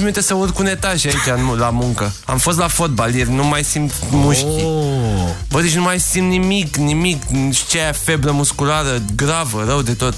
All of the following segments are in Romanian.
minute să urc un etaj aici la muncă. Am fost la fotbal ieri, nu mai simt mușchi. Oh. Bă, deci nu mai simt nimic, nimic. Și ce aia febră musculară gravă, rău de tot.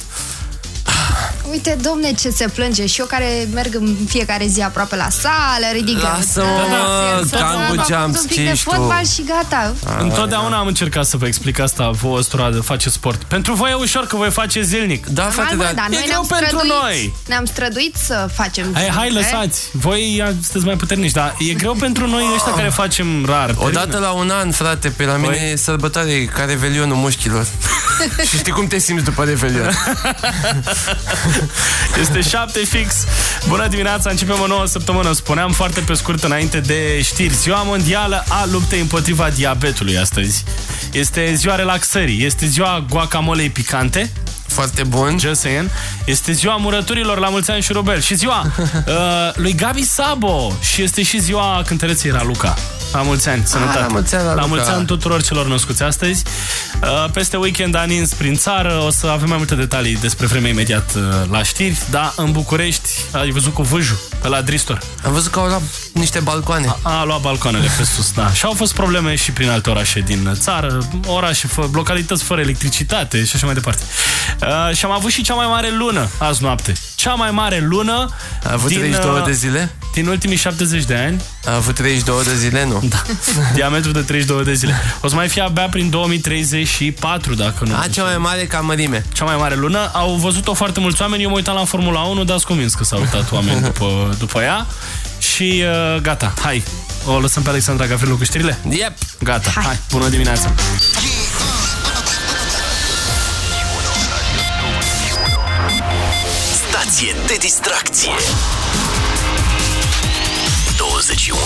Uite, domne, ce se plânge. Și eu care merg în fiecare zi aproape la sală, ridic Lasă-mă, tango jumps, ce de fotbal și gata. A, Întotdeauna am încercat să vă explic asta, vouă de face sport. Pentru voi e ușor că voi face zilnic. Da, frate, dar, dar e greu pentru noi. Ne-am străduit să facem Hai, hai, lăsați. Voi sunteți mai puternici, dar e greu pentru noi ăștia care facem rar. Odată la un an, frate, pe la mine păi? e sărbătoare ca revelionul mușchilor. și știi cum te simți după revelion? Este 7 fix. Bună dimineața, începem o nouă săptămână. Spuneam foarte pe scurt înainte de știri. Ziua mondială a luptei împotriva diabetului astăzi. Este ziua relaxării, este ziua guacamolei picante. Foarte bun. Just saying. Este ziua murăturilor la mulți ani și Robel. Și ziua uh, lui Gabi Sabo. Și este și ziua cântăreței Raluca. La mulți ani, sănătate. la mulți ani, la, la mulți ani tuturor celor născuți astăzi. Uh, peste weekend anins prin țară, o să avem mai multe detalii despre vremea imediat uh, la știri, dar în București ai văzut cu vâjul pe la Dristor. Am văzut că au luat niște balcoane. A, a luat balcoanele pe sus, da. Și au fost probleme și prin alte orașe din țară, orașe, fă, localități fără electricitate și așa mai departe. Uh, și am avut și cea mai mare lună azi noapte. Cea mai mare lună A avut din, 32 de zile? Din ultimii 70 de ani. A avut 32 de zile, nu? Da. Diametru de 32 de zile. O să mai fie abia prin 2034, dacă nu. A, cea mai mare ca mărime. Cea mai mare lună. Au văzut-o foarte mulți oameni. Eu mă uitam la Formula 1, dar sunt convins că s-au uitat oameni după, după ea. Și uh, gata, hai. O lăsăm pe Alexandra Gavrilu cu știrile? Yep. Gata, hai, hai. bună dimineața. Stație de distracție 21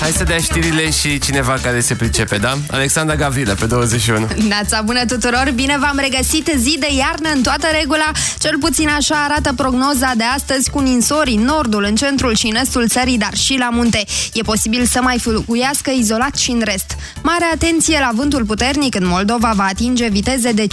Hai să dea știrile și cineva care se pricepe, da? Alexandra Gavrilă, pe 21. Nața bună tuturor! Bine v-am regăsit zi de iarnă în toată regula. Cel puțin așa arată prognoza de astăzi cu ninsori în nordul, în centrul și în estul țării, dar și la munte. E posibil să mai flucuiască izolat și în rest. Mare atenție la vântul puternic în Moldova va atinge viteze de 55-60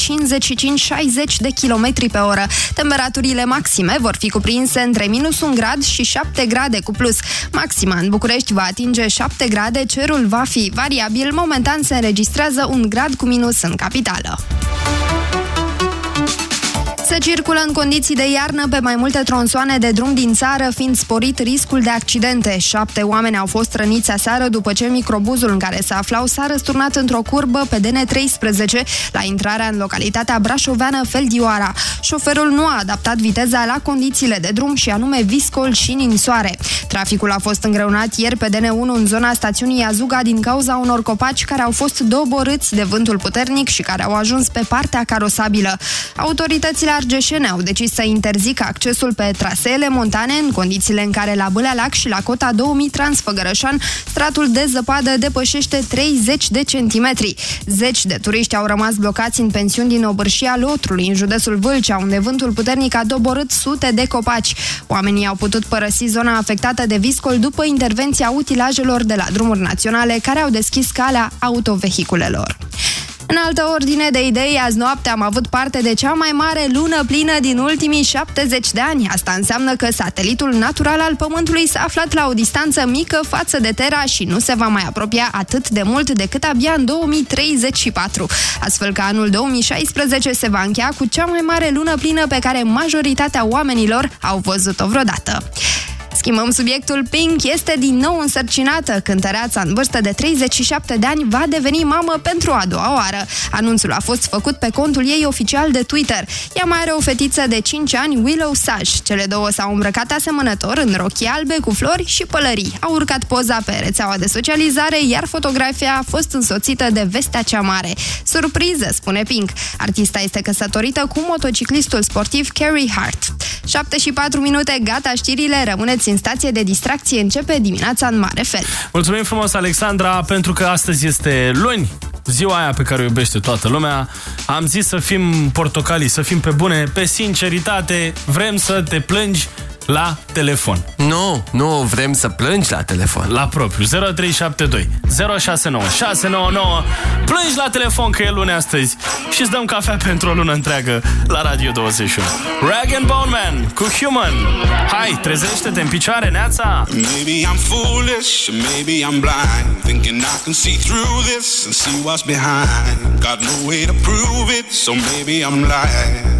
de km pe oră. Temperaturile maxime vor fi cuprinse între minus 1 grad și 7 grade cu plus. Maxima în București va atinge 7 grade, cerul va fi variabil, momentan se înregistrează un grad cu minus în capitală. Se circulă în condiții de iarnă pe mai multe tronsoane de drum din țară, fiind sporit riscul de accidente. Șapte oameni au fost răniți aseară după ce microbuzul în care se aflau s-a răsturnat într-o curbă pe DN13 la intrarea în localitatea brașoveană Feldioara. Șoferul nu a adaptat viteza la condițiile de drum și anume viscol și ninsoare. Traficul a fost îngreunat ieri pe DN1 în zona stațiunii Azuga din cauza unor copaci care au fost doborâți de vântul puternic și care au ajuns pe partea carosabilă. Autoritățile argeșene au decis să interzică accesul pe traseele montane în condițiile în care la Bâlealac și la cota 2000 Transfăgărășan stratul de zăpadă depășește 30 de centimetri. Zeci de turiști au rămas blocați în pensiuni din Obârșia Lotrului, în județul Vâlcea, unde vântul puternic a doborât sute de copaci. Oamenii au putut părăsi zona afectată de viscol după intervenția utilajelor de la drumuri naționale care au deschis calea autovehiculelor. În altă ordine de idei, azi noapte am avut parte de cea mai mare lună plină din ultimii 70 de ani. Asta înseamnă că satelitul natural al Pământului s-a aflat la o distanță mică față de Terra și nu se va mai apropia atât de mult decât abia în 2034. Astfel că anul 2016 se va încheia cu cea mai mare lună plină pe care majoritatea oamenilor au văzut-o vreodată. Schimbăm subiectul. Pink este din nou însărcinată. Cântăreața în vârstă de 37 de ani va deveni mamă pentru a doua oară. Anunțul a fost făcut pe contul ei oficial de Twitter. Ea mai are o fetiță de 5 ani, Willow Sash. Cele două s-au îmbrăcat asemănător în rochii albe cu flori și pălării. Au urcat poza pe rețeaua de socializare, iar fotografia a fost însoțită de vestea cea mare. Surpriză, spune Pink. Artista este căsătorită cu motociclistul sportiv Carrie Hart. 7 și 4 minute, gata știrile, rămâneți în stație de distracție începe dimineața în mare fel. Mulțumim frumos, Alexandra, pentru că astăzi este luni, ziua aia pe care o iubește toată lumea. Am zis să fim portocalii, să fim pe bune, pe sinceritate, vrem să te plângi la telefon. Nu, nu vrem să plângi la telefon. La propriu. 0372 069 699. Plângi la telefon că e luni astăzi și îți dăm cafea pentru o lună întreagă la Radio 21. Rag and Bone Man cu Human. Hai, trezește-te în picioare, neața! Maybe I'm foolish, maybe I'm blind. Thinking I can see through this and see what's behind. Got no way to prove it, so maybe I'm lying.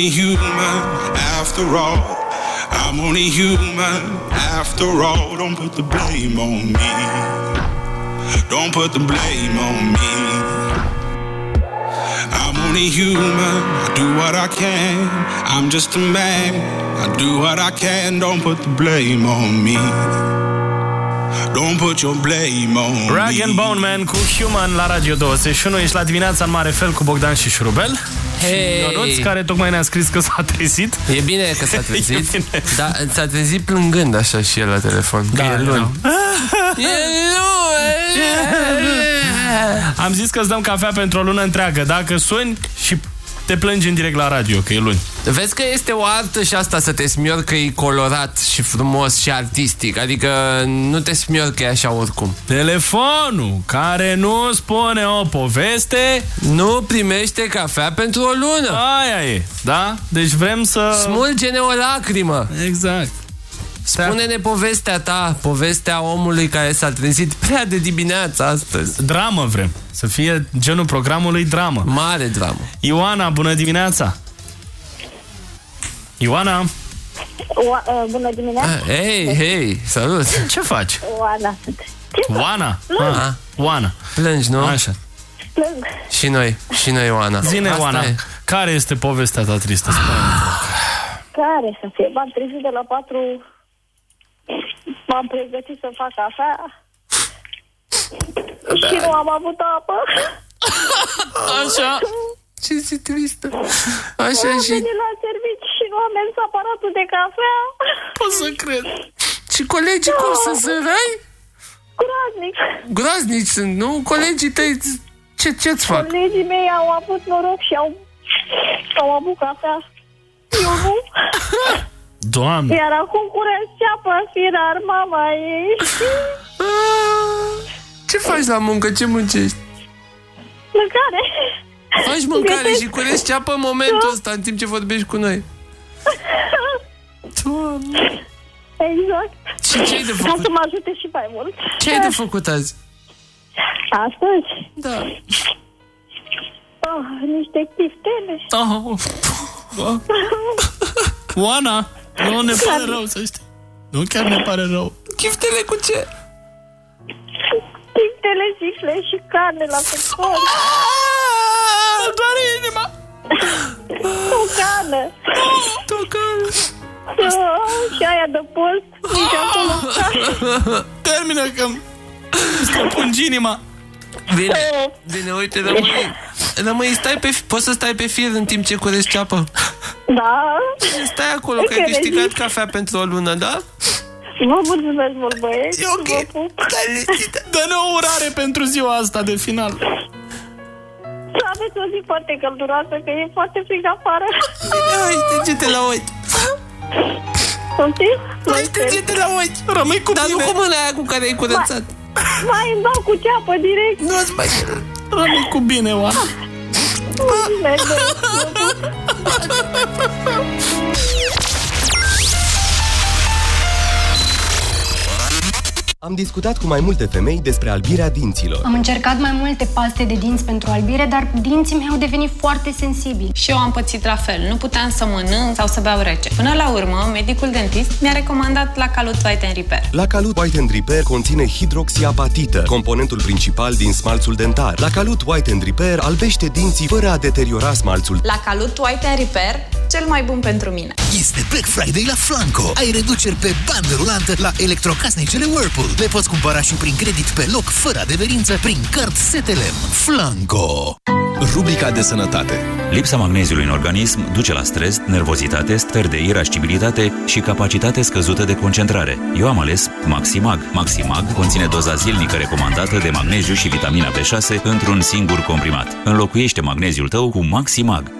Only human after all. I'm only human after all. Don't put the blame on me. Don't put the blame on me. I'm only human. I do what I can. I'm just a man. I do what I can. Don't put the blame on me. Don't put your blame on Rag me. and Bone Man cu Human la Radio 21. Ești la dimineața în mare fel cu Bogdan și Șurubel. Hei! Ionuț, care tocmai ne-a scris că s-a trezit. E bine că s-a E trezit, bine. dar s-a trezit plângând așa și el la telefon. că Da, e luni. E luni! Am zis că îți dăm cafea pentru o lună întreagă. Dacă suni și te plângi în direct la radio, că e luni. Vezi că este o artă și asta să te smiori că e colorat și frumos și artistic. Adică nu te smiori că e așa oricum. Telefonul care nu spune o poveste, Nu primește cafea pentru o lună. aia e, da? Deci vrem să... Smulge-ne o lacrimă. Exact. Spune-ne povestea ta, povestea omului care s-a trezit prea de dimineață astăzi. Dramă vrem. Să fie genul programului dramă. Mare dramă. Ioana, bună dimineața! Ioana, O, uh, bună dimineața, Ah, Hei, hei, salut. ce faci? Oana sunt. Ce fac? Oana? Ah. Ah, Oana. Plângi, nu? Așa. Plâng. Și noi, și noi, Oana. Zine, Asta Oana, e. care este povestea ta tristă? Spune. Care să fie? M-am trezit de la patru, m-am pregătit să fac cafea și nu am avut apă. Așa. Ce zi tristă. Așa Am și... venit la servici și nu am mers aparatul de cafea. Pot să cred. Și colegii cum să sărai? Groaznic. Groaznici sunt, nu? Colegii tăi, ce, ce-ți fac? Colegii mei au avut noroc și au, au avut cafea. Eu nu. Doamne! Iar acum curăț ceapă firar mama ei. Ah, Ce faci la muncă? Ce muncești? Mâncare. Faci mâncare Gătesc. și cureți ceapă în momentul ăsta, în timp ce vorbești cu noi. Doamne. Exact. Și ce ai de Ca făcut? să mă ajute și mai mult. Ce ai de făcut azi? Astăzi? Da. Oh, niște chiftele. Oh. Oana, nu ne pare rău, să știi. Nu chiar ne pare rău. Chiftele cu ce? Chiftele, zifle și carne la cuptor. Doare inima. Cu carne. Tocan. Oh, și aia de post. Nici acolo. Termină că îmi străpungi inima. Bine, bine, uite, rămâi, rămâi, stai pe, fi- poți să stai pe fir în timp ce cureți ceapă? Da. Stai acolo, că ai Uite, câștigat rezist. cafea pentru o lună, da? Vă mulțumesc mult, băieți. E ok. Vă pup. Dă-ne o urare pentru ziua asta de final. Să aveți o zi foarte călduroasă, că e foarte frig afară. Hai, stânge-te la ochi. Poftim? Hai, stânge-te la ochi. Rămâi cu Dar nu bine. cu mâna aia cu care ai curățat. Mai îmi dau cu ceapă direct. Nu-ți mai... Rămâi cu bine, Oana. Mulțumesc, Am discutat cu mai multe femei despre albirea dinților. Am încercat mai multe paste de dinți pentru albire, dar dinții mei au devenit foarte sensibili. Și eu am pățit la fel. Nu puteam să mănânc sau să beau rece. Până la urmă, medicul dentist mi-a recomandat la Calut White and Repair. La Calut White and Repair conține hidroxiapatită, componentul principal din smalțul dentar. La Calut White and Repair albește dinții fără a deteriora smalțul. La Calut White and Repair, cel mai bun pentru mine. Este Black Friday la Flanco. Ai reduceri pe bandă rulantă la electrocasnicele Whirlpool. Le poți cumpăra și prin credit pe loc, fără adeverință, prin card STLM. Flanco. Rubrica de sănătate. Lipsa magneziului în organism duce la stres, nervozitate, stări de irascibilitate și capacitate scăzută de concentrare. Eu am ales Maximag. Maximag conține doza zilnică recomandată de magneziu și vitamina B6 într-un singur comprimat. Înlocuiește magneziul tău cu Maximag.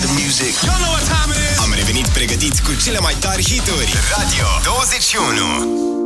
To the music. Y'all know what time it is. Am revenit pregătiți cu cele mai tari hituri. Radio 21.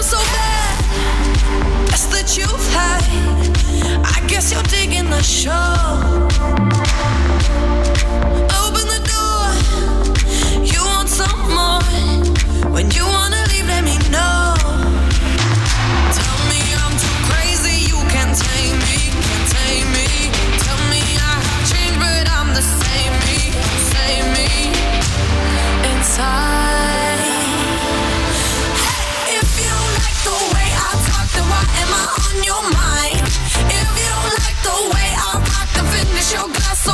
that you've had. I guess you're digging the show. Open the door. You want some more. When you wanna leave, let me know. Tell me I'm too crazy, you can't tame me, tame me. Tell me I have changed, but I'm the same me, same me. Inside.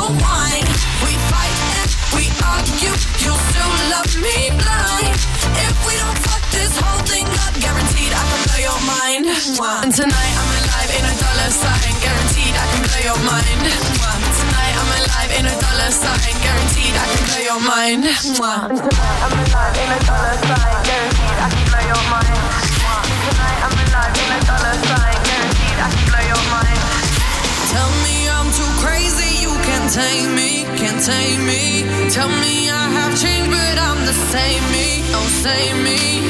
Wine. We fight and we argue, you still love me blind. If we don't fuck this whole thing up, guaranteed I can blow your mind. Tonight I'm alive in a dollar sign, guaranteed I can blow your mind. Tonight I'm alive in a dollar sign, guaranteed I can blow your mind. Tonight I'm alive in a dollar sign, guaranteed I can blow your mind. Tonight I'm alive in a dollar sign, guaranteed I can blow your mind. Tell me can't tame me, can't tame me. Tell me I have changed, but I'm the same me, oh same me.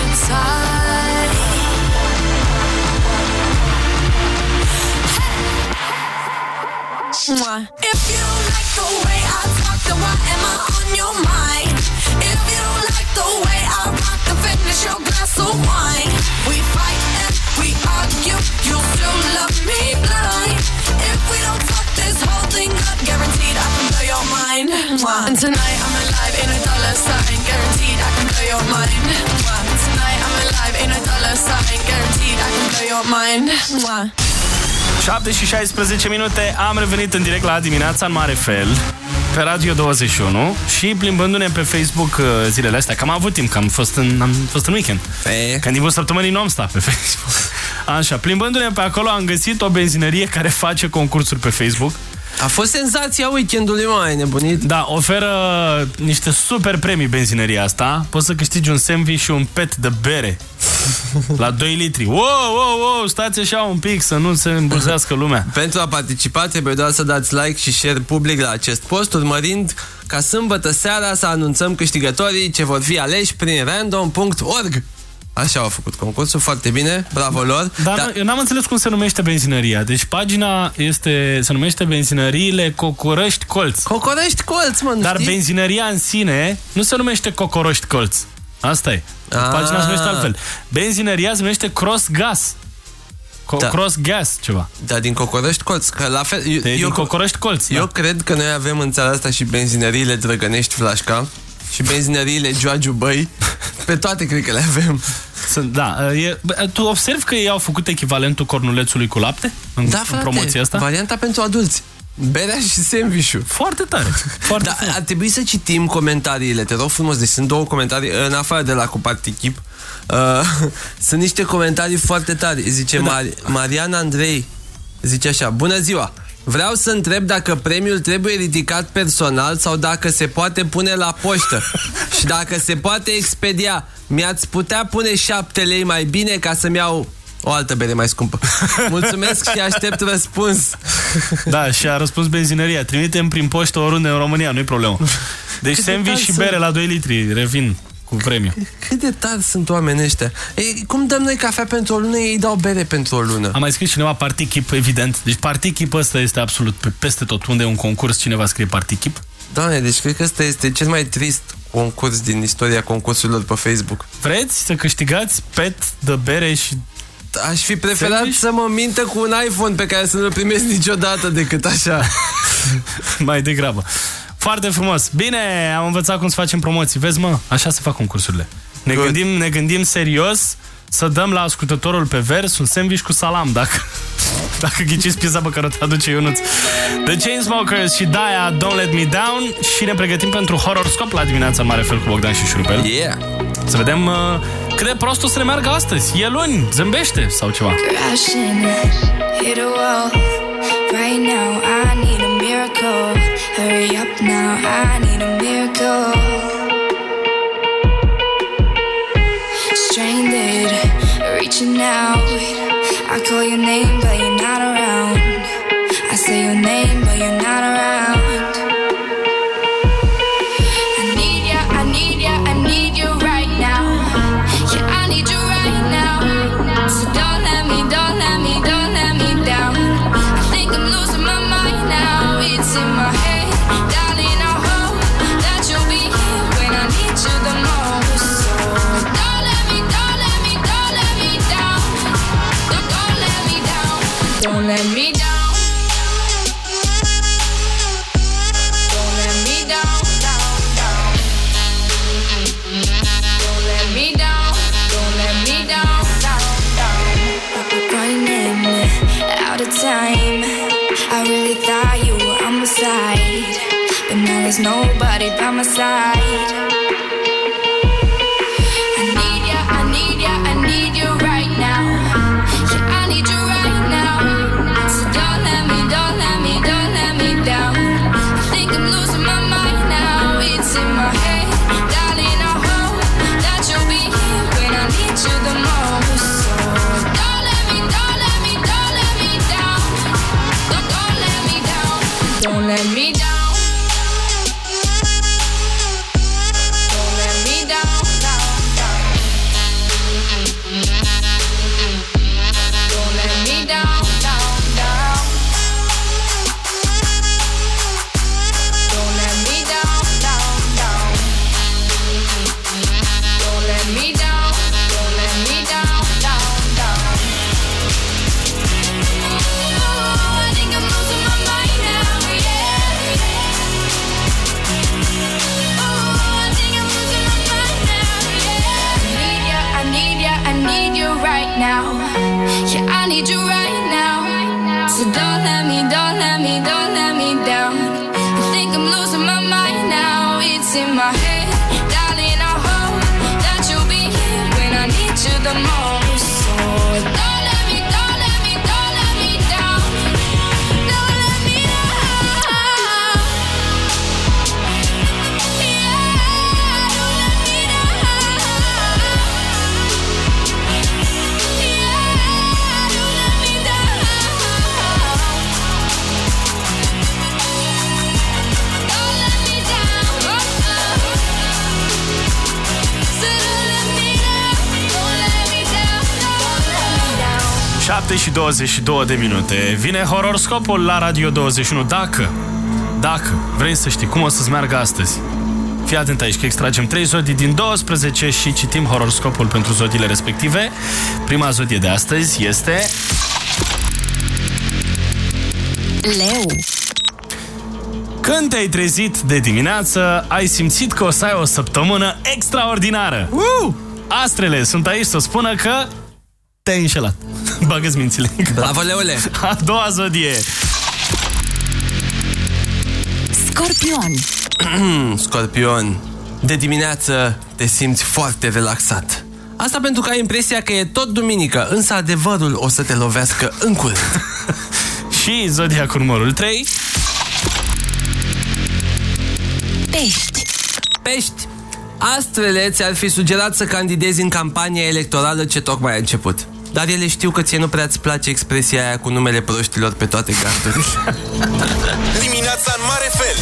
Inside. Mwah. If you don't like the way I talk, then why am I on your mind? If you don't like the way I rock, then finish your glass of wine. We fight and we argue, you still love me blind. If we don't fuck this whole thing guaranteed I can blow your mind. And tonight I'm alive in a dollar sign, guaranteed I can blow your mind. Tonight I'm alive in a dollar sign, guaranteed I can blow your mind. Mwah. 7 și 16 minute Am revenit în direct la dimineața în mare fel Pe Radio 21 Și plimbându-ne pe Facebook uh, zilele astea Că am avut timp, că am fost în, am fost în weekend e. Că în timpul săptămânii nu am stat pe Facebook Așa, plimbându-ne pe acolo Am găsit o benzinărie care face concursuri pe Facebook A fost senzația weekendului, mai nebunit. Da, oferă niște super premii benzinăria asta. Poți să câștigi un sandwich și un pet de bere. La 2 litri. Wow, wow, wow, stați așa un pic să nu se îmbulzească lumea. Pentru a participa trebuie doar să dați like și share public la acest post, urmărind ca sâmbătă seara să anunțăm câștigătorii ce vor fi aleși prin random.org. Așa au făcut concursul, foarte bine, bravo lor. Dar da. eu n-am înțeles cum se numește benzinăria. Deci pagina este, se numește benzinăriile Cocorăști Colț. Cocorăști Colț, mă, nu Dar știi? benzinăria în sine nu se numește Cocoroști Colț. Asta e. Deci Ah. Pagina se numește altfel. Benzinăria se numește Cross Gas. Co- Da. Cross Gas ceva. Da, din Cocorăști Colț. Că la fel, eu, De, din eu, Cocorăști Colț. eu da. cred că noi avem în țara asta și benzinăriile Drăgănești Flașca și benzinăriile Joagiu Băi. Pe toate cred că le avem. Sunt, da, e, bă, tu observi că ei au făcut echivalentul cornulețului cu lapte în, Da, în frate, promoția asta? varianta pentru adulți. Berea și sandwich-ul. Foarte tare. Foarte da, frumos. ar trebui să citim comentariile, te rog frumos, deci sunt două comentarii, în afară de la cu Partichip. Uh, sunt niște comentarii foarte tari. Zice Da. Mar- Mariana Andrei, zice așa, bună ziua! Vreau să întreb dacă premiul trebuie ridicat personal sau dacă se poate pune la poștă și dacă se poate expedia. Mi-ați putea pune 7 lei mai bine ca să-mi iau o altă bere mai scumpă. Mulțumesc și aștept răspuns. Da, și a răspuns benzinăria. Trimitem prin poștă oriunde în România, nu-i problemă. Deci Cât de sandwich tari și sunt. bere la 2 litri, revin cu premiu. Cât de tari sunt oamenii ăștia? Ei, cum dăm noi cafea pentru o lună, ei dau bere pentru o lună. Am mai scris cineva Partichip, evident. Deci Partichip ăsta este absolut pe peste tot unde e un concurs, cineva scrie Partichip. Doamne, deci cred că ăsta este cel mai trist concurs din istoria concursurilor pe Facebook. Vreți să câștigați pet de bere și Aș fi preferat Sandwich? să mă mintă cu un iPhone pe care să nu-l primesc niciodată decât așa. mai degrabă. Foarte frumos. Bine, am învățat cum să facem promoții. Vezi, mă, așa se fac concursurile. Ne Good. gândim, ne gândim serios să dăm la ascultătorul pe vers un sandwich cu salam, dacă, dacă ghiciți piesa pe care o traduce Ionuț. The Chainsmokers și Daya Don't Let Me Down și ne pregătim pentru Horoscop la dimineața în mare fel cu Bogdan și Șurubel. Yeah! Să vedem uh, cât de prost o să ne meargă astăzi. E luni, zâmbește sau ceva. crashing, hit a wall. Right now, I need a miracle. Hurry up now, I need a miracle. Stranded, reaching out. I call your name, but you're not around. I say your name, but you're not around. Nobody by my side. 7 și 22 de minute. Vine horoscopul la Radio 21. Dacă, dacă vrei să știi cum o să-ți meargă astăzi, fii atent aici că extragem 3 zodii din 12 și citim horoscopul pentru zodiile respective. Prima zodie de astăzi este... Leu. Când te-ai trezit de dimineață, ai simțit că o să ai o săptămână extraordinară. Uh! Astrele sunt aici să spună că te-ai înșelat. Bagă-ți mințile. Bravo, Leule! A doua zodie. Scorpion. Scorpion, de dimineață te simți foarte relaxat. Asta pentru că ai impresia că e tot duminică, însă adevărul o să te lovească în curând. Și zodia cu numărul 3. Pești. Pești. Astrele ți-ar fi sugerat să candidezi în campania electorală ce tocmai a început. Dar ele știu că ție nu prea îți place expresia aia cu numele proștilor pe toate gardurile. Dimineața în mare fel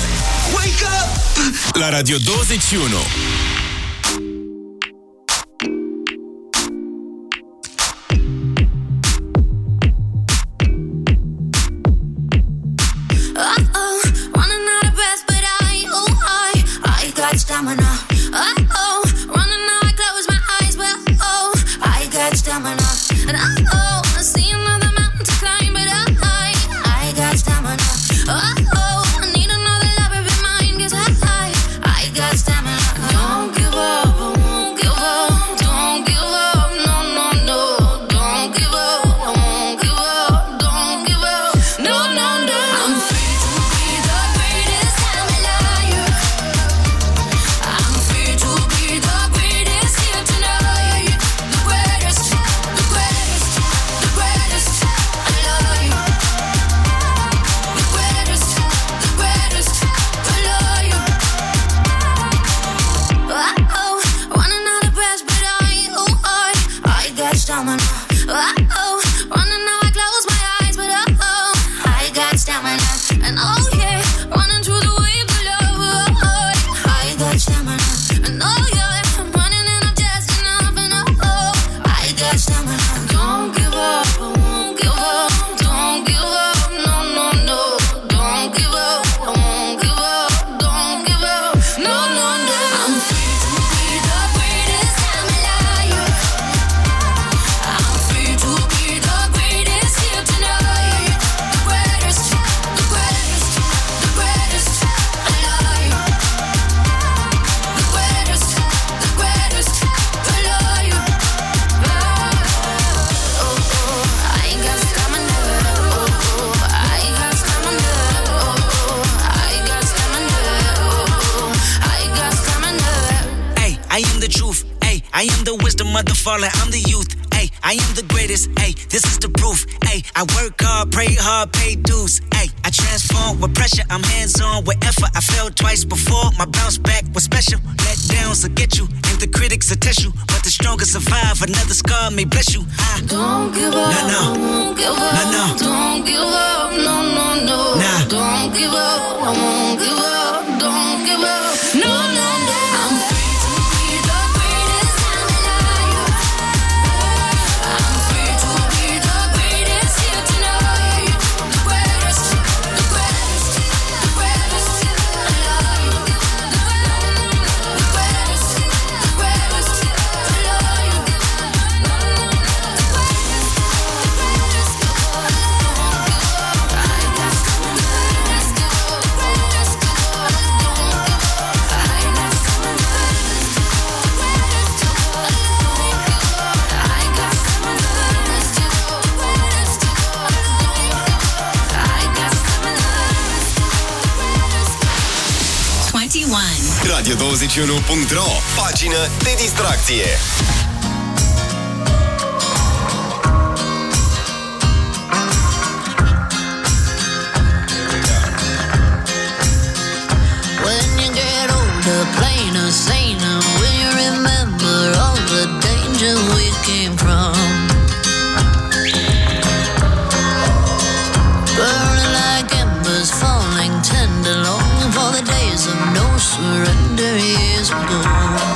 Wake up! La Radio 21 another scar may bless you. I don't give up. 21.ro Pagină de distracție When you get older, plainer, remember all the danger we came from? Burning like embers, falling tender Longing for the days of no surrender days will.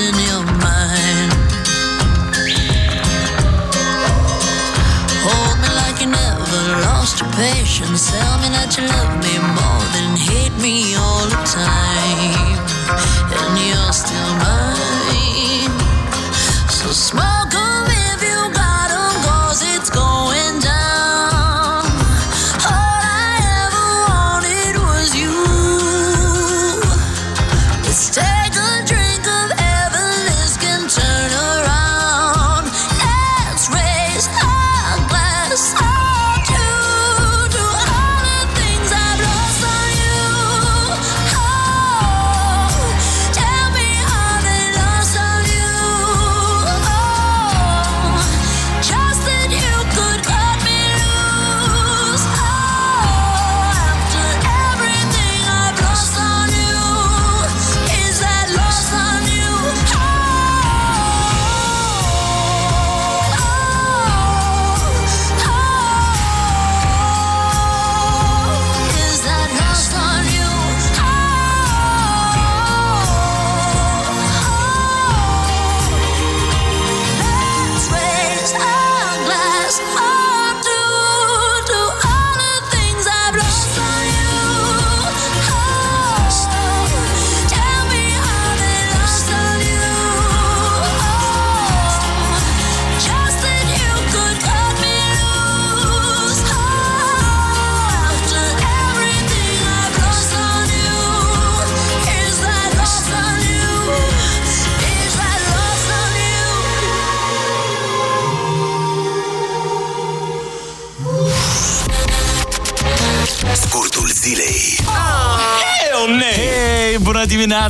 in your mind. Hold me like you never lost your patience. Tell me that you love me more than hate me.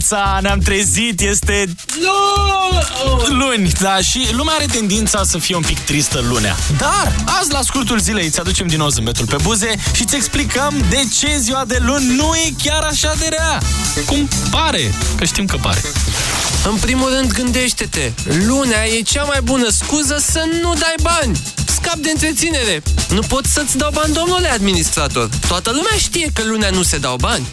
Dimineața! Ne-am trezit, este luni, da, și lumea are tendința să fie un pic tristă lunea. Dar, azi, la scurtul zilei, îți aducem din nou zâmbetul pe buze și îți explicăm de ce ziua de luni nu e chiar așa de rea. Cum pare, că știm că pare. În primul rând, gândește-te, lunea e cea mai bună scuză să nu dai bani. Scap de întreținere. Nu pot să-ți dau bani, domnule administrator. Toată lumea știe că lunea nu se dau bani.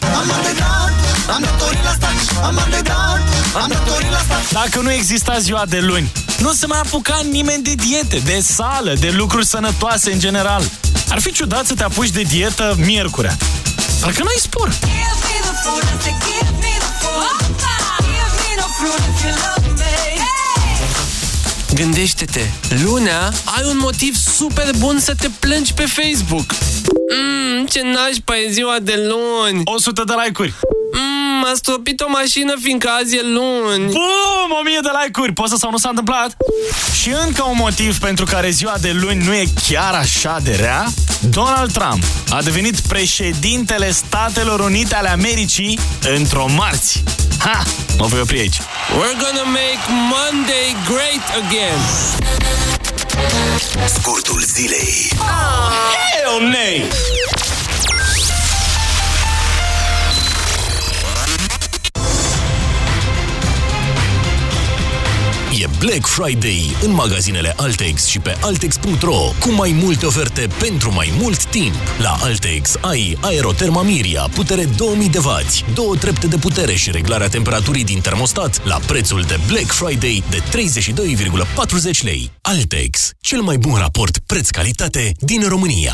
Dacă nu exista ziua de luni, nu se mai apuca nimeni de diete, de sală, de lucruri sănătoase în general. Ar fi ciudat să te apuci de dietă miercurea. Parcă n-ai spor. Gândește-te, lunea ai un motiv super bun să te plângi pe Facebook. Mmm, ce nașpa e ziua de luni. 100 de like-uri. Mmm, a stropit o mașină fiindcă azi e luni. Bum, 1000 de like-uri. Poți să sau nu s-a întâmplat? Și încă un motiv pentru care ziua de luni nu e chiar așa de rea, Donald Trump a devenit președintele Statelor Unite ale Americii într-o marți. Ha! Mă voi opri aici. We're gonna make Monday great again. Scurtul zilei. Hell nay! Black Friday în magazinele Altex și pe Altex.ro cu mai multe oferte pentru mai mult timp. La Altex ai aeroterma Miria, putere 2000 de W, două trepte de putere și reglarea temperaturii din termostat la prețul de Black Friday de 32,40 lei. Altex, cel mai bun raport preț-calitate din România.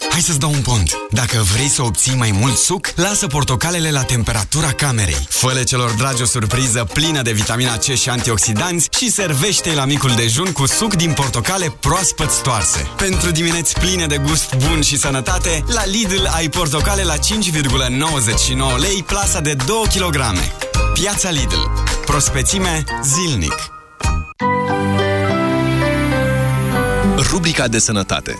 hai să-ți dau un pont. Dacă vrei să obții mai mult suc, lasă portocalele la temperatura camerei. Fă-le celor dragi o surpriză plină de vitamina C și antioxidanți și servește la micul dejun cu suc din portocale proaspăt stoarse. Pentru dimineți pline de gust bun și sănătate, la Lidl ai portocale la 5,99 lei plasa de 2 kg. Piața Lidl. Prospețime zilnic. Rubrica de sănătate.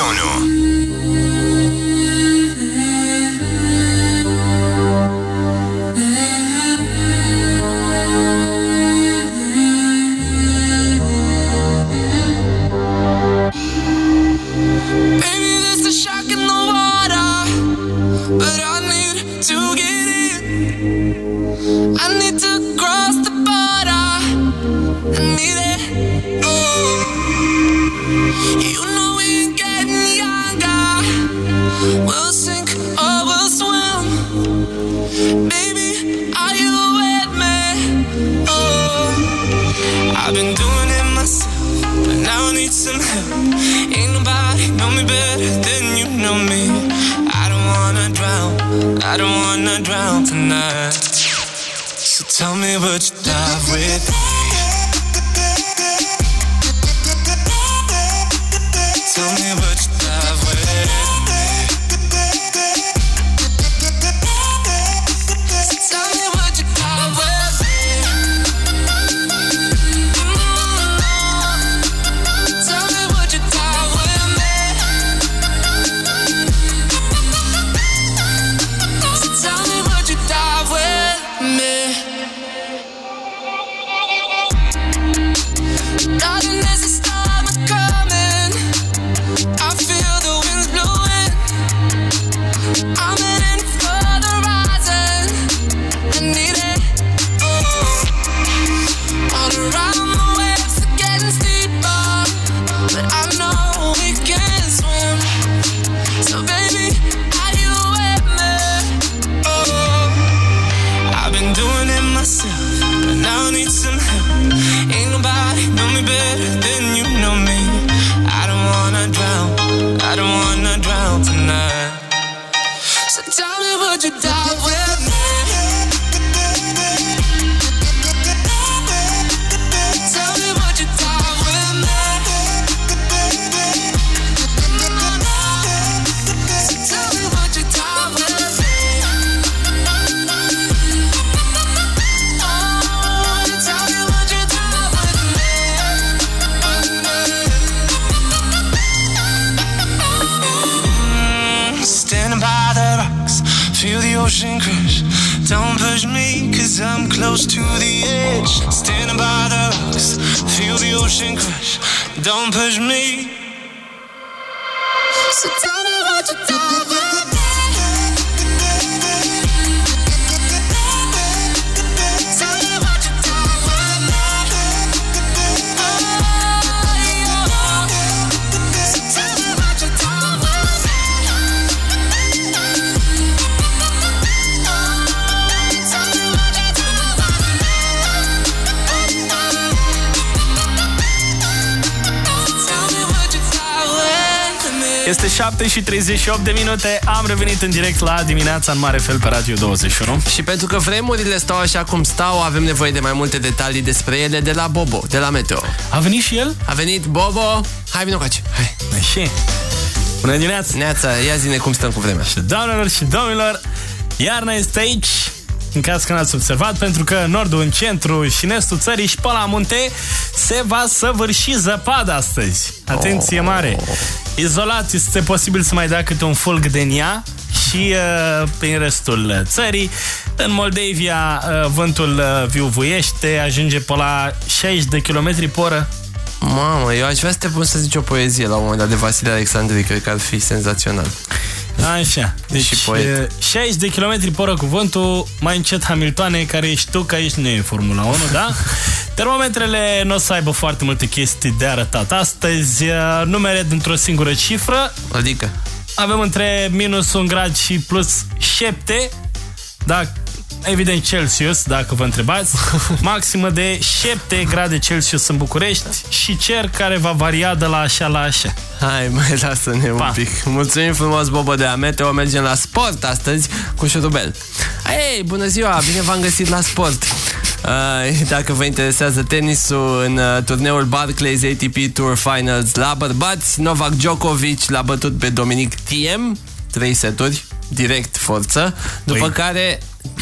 21. 8 de minute am revenit în direct la dimineața în mare fel pe Radio 21. Și pentru că vremurile stau așa cum stau, avem nevoie de mai multe detalii despre ele de la Bobo, de la Meteo. A venit și el? A venit Bobo. Hai vino cu aici. Hai. Și... Bună dimineața! Neața, ia zine cum stăm cu vremea. Și doamnelor și domnilor, iarna este aici în caz că n-ați observat, pentru că nordul, în centru și în estul țării și pe la munte se va săvârși zăpadă astăzi. Atenție mare! Oh. Izolat este posibil să mai dea câte un fulg de nia și uh, prin restul țării. În Moldavia uh, vântul uh, viuvuiește, ajunge pe la 60 de km pe oră. Mamă, eu aș vrea să te pun să zici o poezie la un moment dat de Vasile Alexandri, cred că ar fi senzațional. Așa, deci Și poet. e, 60 de km pe oră cu vântul, mai încet Hamiltoane, care ești tu, că aici nu e Formula 1, da? Termometrele nu o să aibă foarte multe chestii de arătat astăzi, uh, numere dintr-o singură cifră. Adică? Avem între minus 1 grad și plus 7, da, evident Celsius, dacă vă întrebați, maximă de 7 grade Celsius în București și cer care va varia de la așa la așa. Hai, mai lasă-ne un pic. Mulțumim frumos, Bobo de la Meteo. Mergem la sport astăzi cu șurubel. Ei, bună ziua, bine v-am găsit la sport. Uh, dacă vă interesează tenisul în uh, turneul Barclays ATP Tour Finals la bărbați, Novak Djokovic l-a bătut pe Dominic Thiem, 3 seturi, direct forță, după Păi- care...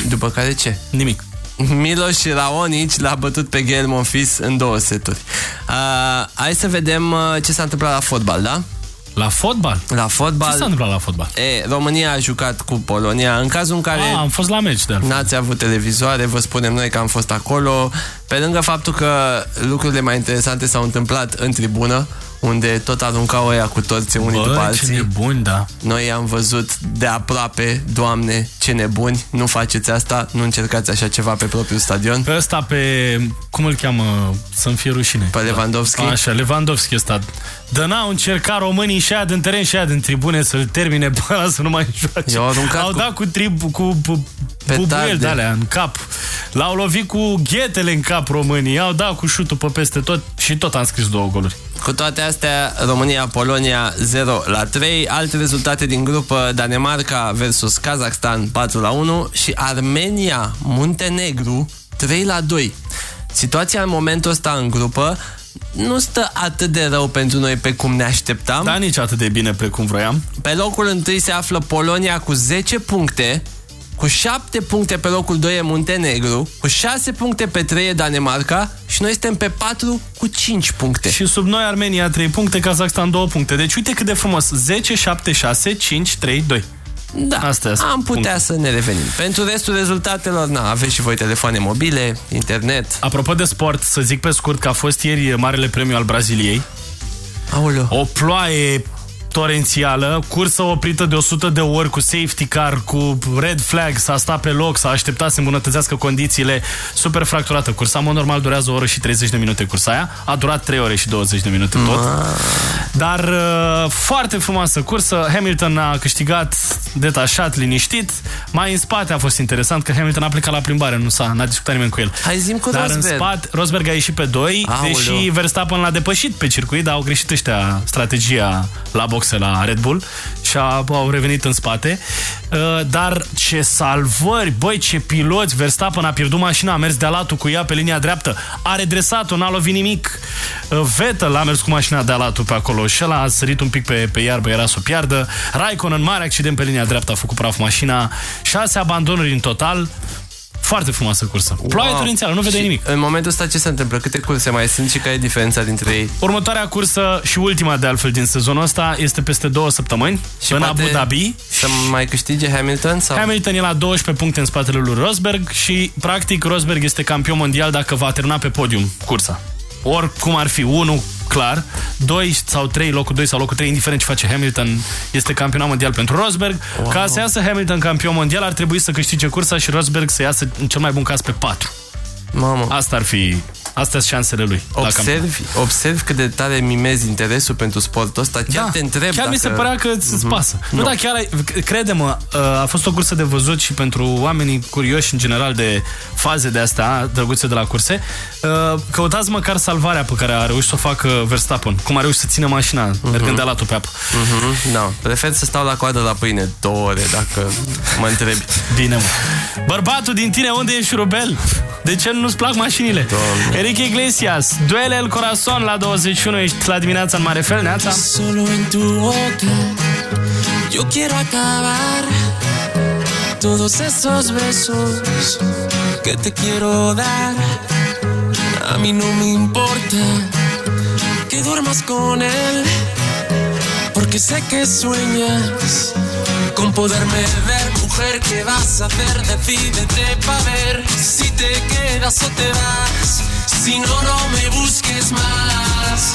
După care ce? Nimic. Milos Raonic l-a bătut pe Gael Monfils în două seturi. Uh, hai să vedem uh, ce s-a întâmplat la fotbal, da? La fotbal? La fotbal. Ce s-a întâmplat la fotbal? E, România a jucat cu Polonia. În cazul în care Ah, am fost la meci de altfel. n-ați avut televizoare, vă spunem noi că am fost acolo. Pe lângă faptul că lucrurile mai interesante s-au întâmplat în tribună, unde tot aruncau ăia cu torțe unii Bă, după ce alții. nebuni, da. Noi am văzut de aproape, Doamne, ce nebuni, nu faceți asta, nu încercați așa ceva pe propriul stadion. Pe ăsta, pe... Cum îl cheamă? Să-mi fie rușine. Pe Lewandowski? Așa, Lewandowski ăsta. Dar n-au încercat românii și aia din teren și aia din tribune să-l termine pe ăla să nu mai joace. I-au aruncat Au cu- dat cu, trib, cu, cu Petarde. bubuieli de-alea în cap. L-au lovit cu ghetele în cap românii. I-au dat cu șutul pe peste tot și tot am scris două goluri. Cu toate astea, România-Polonia 0 la 3, alte rezultate din grupă Danemarca versus Kazakhstan 4 la 1 și Armenia-Muntenegru 3 la 2. Situația în momentul ăsta în grupă nu stă atât de rău pentru noi pe cum ne așteptam. Da, nici atât de bine precum vroiam. Pe locul întâi se află Polonia cu 10 puncte, cu 7 puncte pe locul 2 e Muntenegru, cu 6 puncte pe 3 e Danemarca și noi suntem pe 4 cu 5 puncte. Și sub noi Armenia 3 puncte, Kazakhstan 2 puncte. Deci uite cât de frumos. 10, 7, 6, 5, 3, 2. Da, Astea sunt am putea puncte. să ne revenim. Pentru restul rezultatelor, na, aveți și voi telefoane mobile, internet. Apropo de sport, să zic pe scurt că a fost ieri Marele Premiu al Braziliei. Aoleu. O ploaie torențială, cursă oprită de 100 de ori cu safety car, cu red flag, s-a stat pe loc, s-a așteptat să îmbunătățească condițiile, super fracturată. Cursa, în mod normal, durează o oră și 30 de minute cursa aia, a durat 3 ore și 20 de minute tot. Dar uh, foarte frumoasă cursă, Hamilton a câștigat detașat, liniștit, mai în spate a fost interesant că Hamilton a plecat la plimbare, nu s-a n-a discutat nimeni cu el. Hai zim cu Dar în Rosberg. spate, Rosberg a ieșit pe 2, Aoleu. deși Verstappen l-a depășit pe circuit, dar au greșit ăștia strategia la boxe la Red Bull și a, au revenit în spate. Uh, Dar ce salvări, băi, ce piloți! Verstappen a pierdut mașina, a mers de alatul cu ea pe linia dreaptă, a redresat-o, n-a lovit nimic. Uh, Vettel a mers cu mașina de alatul pe acolo și ăla a sărit un pic pe, pe iarbă, era să o piardă. Raikkonen, mare accident pe linia dreaptă, a făcut praf mașina. Șase abandonuri în total. Foarte frumoasă cursă. Ploaie Wow. torențială, nu vede Și nimic. În momentul ăsta ce se întâmplă? Câte curse mai sunt și care e diferența dintre ei? Următoarea cursă și ultima de altfel din sezonul ăsta este peste două săptămâni Și în poate Abu Dhabi. Să mai câștige Hamilton? Sau? Hamilton e la 12 puncte în spatele lui Rosberg și practic Rosberg este campion mondial dacă va termina pe podium cursa. Oricum ar fi, unul clar, 2 sau 3, locul 2 sau locul 3, indiferent ce face Hamilton, este campionat mondial pentru Rosberg. Wow. Ca să iasă Hamilton campion mondial, ar trebui să câștige cursa și Rosberg să iasă în cel mai bun caz pe 4. Mamă. Asta ar fi, astea sunt șansele lui. la campionat. Observi, observi cât de tare mimezi interesul pentru sportul ăsta. Chiar Da, te întreb Chiar dacă... mi se părea că îți Mhm. pasă. Nu, Nu. dar chiar, ai- crede-mă, a fost o cursă de văzut și pentru oamenii curioși în general de faze de astea, drăguțe de la curse. Uh, Căutați măcar salvarea pe care a reușit să o facă Verstappen. Cum a reușit să țină mașina, mergând de la pe apă. Mhm, Da, prefer să stau la coadă la pâine două ore, dacă mă întrebi. Bine, mă. Bărbatul din tine, unde e șurubel? De ce nu-ți plac mașinile? Doamne. Enrique Iglesias, Duele el Corazon la 21, ești la dimineața în Mare Fel, Neața? Solo en tu boca yo quiero acabar todos esos besos que te quiero dar. A mí no me importa que duermas con él, porque sé que sueñas con poderme ver. Mujer, ¿qué vas a hacer? Decídete pa' ver si te quedas o te vas. Si no, no me busques más.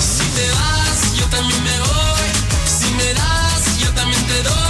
Si te vas, yo también me voy. Si me das, yo también te doy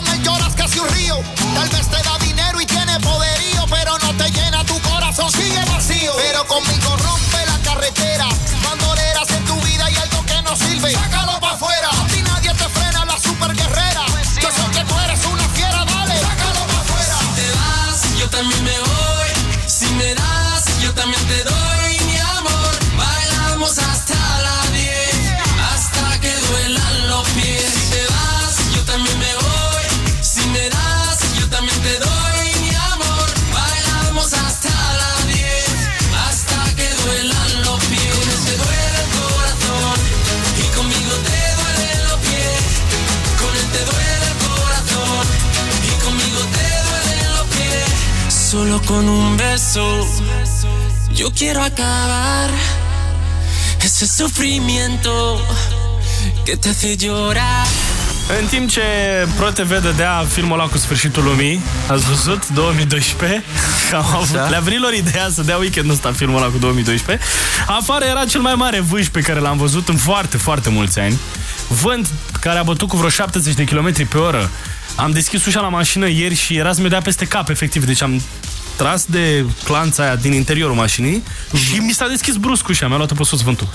Con él, lloras casi un río. Tal vez te da dinero y tiene poderío, pero no te llena tu corazón, sigue vacío. Pero conmigo rompe solo con un beso. Yo quiero acabar ese sufrimiento que te hace llorar. În timp ce ProTV dădea filmul ăla cu sfârșitul lumii, ați văzut? 2012. Am avut, da. Le-a venit lor ideea să dea weekendul ăsta filmul ăla cu 2012. Afară era cel mai mare vâș pe care l-am văzut în foarte, foarte mulți ani. Vânt care a bătut cu vreo 70 de km pe oră. Am deschis ușa la mașină ieri și era să mi dea peste cap, efectiv. Deci am tras de clanța aia din interiorul mașinii și mi s-a deschis brusc ușa, mi-a luat pe sus vântul.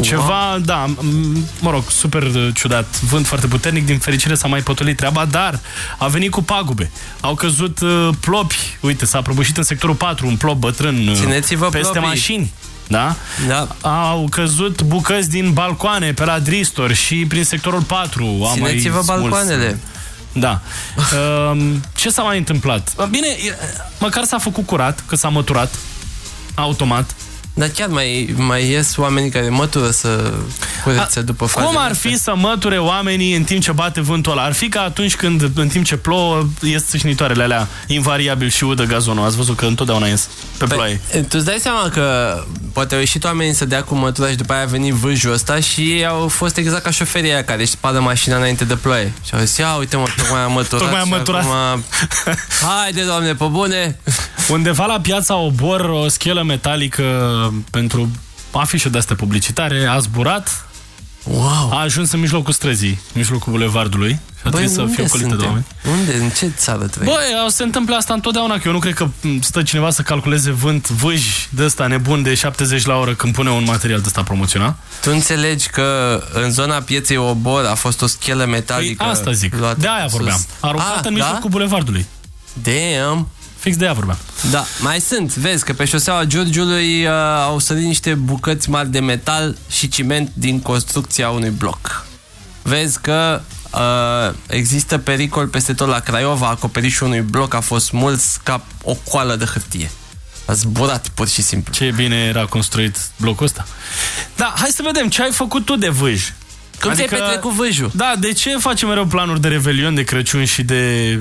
Ceva, da, m- mă rog, super uh, ciudat. Vânt foarte puternic, din fericire s-a mai potolit treaba, dar a venit cu pagube. Au căzut uh, plopi. Uite, s-a prăbușit în sectorul 4 un plop bătrân uh, Țineți-vă peste plopii. mașini. Da? Da. Au căzut bucăți din balcoane pe la Dristor și prin sectorul 4. Am mai Țineți-vă smuls. Balcoanele. Da. Um, ce s-a mai întâmplat? Bine, e- măcar s-a făcut curat, că s-a măturat automat. Dar chiar mai, mai ies oamenii care mătură să curețe după fazele Cum ar astea? fi să măture oamenii în timp ce bate vântul ăla? Ar fi ca atunci când, în timp ce plouă, ies țâșnitoarele alea, invariabil și udă gazonul. Ați văzut că întotdeauna ies pe ploaie. Tu îți dai seama că poate au ieșit oamenii să dea cu mătura și după aia a venit vâjul ăsta și ei au fost exact ca șoferii aia care își spadă mașina înainte de ploaie. Și au zis, ia uite mă, tocmai am măturat. Tocmai am și măturat. Acum... Haide, doamne, pe bune! Undeva la piața Obor, o schelă metalică pentru afișe de-astea publicitare a zburat, wow. a ajuns în mijlocul străzii, în mijlocul bulevardului și a trebuit să unde fie ocolită de suntem? oameni. Unde? În ce țară trăim? Băi, o să se întâmple asta întotdeauna, că eu nu cred că m, stă cineva să calculeze vânt, vâji de ăsta nebun de 70 la oră când pune un material de ăsta promoționat. Tu înțelegi că în zona pieței Obor a fost o schelă metalică Păi asta zic, luată de aia sus. vorbeam. Aruncată Ah, în da? mijlocul bulevardului. Damn! Fix de ea vorbeam. Da, mai sunt, vezi că pe șoseaua Giurgiului uh, au sărit niște bucăți mari de metal și ciment din construcția unui bloc. Vezi că uh, există pericol peste tot la Craiova, acoperișul unui bloc a fost mult ca o coală de hârtie. A zburat pur și simplu. Ce bine era construit blocul ăsta. Da, hai să vedem ce ai făcut tu de vâj. Cum ți-ai petrecut vâjul? Da, de ce facem mereu planuri de Revelion, de Crăciun și de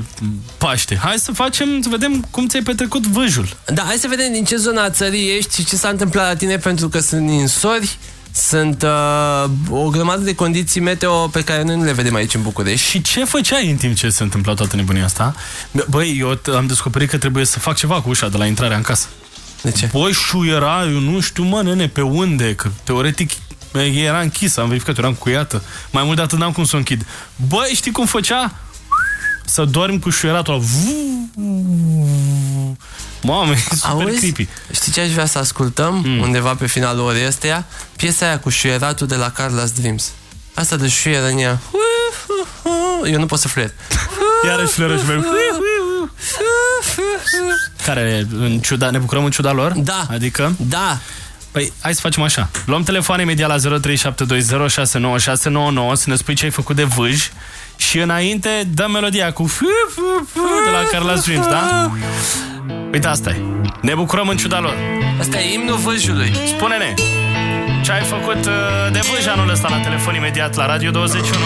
Paște? Hai să facem, să vedem cum ți-ai petrecut vâjul. Da, hai să vedem din ce zona a țării ești și ce s-a întâmplat la tine, pentru că sunt ninsori, sunt uh, o grămadă de condiții meteo pe care noi nu le vedem aici în București. Și ce făceai în timp ce se întâmpla toată nebunia asta? Băi, eu t- am descoperit că trebuie să fac ceva cu ușa de la intrarea în casă. De ce? Băi, șuiera, eu nu știu, mă, nene, pe unde, că teoretic era închisă, am verificat, eram cuiată. Mai mult de atât n-am cum să o închid. Băi, știi cum făcea? Să dormi cu șuieratul ăla. Mamă, e super Auzi? creepy. Știi ce aș vrea să ascultăm mm. undeva pe finalul orei astea? Piesa aia cu șuieratul de la Carla's Dreams. Asta de șuieră în ea. Eu nu pot să fluier. Iarăși fluieră și merg. Care, în ciuda, ne bucurăm în ciuda lor? Da. Adică? Da. Păi, hai să facem așa. Luăm telefoane imediat la 0372069699 să ne spui ce ai făcut de vâj și înainte dăm melodia cu de la Carla Dreams, da? Uite, asta e. Ne bucurăm în ciuda lor. Asta e imnul vâjului. Spune-ne, ce ai făcut uh, de vâj anul ăsta la telefon imediat la Radio 21?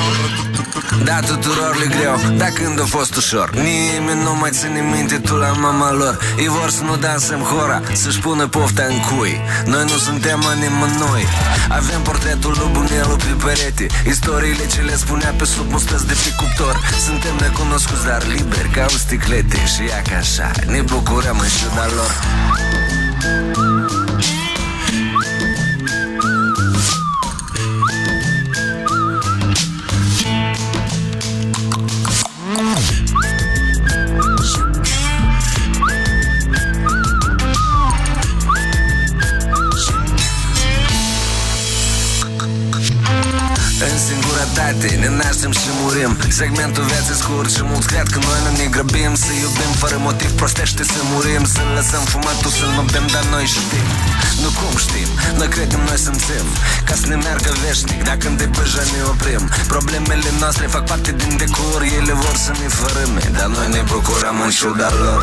Da, tuturor le greu, dar când a fost ușor? Nimeni nu mai ține minte tu la mama lor. Ei vor să nu dansăm hora, să-și pună pofta în cui. Noi nu suntem a nimănui. Avem portretul lui Bunelu pe perete. Istoriile ce le spunea pe sub mustăți de pe cuptor. Suntem necunoscuți, dar liberi ca un sticlete. Și ia ca așa, ne bucurăm în ciuda lor singurătate ne naștem și murim. Segmentul vieții scurt și mulți cred că noi nu ne grăbim. Să iubim fără motiv prostește să murim. Să lăsăm fumatul să nu bem, dar noi știm. Nu cum știm, noi credem, noi simțim. Ca să ne meargă veșnic, dacă de deja ne oprim. Problemele noastre fac parte din decor Ele vor să ne fărâme, dar noi ne bucurăm în ciuda lor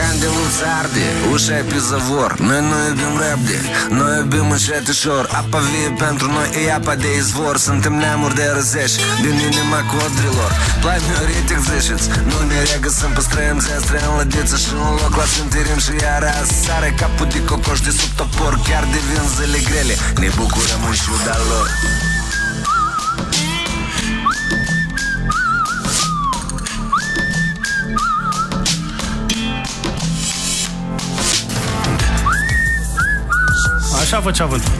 noapte Ușa e pe zavor Noi nu iubim repede Noi iubim încet ușor Apa vie pentru noi e apa de izvor Suntem neamuri de răzești Din inima codrilor Plai mioritic ziceți Nu ne regă să păstrăm zestre în lădiță Și un loc la sântirim și iară Sare capul de cocoș de sub topor Chiar devin zile grele Ne bucurăm în ciuda lor Așa făcea vântul.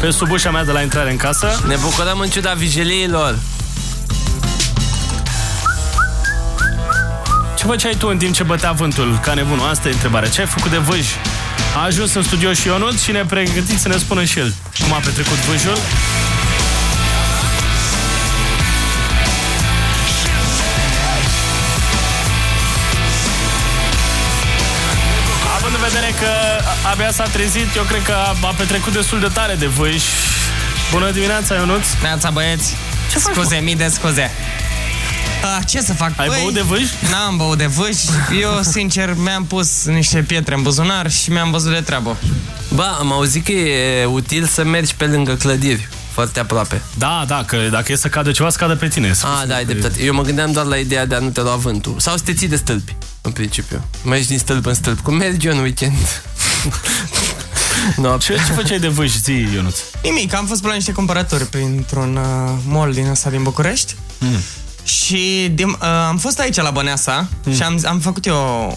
Pe sub ușa mea de la intrare în casă. Ne bucurăm în ciuda vigiliilor. Ce făceai tu în timp ce bătea vântul ca nebunul? Asta e întrebarea. Ce ai făcut de vâj? A ajuns în studio și Ionut și ne pregătit să ne spună și el cum a petrecut vâjul. Că abia s-a trezit, eu cred că a, a petrecut destul de tare de vâj. Bună dimineața, Ionuț! Neața, băieți! Ce scuze, mii de scuze. Ah, ce să fac? Ai băut de vâj? N-am băut de vâj. Eu, sincer, mi-am pus niște pietre în buzunar și mi-am văzut de treabă. Ba, am auzit că e util să mergi pe lângă clădiri, foarte aproape. Da, da, că dacă e să cadă ceva, să cadă pe tine. Ah, da, ai dreptate. Eu mă gândeam doar la ideea de a nu te lua vântul. Sau să te ții de stâlpi, în principiu. Mergi din stâlp în stâlp. Cum mergi eu în weekend? no, Ce, ce făceai de vâj, zi, Ionuț? Nimic, am fost pe la niște cumpărături printr-un uh, mall din ăsta din București. Mm. Și din, uh, am fost aici la Băneasa mm. și am, am făcut eu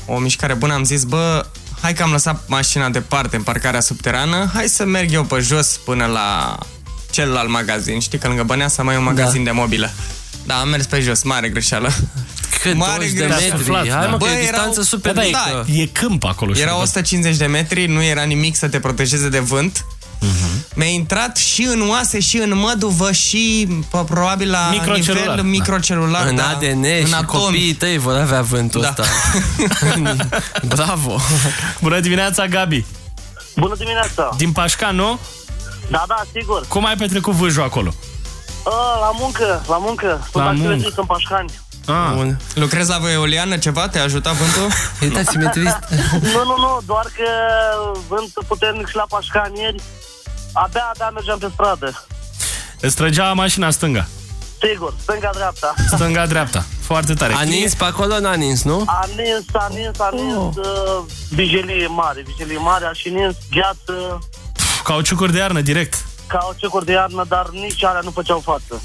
o, o mișcare bună. Am zis, bă, hai că am lăsat mașina departe în parcarea subterană, hai să merg eu pe jos până la celălalt magazin. Știi că lângă Băneasa mai e un magazin Da. de mobilă. Da, am mers pe jos, mare greșeală. Cât? Mare 20 de greșeală. metri? Hai, mă, că e o Bă, distanță super da, mică. E câmp acolo. și Era văd. 150 de metri, nu era nimic să te protejeze de vânt. Mhm. Mi-a intrat și în oase, și în măduvă, și pă, probabil la Microcelular, nivel da. microcelular. În da, ADN în și atomi. copiii tăi vor avea vântul Da. ăsta. Bravo! Bună dimineața, Gabi! Bună dimineața! Din Pașcan, nu? Da, da, sigur. Cum ai petrecut vâjul acolo? A, la muncă, la muncă. Sunt La activist muncă. în Pașcani. Ah. Lucrezi la Eoliană ceva? Te-a ajutat vântul? Uitați-mi trist. nu, nu, nu, doar că vânt puternic și la Pașcani ieri. Abia, abia mergeam pe stradă. Îți trăgea mașina stânga. Sigur, stânga-dreapta. Stânga-dreapta. Foarte tare. A nins pe acolo, n-a nins, nu? A nins, a nins, a nins Oh. uh, vigilie mare, vigilie mare, a și nins gheață, Cauciucuri de iarnă, direct. cauciucuri de iarnă, dar nici alea nu făceau față.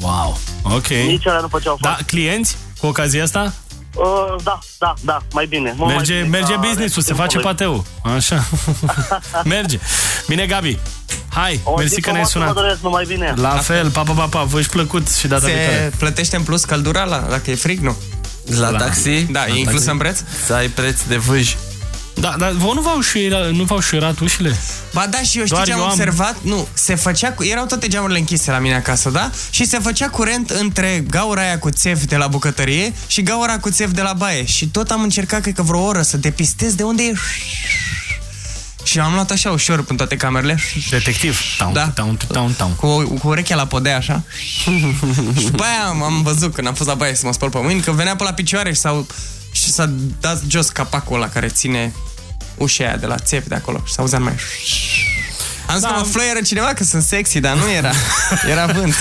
Wow. Ok. Nici alea nu făceau Da, față. clienți cu ocazia asta? Uh, da, da, da, mai bine. Mult Merge, mai bine merge ca business-ul, se face restul pateu. Așa. merge. Bine, Gabi. Hai, O mersi zi că ne-ai frumoasă sunat. vă doresc, numai bine. La fel, pa, pa, pa, pa, vă plăcut și data Se viitoare. plătește în plus căldura la, dacă e frig, nu? La taxi? Da, e inclus în preț? Să ai preț de vâj. Da, dar vă nu v-au șuierat, nu v-au șuierat ușile? Ba da, și eu știu Doar ce am eu am- observat? Nu, se făcea, cu, erau toate geamurile închise la mine acasă, da? Și se făcea curent între gaura aia cu țef de la bucătărie și gaura cu țef de la baie. Și tot am încercat, cred că vreo oră, să depistez de unde e... Și am luat așa ușor în toate camerele. Detectiv. Taun, da. taun, taun, taun. Cu, cu urechea la podea, așa. și după aia am, am văzut, când am fost la baie să mă spăl pe mâini, că venea pe la picioare și, s-au, și s-a dat jos capacul ăla care ține ușa aia de la țep de acolo și s-a auzit mai... Am zis da. că mă fluieră cineva că sunt sexy, dar nu era. Era vânt.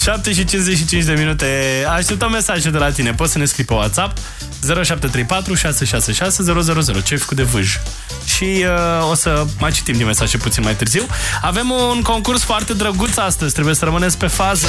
7 și 55 de minute. Așteptăm mesaje de la tine. Poți să ne scrii pe WhatsApp 0734 666 000. Ce ai făcut de vâj? Și uh, o să mai citim din mesaje puțin mai târziu. Avem un concurs foarte drăguț astăzi. Trebuie să rămâneți pe fază.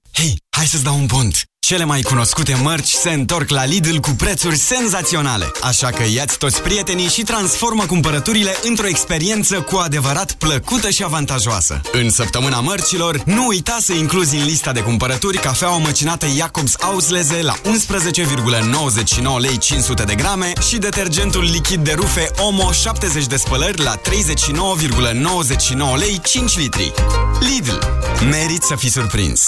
Hei, hai să-ți dau un pont! Cele mai cunoscute mărci se întorc la Lidl cu prețuri senzaționale. Așa că iați toți prietenii și transformă cumpărăturile într-o experiență cu adevărat plăcută și avantajoasă. În săptămâna mărcilor, nu uita să incluzi în lista de cumpărături cafeaua măcinată Jacobs Ausleze la 11,99 lei 500 de grame și detergentul lichid de rufe Omo 70 de spălări la 39,99 lei 5 litri. Lidl. Merit să fii surprins!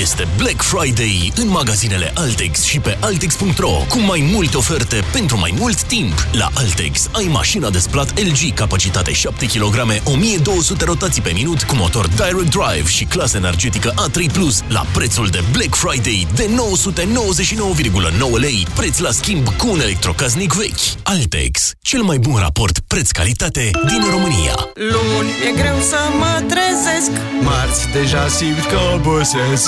Este Black Friday în magazinele Altex și pe Altex.ro cu mai multe oferte pentru mai mult timp. La Altex ai mașina de splat LG, capacitate 7 kg, 1200 rotații pe minut, cu motor Direct Drive și clasă energetică A3+, la prețul de Black Friday de 999,9 lei, preț la schimb cu un electrocasnic vechi. Altex, cel mai bun raport preț-calitate din România. Luni e greu să mă trezesc Marți deja simt că obosesc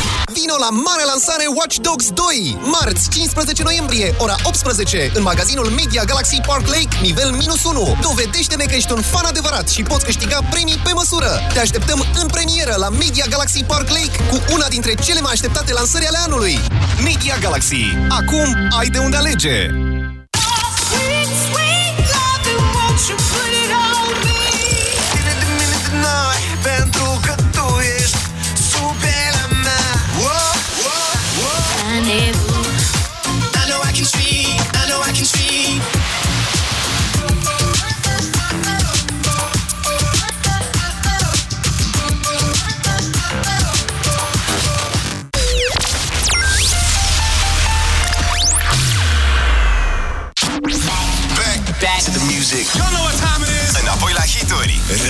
Vino la mare lansare Watch Dogs 2! Marți, 15 noiembrie, ora 18, în magazinul Media Galaxy Park Lake, nivel minus 1. Dovedește-ne că ești un fan adevărat și poți câștiga premii pe măsură. Te așteptăm în premieră la Media Galaxy Park Lake cu una dintre cele mai așteptate lansări ale anului. Media Galaxy. Acum ai de unde alege!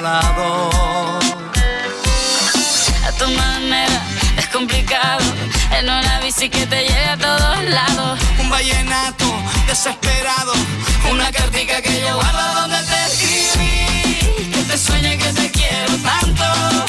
lado A tu manera es complicado. En una bici que te lleve a todos lados. Un vallenato desesperado Una cartica que yo guardo donde te escribí Que te sueñe que te quiero tanto.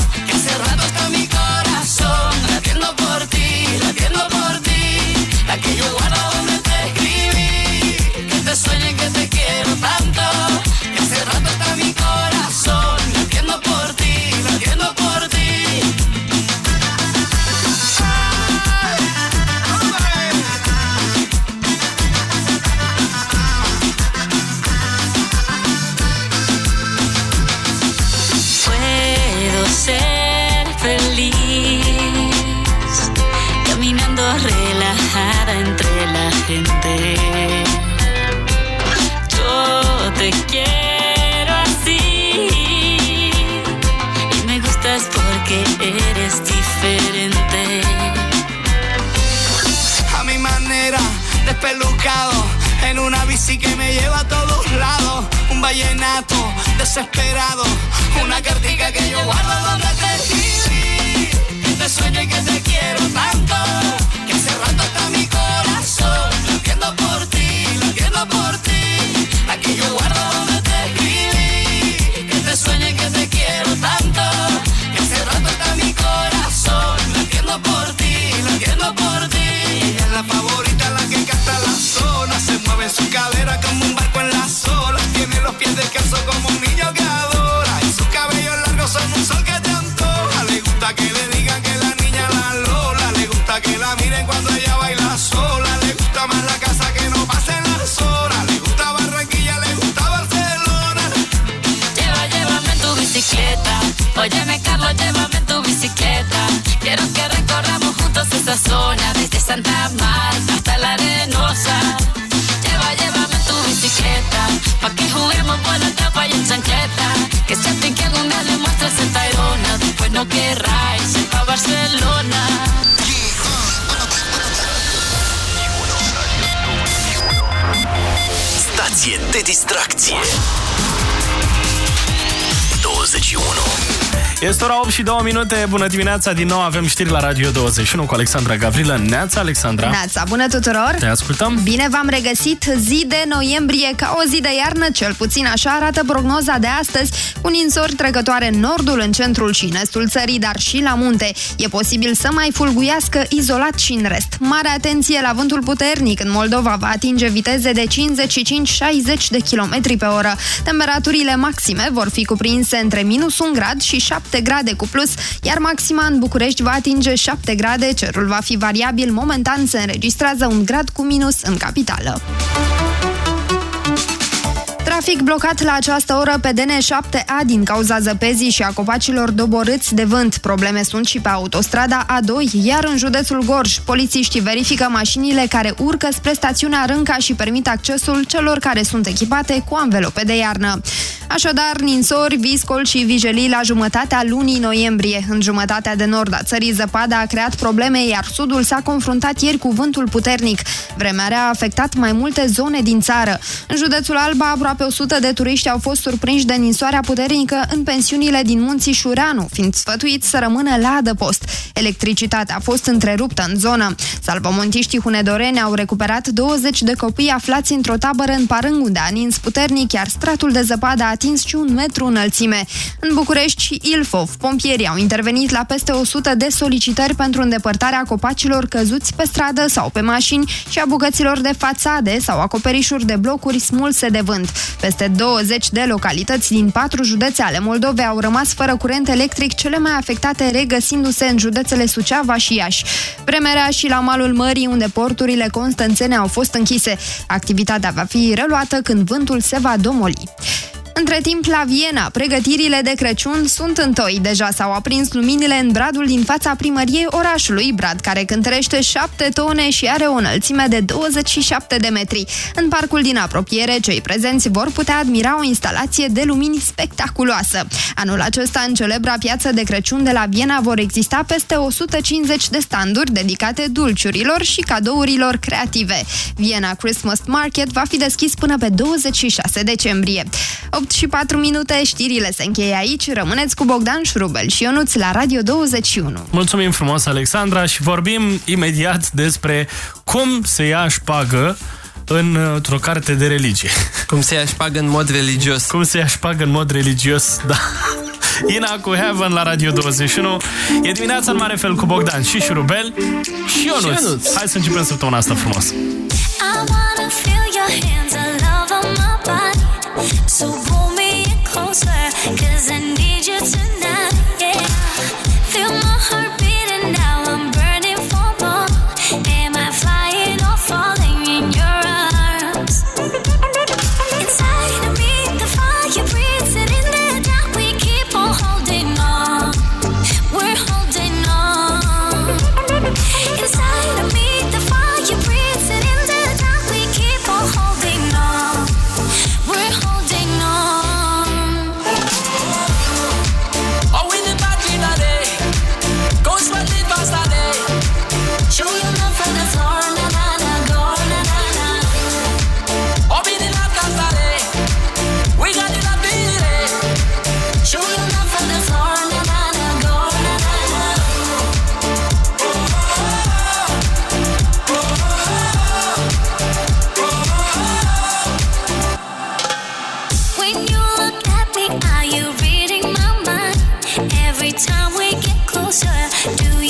desesperado. Una cartica que yo guardo donde te escribí. Te sueño y que te quiero tanto. Santa Marta hasta la Arenosa. Lleva, llévame en tu bicicleta. Pa' que juguemos por la tapa y en chancleta. Que se que algún día le muestres el Tayrona. Después no querráis ir pa' Barcelona. Stație de distracție 21 Este ora 8 și 2 minute. Bună dimineața, din nou avem știri la Radio 21 cu Alexandra Gavrilă. Neața, Alexandra. Neața, bună tuturor! Te ascultăm? Bine v-am regăsit zi de noiembrie ca o zi de iarnă, cel puțin așa arată prognoza de astăzi, cu ninsori trecătoare în nordul, în centrul și în estul țării, dar și la munte. E posibil să mai fulguiască izolat și în rest. Mare atenție la vântul puternic, în Moldova va atinge viteze de 55-60 de km pe oră. Temperaturile maxime vor fi cuprinse între minus 1 grad și 7 grade cu plus, iar maxima în București va atinge 7 grade, cerul va fi variabil, momentan se înregistrează un grad cu minus în capitală. Trafic blocat la această oră pe DN7A din cauza zăpezii și a copacilor doborâți de vânt. Probleme sunt și pe autostrada A2, iar în județul Gorj, polițiștii verifică mașinile care urcă spre stațiunea Rânca și permit accesul celor care sunt echipate cu anvelope de iarnă. Așadar, ninsori, viscol și vijelii la jumătatea lunii noiembrie. În jumătatea de nord a țării zăpada a creat probleme, iar sudul s-a confruntat ieri cu vântul puternic. Vremea rea a afectat mai multe zone din țară. În județul Alba, aproape 100 de turiști au fost surprinși de ninsoarea puternică în pensiunile din munții Șureanu, fiind sfătuiți să rămână la adăpost. Electricitatea a fost întreruptă în zonă. Salvamontiștii hunedoreni au recuperat 20 de copii aflați într-o tabără în Parâng, unde a nins puternic, iar stratul de zăpadă a atins și un metru înălțime. În București și Ilfov, pompierii au intervenit la peste 100 de solicitări pentru îndepărtarea copacilor căzuți pe stradă sau pe mașini și a bucăților de fațade sau acoperișuri de blocuri smulse de vânt. Peste 20 de localități din patru județe ale Moldovei au rămas fără curent electric, cele mai afectate regăsindu-se în județele Suceava și Iași. Vremerea și la malul mării, unde porturile constanțene au fost închise. Activitatea va fi reluată când vântul se va domoli. Între timp, la Viena, pregătirile de Crăciun sunt întoi. Deja s-au aprins luminile în bradul din fața primăriei orașului, brad care cântărește 7 tone și are o înălțime de 27 de metri. În parcul din apropiere, cei prezenți vor putea admira o instalație de lumini spectaculoasă. Anul acesta, în celebra piață de Crăciun de la Viena, vor exista peste 150 de standuri dedicate dulciurilor și cadourilor creative. Viena Christmas Market va fi deschis până pe 26 decembrie. 8 și 4 minute, știrile se încheie aici. Rămâneți cu Bogdan Șrubel și Ionuț la Radio 21. Mulțumim frumos, Alexandra, și vorbim imediat despre cum se ia șpagă într-o carte de religie. Cum se ia șpagă în mod religios. Cum se ia șpagă în mod religios, da. Ina cu Heaven la Radio 21. E dimineața în mare fel cu Bogdan și Șurubel și Ionuț. Și Ionuț. Hai să începem săptămâna asta frumos. I wanna feel your hands all over my body. So pull me in closer, cause I need you tonight.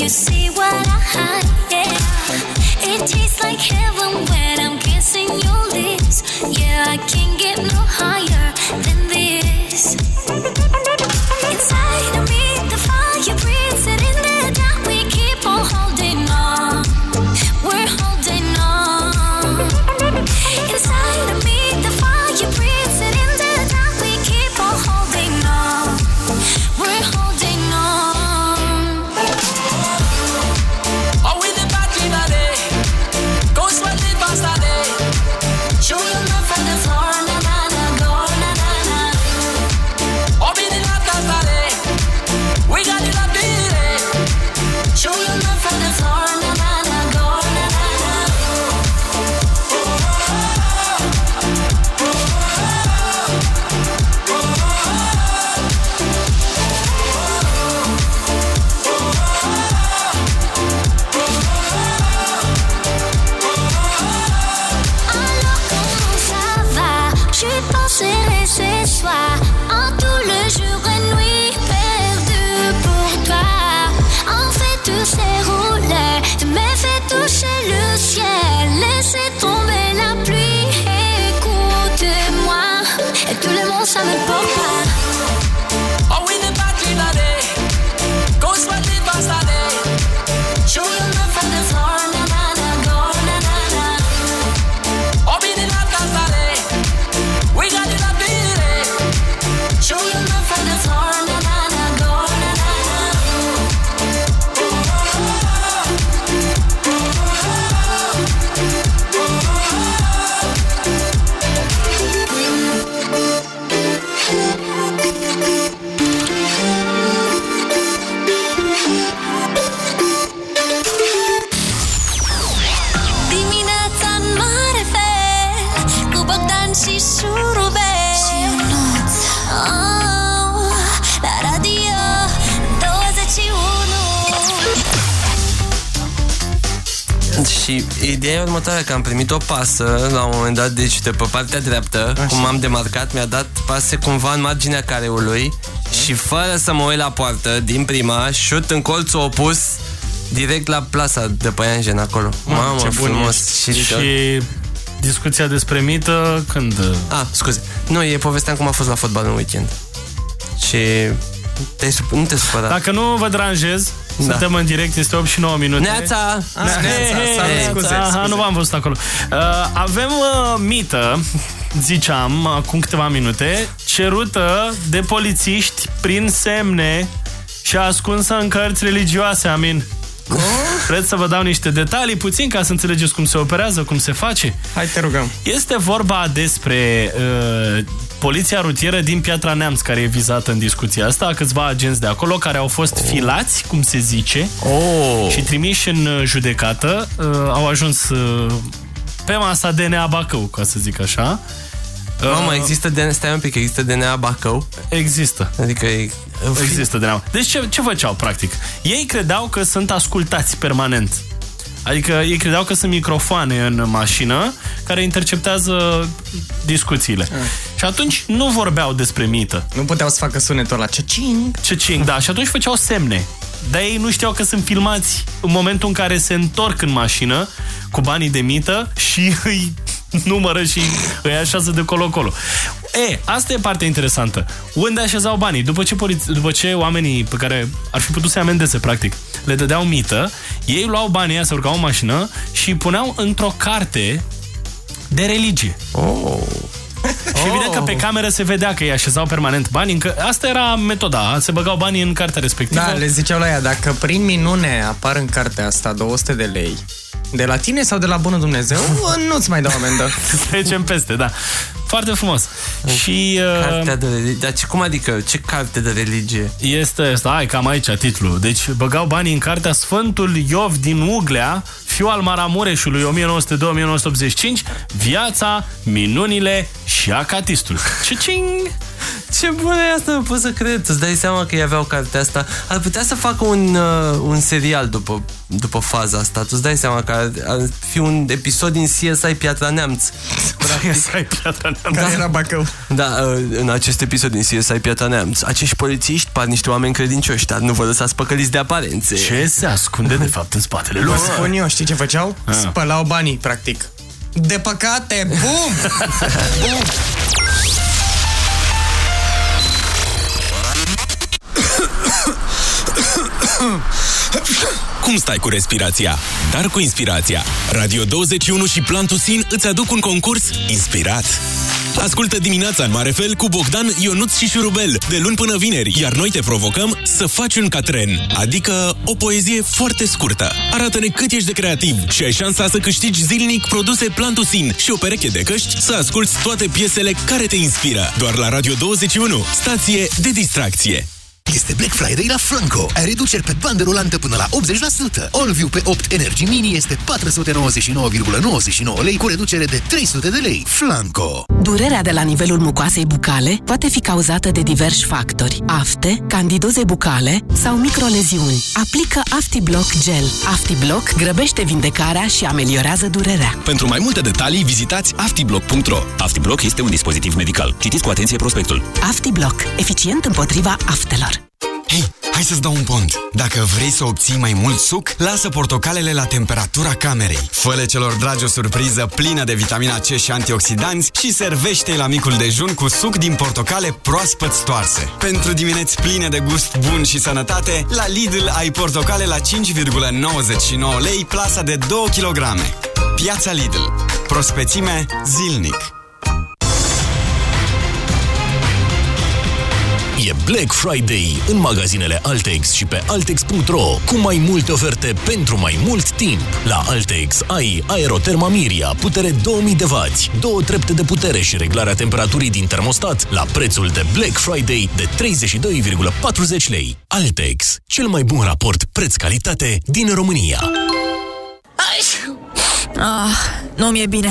You see what I? Yeah, it tastes like heaven when I'm kissing your lips. Yeah, I can't get no higher than this. Ideea e următoarea, că am primit o pasă la un moment dat, deci de pe partea dreaptă, Așa. cum am demarcat, mi-a dat pase cumva în marginea careului și fără să mă uit la poartă, din prima, șut în colțul opus, direct la plasa de Păianjen acolo. Mamă, ce bun frumos. Și, și discuția despre mită, când... Ah, scuze. Nu, e povesteam cum a fost la fotbal în weekend. Și te nu te supăra. Dacă nu vă deranjez, Da. suntem în direct, este 8 și 9 minute. Neața! Ne- Neața, Hei, salut, hei, scuze, aha, scuze. nu v-am văzut acolo. Uh, avem uh, mită, ziceam acum câteva minute, cerută de polițiști prin semne și ascunsă în cărți religioase, amin. Vreți să vă dau niște detalii puțin ca să înțelegeți cum se operează, cum se face? Hai, te rugăm. Este vorba despre uh, poliția rutieră din Piatra Neamț care e vizată în discuția asta, câțiva agenți de acolo care au fost oh. filați, cum se zice, oh. și trimiși în uh, judecată, uh, au ajuns uh, pe masa DNA Bacău, ca să zic așa. Mamă, există DNA, stai un pic, există DNA Bacău? Există. Adică e... Există DNA. Deci ce, ce făceau, practic? Ei credeau că sunt ascultați permanent. Adică ei credeau că sunt microfoane în mașină care interceptează discuțiile. Și atunci nu vorbeau despre mită. Nu puteau să facă sunetul la cecing. Cecing, da. Și atunci făceau semne. Dar ei nu știau că sunt filmați în momentul în care se întorc în mașină cu banii de mită și îi numără și îi așează de colo-colo. E, asta e partea interesantă. Unde așezau banii? După ce, poliț- după ce oamenii pe care ar fi putut să amendeze, practic, le dădeau mită, ei luau banii ăia, se urcau în mașină și îi puneau într-o carte de religie. Oh. Și evident că pe cameră se vedea că îi așezau permanent banii, încă asta era metoda, se băgau banii în cartea respectivă. Da, le ziceau la ea, dacă prin minune apar în cartea asta 200 de lei, de la tine sau de la bunul Dumnezeu, nu-ți mai dau amendă. Trecem peste, da. Foarte frumos. Și... Uh, Cartea de religie. Dar ce, cum adică? Ce carte de religie? Este, stai, cam aici titlul. Deci băgau banii în cartea Sfântul Iov din Uglea, fiu al Maramureșului 1902-1985, Viața, minunile și acatistul. Ce-cing! Ce bună e asta, nu pot să cred. Îți dai seama că ei aveau cartea asta. Ar putea să facă un, uh, un serial după, după faza asta. Tu îți dai seama că ar, ar fi un episod din CSI Piatra Neamț. CSI Piatra Neamț. Care era Bacău. Da, uh, în acest episod din CSI Piatra Neamț, acești polițiști par niște oameni credincioși, dar nu vă lăsați păcăliți de aparențe. Ce se ascunde de fapt în spatele lor? Vă spun eu, știi ce făceau? Ah. Spălau banii, practic. De păcate, bum! bum! Cum stai cu respirația? Dar cu inspirația. Radio 21 și Plantusin îți aduc un concurs inspirat. Ascultă dimineața în mare fel cu Bogdan, Ionuț și Șurubel, de luni până vineri, iar noi te provocăm să faci un catren, adică o poezie foarte scurtă. Arată-ne cât ești de creativ și ai șansa să câștigi zilnic produse Plantusin și o pereche de căști să asculti toate piesele care te inspiră. Doar la Radio 21, stație de distracție. Este Black Friday la Flanco. Ai reduceri pe bandă rulantă până la 80%. Allview pe 8 Energy Mini este 499,99 lei cu reducere de 300 de lei. Flanco. Durerea de la nivelul mucoasei bucale poate fi cauzată de diversi factori. Afte, candidoze bucale sau microleziuni. Aplică AftiBlock Gel. AftiBlock grăbește vindecarea și ameliorează durerea. Pentru mai multe detalii, vizitați aftiblock.ro. AftiBlock este un dispozitiv medical. Citiți cu atenție prospectul. AftiBlock. Eficient împotriva aftelor. Hei, hai să-ți dau un pont. Dacă vrei să obții mai mult suc, lasă portocalele la temperatura camerei. Fă celor dragi o surpriză plină de vitamina C și antioxidanți și servește la micul dejun cu suc din portocale proaspăt stoarse. Pentru dimineți pline de gust bun și sănătate, la Lidl ai portocale la 5,99 lei plasa de 2 kg. Piața Lidl. Prospețime zilnic. E Black Friday în magazinele Altex și pe Altex.ro cu mai multe oferte pentru mai mult timp. La Altex ai aeroterma Miria, putere 2000 de W, două trepte de putere și reglarea temperaturii din termostat la prețul de Black Friday de 32,40 lei. Altex, cel mai bun raport preț-calitate din România. Ah, nu mi-e bine.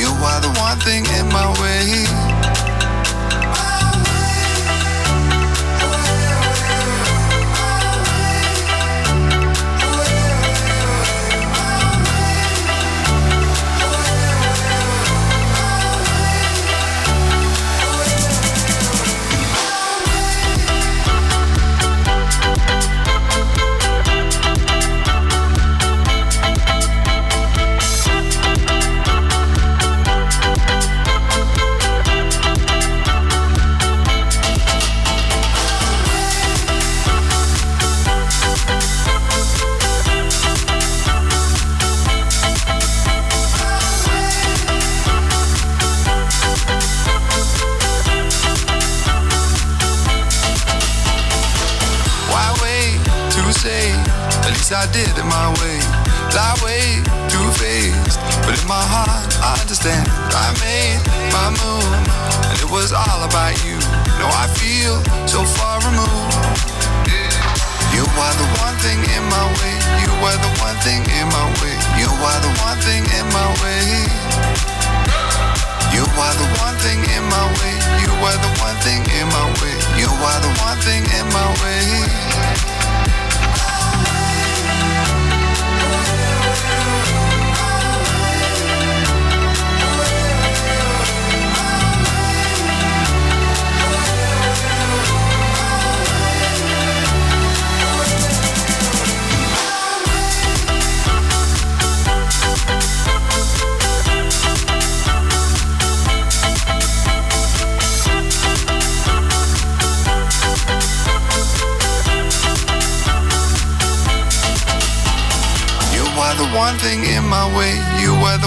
Are the one thing in my way.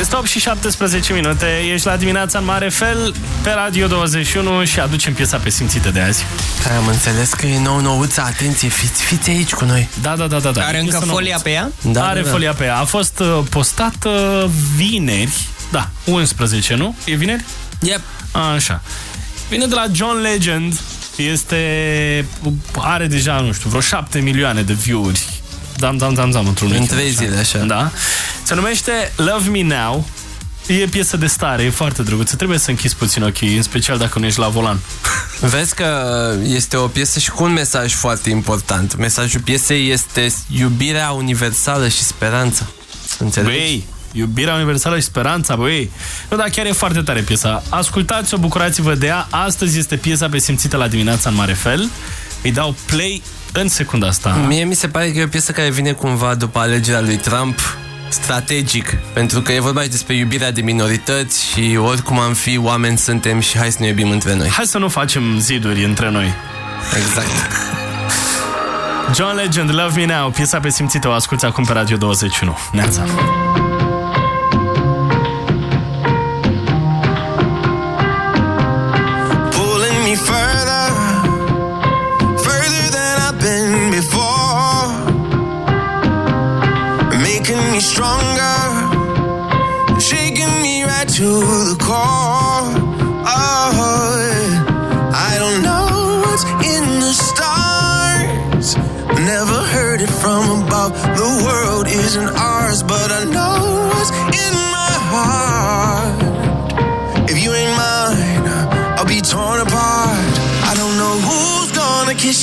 Este 8 și 17 minute, ești la dimineața în mare fel pe Radio 21 și aducem piesa pe simțită de azi. Care am înțeles că e nou nouță, atenție, fiți, fiți aici cu noi. Da, da, da, da. da. Are încă Piesă folia nouă. pe ea? Da, Are da, da. folia pe ea. A fost uh, postată vineri, da, 11, nu? E vineri? Yep. Așa. Vine de la John Legend. Este... Are deja, nu știu, vreo 7 milioane de view-uri. Dam, dam, dam, dam, într-un În weekend, trei zile, așa. Da. Se numește Love Me Now. E piesă de stare, e foarte drăguță. Trebuie să închizi puțin ochii, în special dacă nu ești la volan. Vezi că este o piesă și cu un mesaj foarte important. Mesajul piesei este iubirea universală și speranța. Înțelegi? Băi, iubirea universală și speranța, băi. Nu, dar chiar e foarte tare piesa. Ascultați-o, bucurați-vă de ea. Astăzi este piesa pe simțită la dimineața în mare fel. Îi dau play în secunda asta. Mie mi se pare că e o piesă care vine cumva după alegerea lui Trump strategic, pentru că e vorba și despre iubirea de minorități și oricum am fi, oameni suntem și hai să ne iubim între noi. Hai să nu facem ziduri între noi. Exact. John Legend, Love Me Now, piesa pe simțită, o asculti acum pe Radio 21. Neața.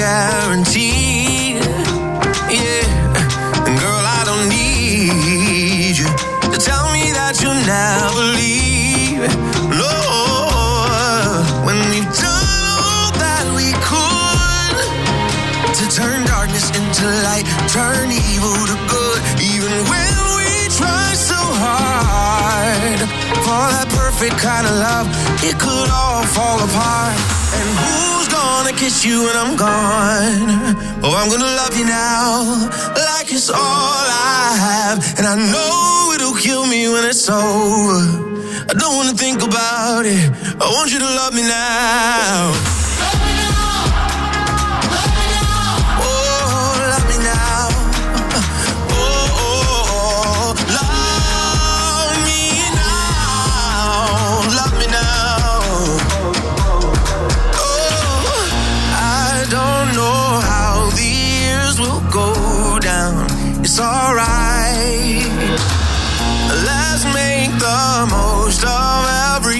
Nothing guaranteed. Yeah, and girl, I don't need you to tell me that you'll never leave. No, when we've done all that we could to turn darkness into light, turn evil to good, even when we try so hard for that perfect kind of love, it could all fall apart. And who's gonna kiss you when I'm gone? Oh, I'm gonna love you now, like it's all I have. And I know it'll kill me when it's over. I don't wanna think about it. I want you to love me now.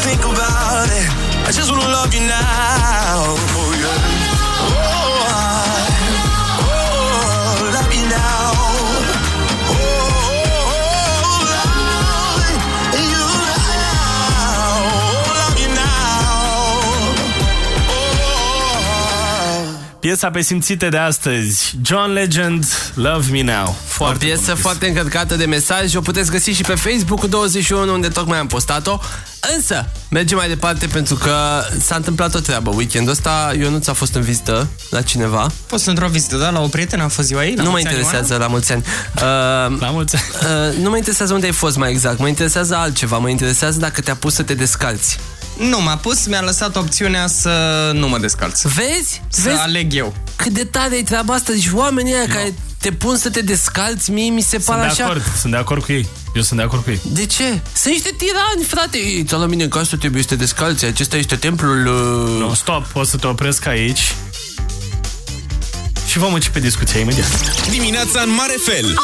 I don't wanna think about it. I just wanna love you now. Oh, yeah. Oh, I, oh, love you now. Oh, oh, oh, love you now. Love you now. Piesa pe simțite de astăzi, John Legend, Love Me Now. Foarte o piesă foarte încărcată de mesaje, o puteți găsi și pe Facebook 21, unde tocmai am postat-o. Însă, mergem mai departe pentru că s-a întâmplat o treabă. Weekendul ăsta, Ionuț a fost în vizită la cineva. Fost într-o vizită, da? La o prietenă a fost ziua ei? La Nu mă mulți ani, interesează la mulți ani. Uh, la mulți ani. Uh, nu mă interesează unde ai fost mai exact. Mă interesează altceva. Mă interesează dacă te-a pus să te descalți. Nu m-a pus, mi-a lăsat opțiunea să nu mă descalț. Vezi? Să Vezi? aleg eu. Cât de tare e treaba asta. Deci oamenii ăia care te pun să te descalți, mie mi se Sunt pare de așa... acord, sunt de acord cu ei. Eu sunt de acord cu ei. De ce? Sunt niște tirani, frate. Ei, ți la mine în casă trebuie să te descalți. Acesta este templul... Uh... No, stop, o să te opresc aici. Și vom începe discuția imediat. Dimineața în mare fel.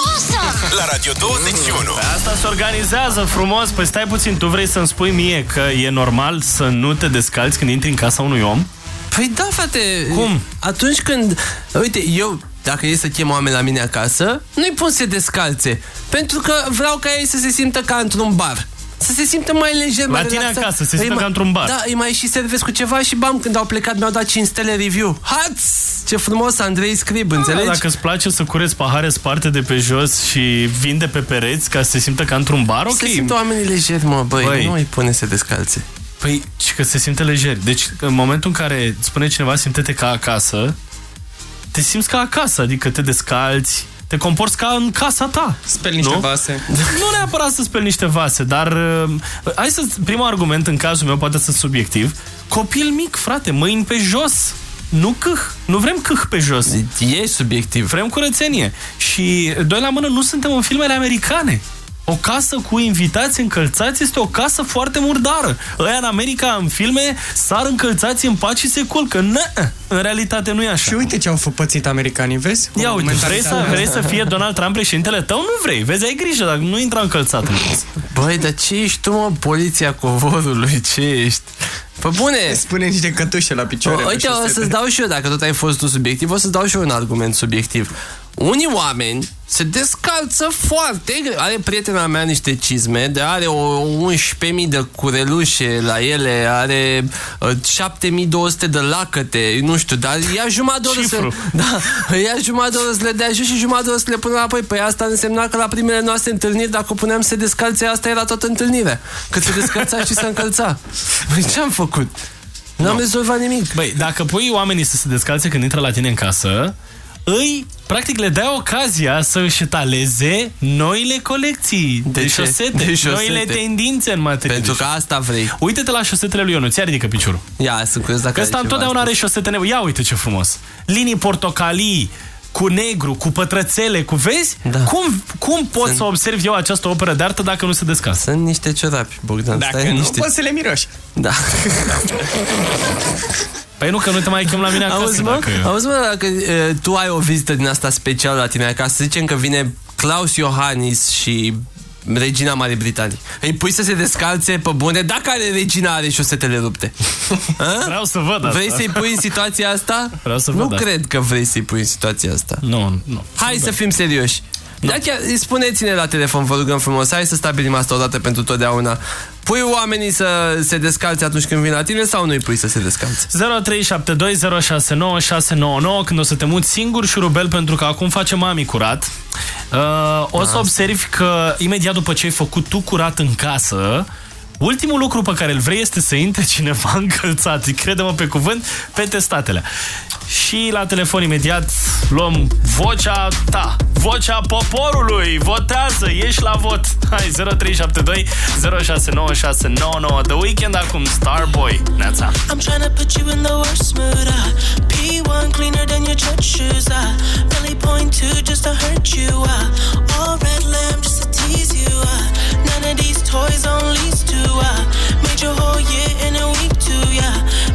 La Radio 21. Pe asta se organizează frumos. Păi stai puțin, tu vrei să-mi spui mie că e normal să nu te descalți când intri în casa unui om? Păi da, frate. Cum? Atunci când... Uite, eu, dacă e să chem oameni la mine acasă, nu-i pun să se descalțe. Pentru că vreau ca ei să se simtă ca într-un bar. Să se simtă mai lejer, La mai tine relaxat. acasă, se Îi simtă mai- ca într-un bar. Da, îi mai și servesc cu ceva și bam, când au plecat mi-au dat 5 stele review. Haț! Ce frumos, Andrei Scrib, înțelegi? Da, dacă îți place să cureți pahare sparte de pe jos și vinde pe pereți ca să se simtă ca într-un bar, ok. Se simt oamenii lejeri, mă, băi, Băi. nu îi pune să descalțe. Păi, și că se simte lejer. Deci, în momentul în care spune cineva simte-te ca acasă, te simți ca acasă, adică te descalți, te comporți ca în casa ta. Speli niște nu? vase. Nu neapărat să speli niște vase, dar uh, hai să primul argument în cazul meu poate să subiectiv. Copil mic, frate, mâini pe jos. Nu câh. Nu vrem câh pe jos. E subiectiv. Vrem curățenie. Și doi la mână, nu suntem în filmele americane. O casă cu invitați încălțați este o casă foarte murdară. Ăia în America, în filme, sar încălțați în pat și se culcă. Nă, în realitate nu e așa. Și uite ce au făpățit americanii, vezi? Ia uite, vrei să, Mentalitatea. vrei să fie Donald Trump președintele tău? Nu vrei. Vezi, ai grijă, dacă nu intra încălțat în casă. Băi, dar ce ești tu, mă, poliția covorului? Ce ești? Pe bune! Spune niște cătușe la picioare. O, uite, pe o șosete. să-ți dau și eu, dacă tot ai fost tu subiectiv, o să-ți dau și eu un argument subiectiv. Unii oameni se descalță foarte greu. Are prietena mea niște cizme, de are o 11.000 de curelușe la ele, are uh, 7.200 de lacăte, nu știu, dar ia jumătate de oră să, Cifru. da, ia jumătate de oră să le dea jos și jumătate de oră să le pună înapoi. Păi asta însemna că la primele noastre întâlniri, dacă o puneam să se descalțe, asta era toată întâlnirea. Că se descalța și se încălța. Păi ce am făcut? N-am Nu. rezolvat nimic. Băi, dacă pui oamenii să se descalțe când intră la tine în casă, îi, practic, le dai ocazia să își etaleze noile colecții de, De de, ce? șosete, De șosete. noile tendințe în materie Pentru de că asta vrei. Uite-te la șosetele lui Ionuț, ia ridică piciorul. Ia, sunt curios dacă Că ăsta are ceva întotdeauna are astăzi. șosete nebune. Ia uite ce frumos. Linii portocalii, cu negru, cu pătrățele, cu vezi? Da. Cum, cum pot să observ eu această operă de artă dacă nu se descalță? Sunt niște ciorapi, Bogdan. Dacă stai nu, niște... poți să le miroși. Da. Păi nu, că nu te mai chem la mine acasă. Auzi, mă, dacă... auzi, mă, dacă uh, tu ai o vizită din asta specială la tine acasă, să zicem că vine Klaus Iohannis și regina Marii Britanii. Îi pui să se descalțe pe bune dacă are regina are șosetele rupte. A? Vreau să văd asta. Vrei să-i pui în situația asta? Vreau să nu văd asta. cred că vrei să-i pui în situația asta. Nu, nu. Hai să fim serioși. Da, chiar, spuneți-ne la telefon, vă rugăm frumos, hai să stabilim asta odată pentru totdeauna. Pui oamenii să se descalțe atunci când vin la tine sau nu-i pui să se descalțe? 0372069699 când o să te muți singur și rubel pentru că acum face mami curat. Uh, o să observi că imediat după ce ai făcut tu curat în casă, ultimul lucru pe care îl vrei este să intre cineva încălțat. Crede-mă pe cuvânt, pe testatele. Și la telefon imediat luăm vocea ta, vocea poporului. Votează, ieși la vot. Hai, 0372 069699 The Weekend acum Starboy. Neața. I'm tryna put you in the worst mood. Uh. P1 cleaner than your church shoes. Uh. Really point two just to hurt you. Uh. All red lamb just to tease you. Uh. None of these toys on lease to. Uh. Made your whole year in a week too. Yeah.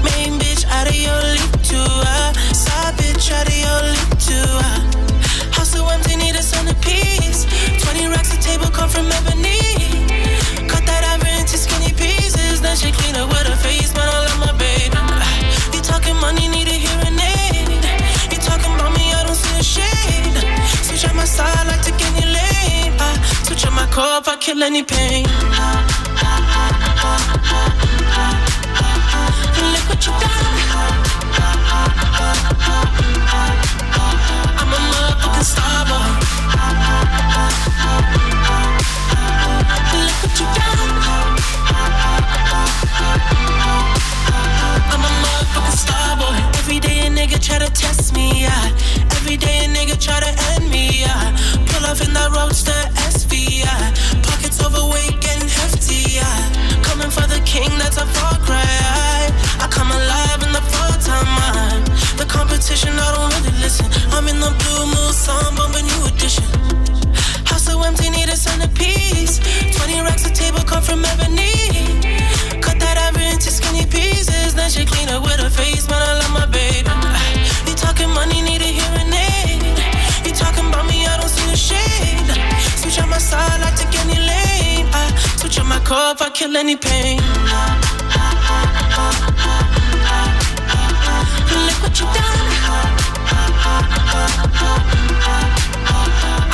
From ebony. Cut that ivory into skinny pieces. Then she clean up with her face, man. I love my baby. You talking money, need a hearing aid. You talking about me, I don't see a shade. Switch on my side, like to any lane. I switch on my core, if I kill any pain. Look what you done. I'm a motherfucking star boy. I don't really listen. I'm in the blue moon, song, bumping new edition. House so empty, need a centerpiece. 20 racks a table from ebony. Cut that ivory into skinny pieces. Then she with face, man. I love my baby. Uh, you talking money, need a hearing aid. You talking about me, I don't see a shade. Switch my I take any lane. I switch my core, I kill any pain. Look what you done.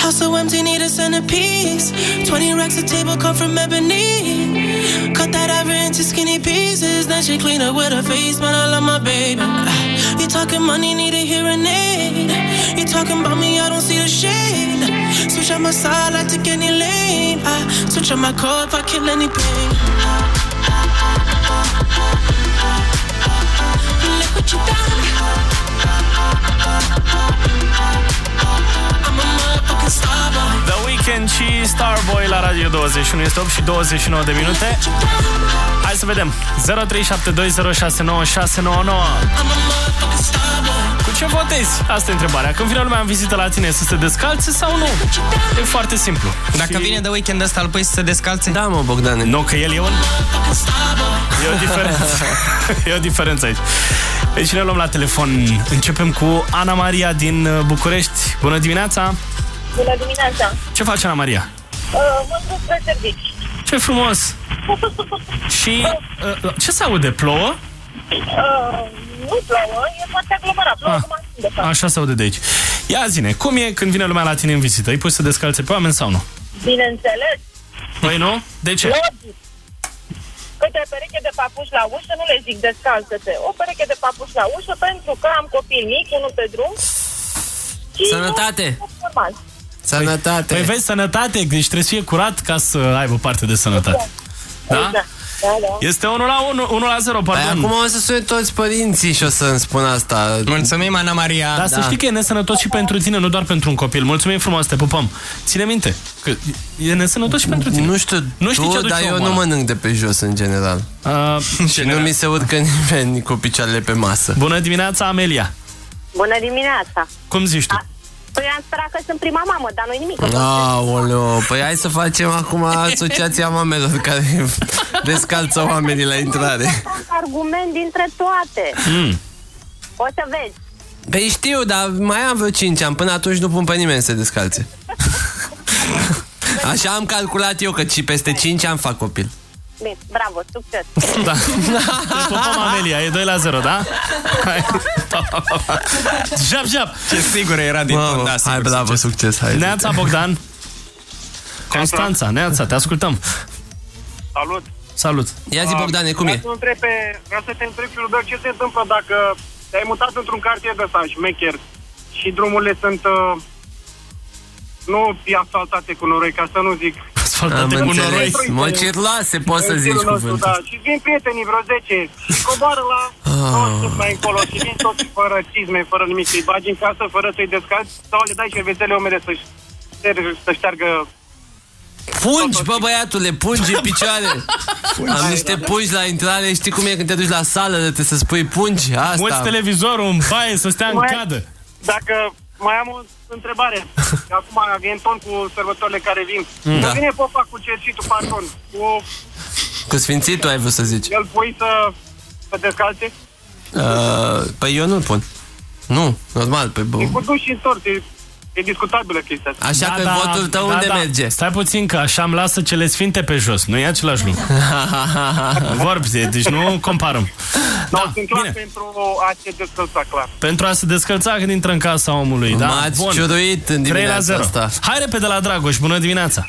House so empty, need a centerpiece. 20 racks a table come from ebony. Cut that ever into skinny pieces. Then she clean up with her face, man. I love my baby. Ah, You talking money, need a hearing aid. You talking about me, I don't see the shade. Switch on my side, I take any lane. I switch on my car if I kill any pain. Look what you done. The Weeknd și Starboy la Radio 21 Este 8 și 29 de minute Hai să vedem 0372069699 Cu ce votezi? Asta e întrebarea Când vine lumea în vizită la tine Să se descalțe sau nu? E foarte simplu Dacă Și- vine de weekend ăsta, îl pui să se descalțe? Da, mă, Bogdane. Nu, că el e un... E o diferență. e o diferență aici. Pe cine luăm la telefon? Începem cu Ana Maria din uh, București. Bună dimineața! Bună dimineața! Ce face Ana Maria? Uh, mă duc spre servici. Ce frumos! Și uh, ce se aude? Plouă? Uh, nu plouă, e foarte aglomerat. Plouă Ah. cum am de fapt. Așa se aude de aici. Ia zine, cum e când vine lumea la tine în vizită? Îi pui să descalțe pe oameni sau nu? Bineînțeles. Păi nu? De ce? Logic. Câte pereche de papuși la ușă, nu le zic descalță-te. O pereche de papuși la ușă pentru că am copii mici, unul pe drum. Și Sănătate! nu- Normal. Sănătate! Păi vezi, sănătate, deci trebuie să fie curat ca să aibă parte de sănătate. Da? Exact. Da, da. Este 1 la 1, 1 la 0, Păi pardon. acum o să sune toți părinții și o să-mi spun asta. Mulțumim, Ana Maria. Dar să știi că e nesănătos și pentru tine, nu doar pentru un copil. Mulțumim frumos, te pupăm. Ține minte că e nesănătos și pentru tine. Nu știu, nu știi tu, ce aduce dar eu omul nu ăla. mănânc de pe jos în general. Uh, și nu mi se urcă nimeni cu picioarele pe masă. Bună dimineața, Amelia. Bună dimineața! Cum zici tu? Păi am sperat că sunt prima mamă, dar nu-i nimic. Aoleo, păi hai să facem acum asociația mamelor care descalță oamenii la intrare. Argument dintre toate. Mm. O să vezi. Păi știu, dar mai am vreo 5 ani, până atunci nu pun pe nimeni să se descalțe. Așa am calculat eu, că și peste 5 ani fac copil. Bine, bravo, succes. Da. Te pupăm, Amelia, e 2 la 0, da? Hai. Pa, pa, pa, pa. Jap, jap. Ce sigur era din Mamă, fond, da, hai, bravo, succes, hai. Neața, Bogdan. Constanța, Neața, te ascultăm. Salut! Salut. Ia zi, Bogdane, cum vreau e? Să întreb pe, vreau să te întreb, Filber, ce se întâmplă dacă te-ai mutat într-un cartier de ăsta, șmecher, și drumurile sunt... Uh, nu asfaltate cu noroi, ca să nu zic. Asfaltate Am înțeles. Mocirloase, poți să În zici stilul nostru, cuvântul. Da. Și vin prietenii vreo 10 și coboară la oh. mai încolo și vin toți fără cizme, fără nimic, să-i bagi în casă, fără să-i descalți sau le dai șervețele umede să-și să șteargă Pungi, bă, băiatule, pungi în picioare. Am niște pungi la intrare, știi cum e când te duci la sală, trebuie să spui pungi? Asta. Mulți televizorul în baie să stea în Mai- cadă. Dacă mai am o întrebare, că acum e în ton cu sărbătorile care vin. Mm. Da. Da. vine popa cu cerșitul pardon, cu Cu sfințitul ai vrut să zici. el pui să, să descalțe, Uh, păi eu nu-l pun. Nu, normal, pe bă. e cu duș și întors, e, e discutabilă chestia asta. Așa că votul tău unde merge? Stai puțin că așa îmi lasă cele sfinte pe jos. Nu e același lucru. Vorbi, deci nu comparăm. Da, sunt clar pentru a se descălța, clar. Pentru a se descălța când intră în casa omului. Da? M-ați ciuruit în 3 la dimineața 0. asta. Hai repede la Dragoș, bună dimineața.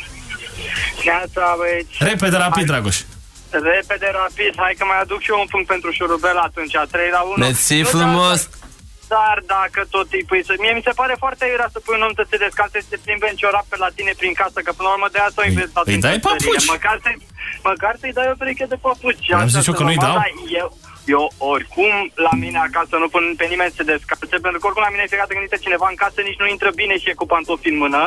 Neața, băieți. Repede, rapid, Dragoș. Repede, rapid, hai că mai aduc și eu un punct pentru șurubel atunci, 3 la 1. Mersi Nu, frumos. Dar dacă tot îi pui să... Mie mi se pare foarte iurea să pui un om să se descalțe să se plimbe în ciorap pe la tine prin casă, că până la urmă de asta o inventat îi în dai căsătorie. papuci. Măcar, să, măcar să-i dai o pereche de papuci. Am Așa zis eu să că nu-i normal, dau. dar Eu, eu oricum la mine acasă nu pun pe nimeni să se descalțe, pentru că oricum la mine fiecare dată când intră cineva în casă nici nu intră bine și e cu pantofi în mână.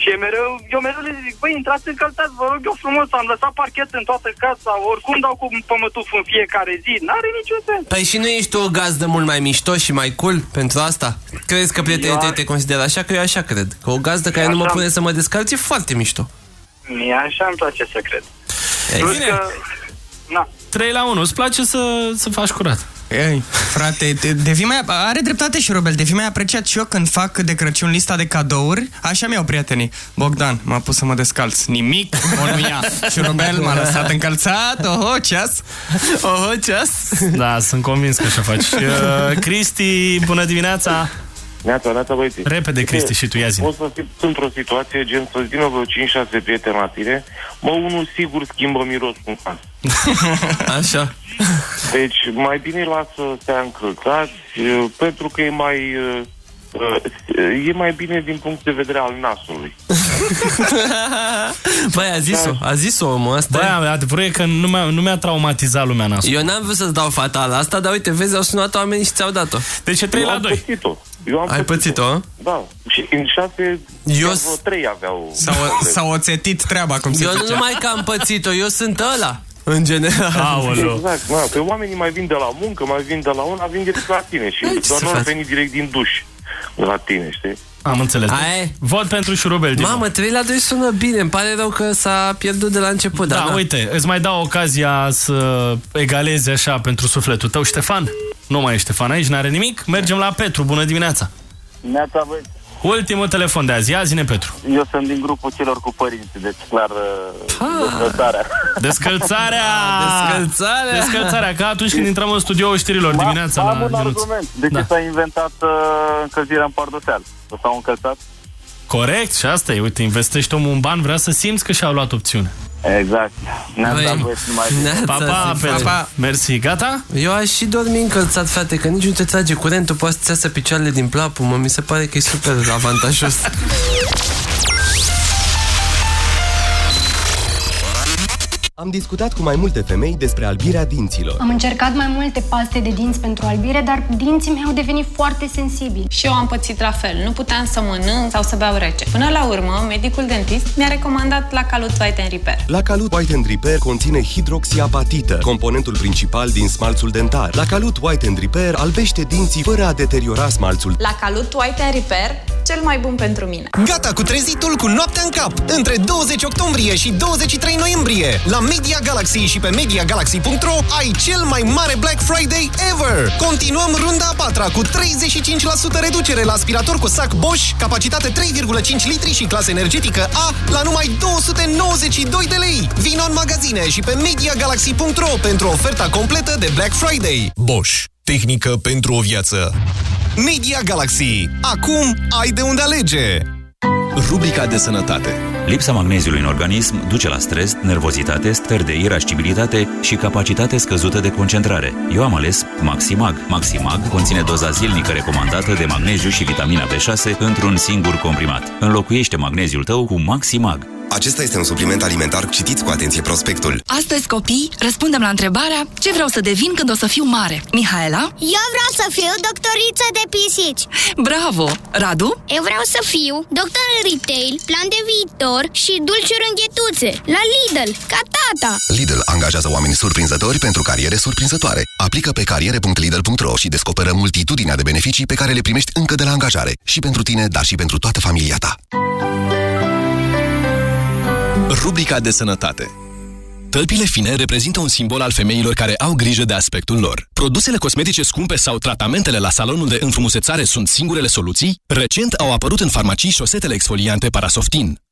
Și e mereu, eu mereu le zic, băi, intrați încălțați, vă rog eu frumos, am lăsat parchet în toată casa, oricum dau cu pămătuf în fiecare zi, n-are niciun sens. Păi și nu ești tu o gazdă mult mai mișto și mai cool pentru asta? Crezi că prietenii Eu- tăi te consideră așa? Că eu așa cred. Că o gazdă care nu mă Așa. pune să mă descalț e foarte mișto. Mie așa îmi place să cred. Ei, Plus bine. că, na, 3 la 1. Îți place să, să faci curat. Ei, frate, de- devii mai, are dreptate și Robel, devii mai apreciat și eu când fac de Crăciun lista de cadouri, așa mi-au prietenii. Bogdan, m-a pus să mă descalț. Nimic, o nu ia. Și Robel m-a lăsat încălțat, oho, ceas. Oho, ceas. Da, sunt convins că așa faci. Uh, Cristi, bună dimineața! Neața, neața, băieții. Repede, Cristi, și tu ia zi. O să fii într-o situație, gen, să-ți vină vreo 5-6 prieteni la tine, mă, unul sigur schimbă miros cu casă. Așa. Deci, mai bine lasă să stea încălțați, eh, pentru că e mai... eh, eh, E mai bine din punct de vedere al nasului. Băi, a zis-o, a zis-o omul ăsta. Băi, adevărul e că nu mi-a, nu mi-a traumatizat lumea nasul. Eu n-am vrut să-ți dau fatal asta, dar uite, vezi, au sunat oamenii și ți-au dat-o. Deci e 3 Eu la am 2. pățit-o. Eu am Ai pățit-o, a? Da. Și în șase, Eu eu s- vreo trei aveau... S-au, s-au oțetit treaba, cum se Eu zice. nu numai că am pățit-o, eu sunt ăla. În general. Aoleu. Exact, da, că oamenii mai vin de la muncă, mai vin de la una, vin direct la tine și ce doar să nu au faci? venit direct din duș la tine, știi? Am înțeles. Aia e. Vot pentru șurubel, Dinu. Mamă, 3 la 2 sună bine, îmi pare rău că s-a pierdut de la început. Da, dar na. uite, îți mai dau ocazia să egalezi așa pentru sufletul tău. Ștefan? Nu mai e Ștefan aici, n-are nimic. Mergem la Petru, bună dimineața. Neața, băi, Ultimul telefon de azi, ia zine Petru. eu sunt din grupul celor cu părinți, deci clar uh, desfătarea. Descălțarea! Descălțarea! Descălțarea, ca atunci când intrăm în studioul știrilor dimineața Am la un Ionuț. argument. De ce Da. s-a inventat uh, încălzirea în pardoseal? Să s-au încălțat? Corect, și asta e. Uite, investești omul un ban, vrea să simți că și-a luat opțiune. Exact. Ne-am Băi, dat băieți numai bine. neața, Pa, pa, zi, Petru. pa. Mersi, gata? Eu aș și dormi încălțat, frate, că nici nu te trage curentul, poate să-ți iasă picioarele din plapul, mă, mi se pare că e super avantajos. Am discutat cu mai multe femei despre albirea dinților. Am încercat mai multe paste de dinți pentru albire, dar dinții mei au devenit foarte sensibili. Și eu am pățit la fel. Nu puteam să mănânc sau să beau rece. Până la urmă, medicul dentist mi-a recomandat la Calut White and Repair. La Calut White and Repair conține hidroxiapatită, componentul principal din smalțul dentar. La Calut White and Repair albește dinții fără a deteriora smalțul. La Calut White and Repair, cel mai bun pentru mine. Gata cu trezitul cu noaptea în cap! Între 20 octombrie și 23 noiembrie la Media Galaxy și pe MediaGalaxy.ro ai cel mai mare Black Friday ever! Continuăm runda a patra cu 35% reducere la aspirator cu sac Bosch, capacitate 3,5 litri și clasă energetică A la numai 292 de lei! Vino în magazine și pe MediaGalaxy.ro pentru oferta completă de Black Friday. Bosch. Tehnică pentru o viață. Media Galaxy. Acum ai de unde alege! Rubrica de sănătate. Lipsa magneziului în organism duce la stres, nervozitate, stări de irascibilitate și capacitate scăzută de concentrare. Eu am ales Maximag. Maximag conține doza zilnică recomandată de magneziu și vitamina B6 într-un singur comprimat. Înlocuiește magneziul tău cu Maximag. Acesta este un supliment alimentar. Citiți cu atenție prospectul. Astăzi, copii, răspundem la întrebarea ce vreau să devin când o să fiu mare. Mihaela? Eu vreau să fiu doctoriță de pisici. Bravo! Radu? Eu vreau să fiu doctor în retail, plan de viitor și dulciuri înghetuțe. La Lidl, ca tata. Lidl angajează oameni surprinzători pentru cariere surprinzătoare. Aplică pe cariere.lidl.ro și descoperă multitudinea de beneficii pe care le primești încă de la angajare. Și pentru tine, dar și pentru toată familia ta. Rubrica de sănătate. Tălpile fine reprezintă un simbol al femeilor care au grijă de aspectul lor. Produsele cosmetice scumpe sau tratamentele la salonul de înfrumusețare sunt singurele soluții? Recent au apărut în farmacii șosetele exfoliante Parasoftin.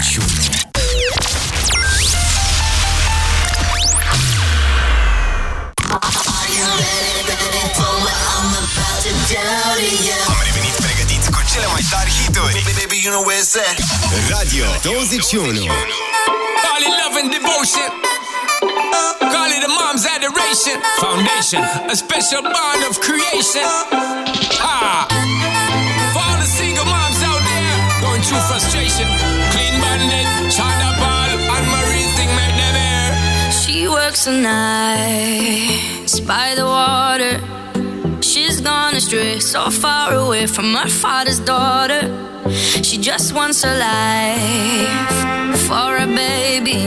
Чуно. Am revenit pregătiți cu cele mai tari hituri Baby, you know where it's at. Radio 21 All in love and devotion. Call it a mom's adoration. Foundation, a special bond of creation. Ah, For all the single moms out there Going through frustration. She works the nights by the water. She's gone astray, so far away from her father's daughter. She just wants a life for a baby.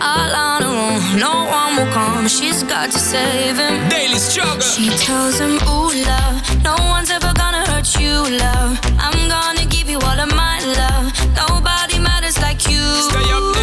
All on her own, no one will come. She's got to save him. Daily struggle. She tells him, Ooh, love, no one's ever gonna hurt you, love. I'm gonna give you all of my love. Nobody matters like you. Stay up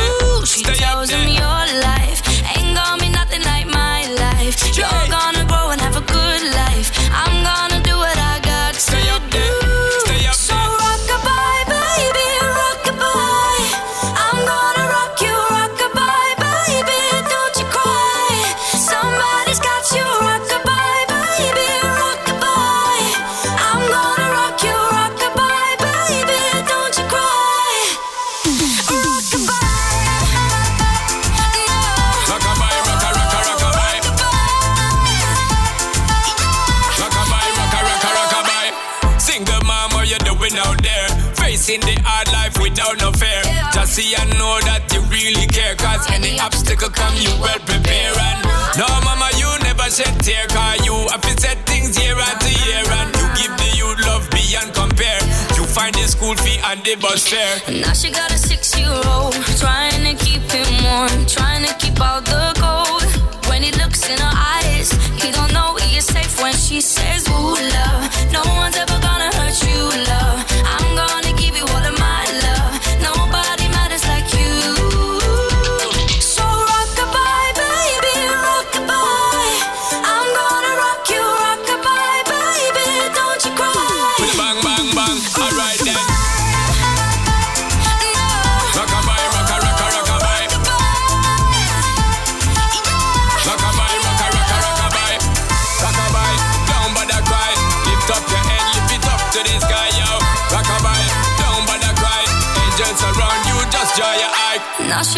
And know that you really care. Cause any obstacle come, you well prepare. And no, mama, you never shed tear. Cause you have to set things year after year. And you give the youth love beyond compare. You find the school fee and the bus fare. Now she got a six-year-old trying to keep him warm, trying to keep out the cold. When he looks in her eyes, he don't know he is safe when she says, "Ooh, love, no one's ever gonna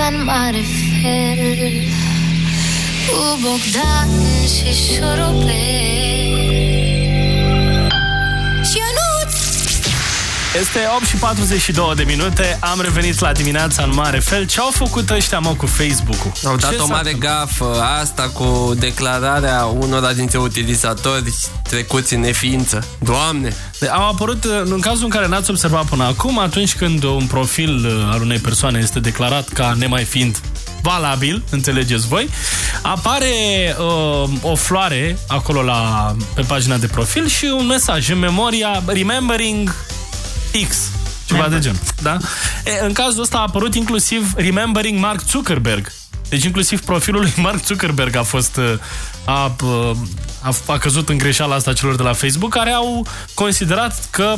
Dimineața în mare fel. Cu Bogdan și șurubel Este 8 și 42 de minute, am revenit la dimineața în mare fel. Ce au făcut ăștia, mă, cu Facebook-ul? Au dat Ce o s-a mare gafă asta cu declararea unora dintre utilizatori trecuți în neființă. Doamne! De- Au apărut, în cazul în care n-ați observat până acum, atunci când un profil uh, al unei persoane este declarat ca nemai fiind valabil, înțelegeți voi, apare uh, o floare acolo la, pe pagina de profil și un mesaj în memoria Remembering X. Ceva de gen. Da? E, în cazul ăsta a apărut inclusiv Remembering Mark Zuckerberg. Deci inclusiv profilul lui Mark Zuckerberg a fost uh, a, a, a căzut în greșeala asta celor de la Facebook care au considerat că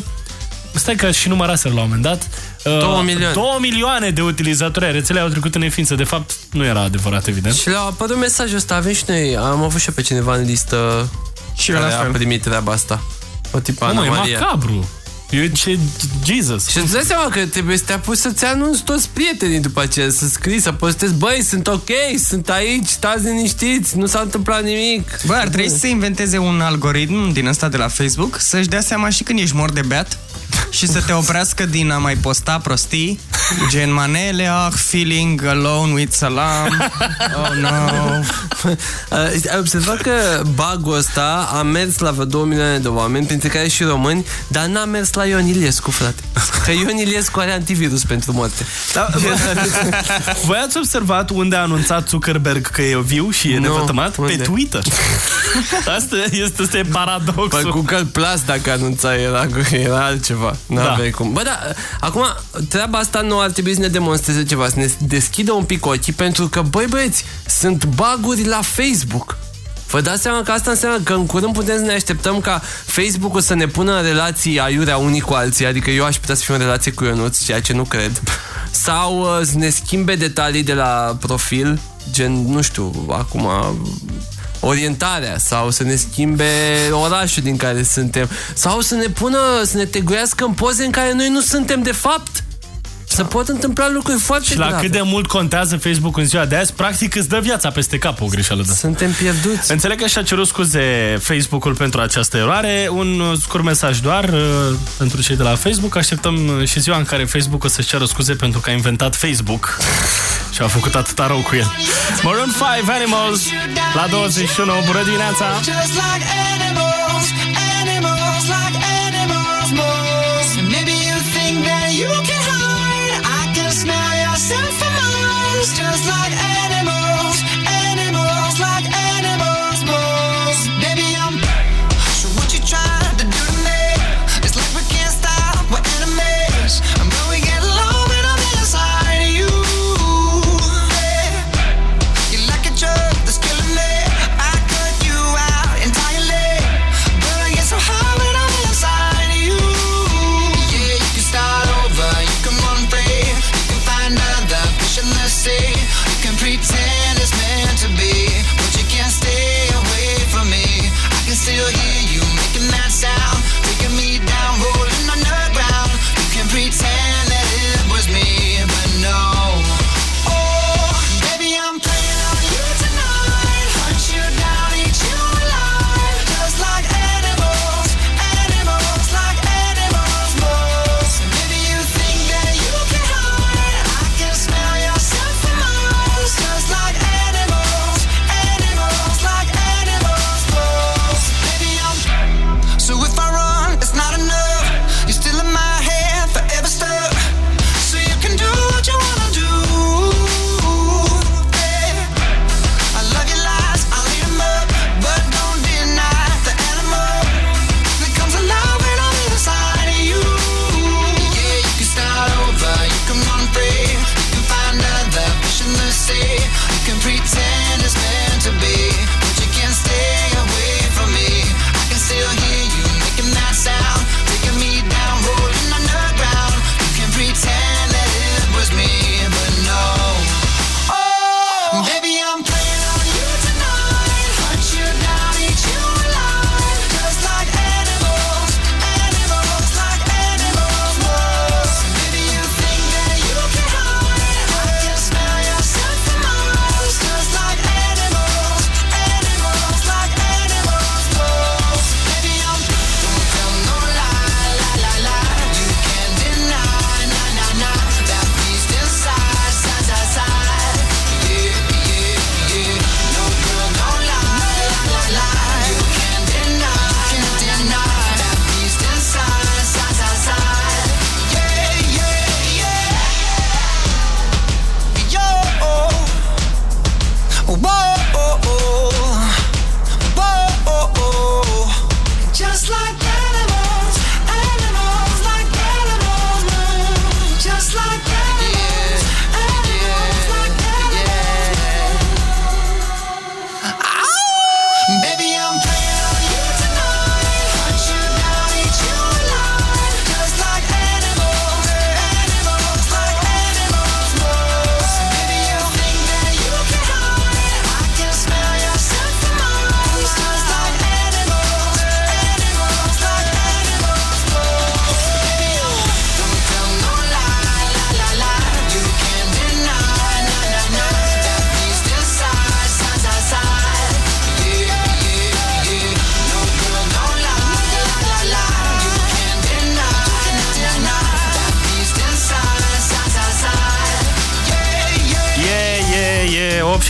Stai că și număraseră la un moment dat. uh, Două milioane. 2 milioane de utilizatori ai rețelei au trecut în neființă. De fapt, nu era adevărat, evident. Și le-a apărut mesajul ăsta, avem și noi, am avut și eu pe cineva în listă Și eu care la a fel. primit treaba asta. O tipă Mă, Ana e Maria. macabru. Eu ce Jesus. Și îți dai seama că trebuie să te apuci să-ți anunți toți prietenii după aceea, să scrii, să postezi, băi, sunt ok, sunt aici, stați liniștiți, nu s-a întâmplat nimic. Bă, ar trebui să se inventeze un algoritm din ăsta de la Facebook să-și dea seama și când ești mor de beat și să te oprească din a mai posta prostii, gen manele, ah, feeling alone with salam, oh no. Ai observat că bagul ăsta a mers la vreo 2 milioane de oameni, printre care și români, dar n-a mers la Ion Iliescu, frate. Că Ion Iliescu are antivirus pentru moarte. Da, Voi ați observat unde a anunțat Zuckerberg că e viu și e Nu, nevătămat? unde? Pe Twitter. Asta este, este paradoxul. Păi Google Plus, dacă anunța, era, era altceva. N-aveai cum. Bă, da, acum, treaba asta nu ar trebui să ne demonstreze ceva, să ne deschidă un pic ochii, pentru că, băi băieți, sunt baguri la Facebook. Vă dați seama că asta înseamnă că în curând putem să ne așteptăm ca Facebook-ul să ne pună în relații aiurea unii cu alții, adică eu aș putea să fiu în relație cu Ionuț, ceea ce nu cred, sau uh, să ne schimbe detalii de la profil, gen, nu știu, acum orientarea. Sau să ne schimbe orașul din care suntem. Sau să ne pună, să ne teguiască în poze în care noi nu suntem de fapt. Să pot întâmpla lucruri foarte Și la grave. cât de mult contează Facebook în ziua de azi, practic îți dă viața peste cap o greșeală de Suntem pierduți. Înțeleg că și-a cerut scuze Facebook-ul pentru această eroare. Un uh, scurt mesaj doar uh, pentru cei de la Facebook. Așteptăm uh, și ziua în care Facebook o să-și ceară scuze pentru că a inventat Facebook și a făcut atâta rău cu el. Maroon 5 Animals la 21. Bună dimineața! Just like animals, animals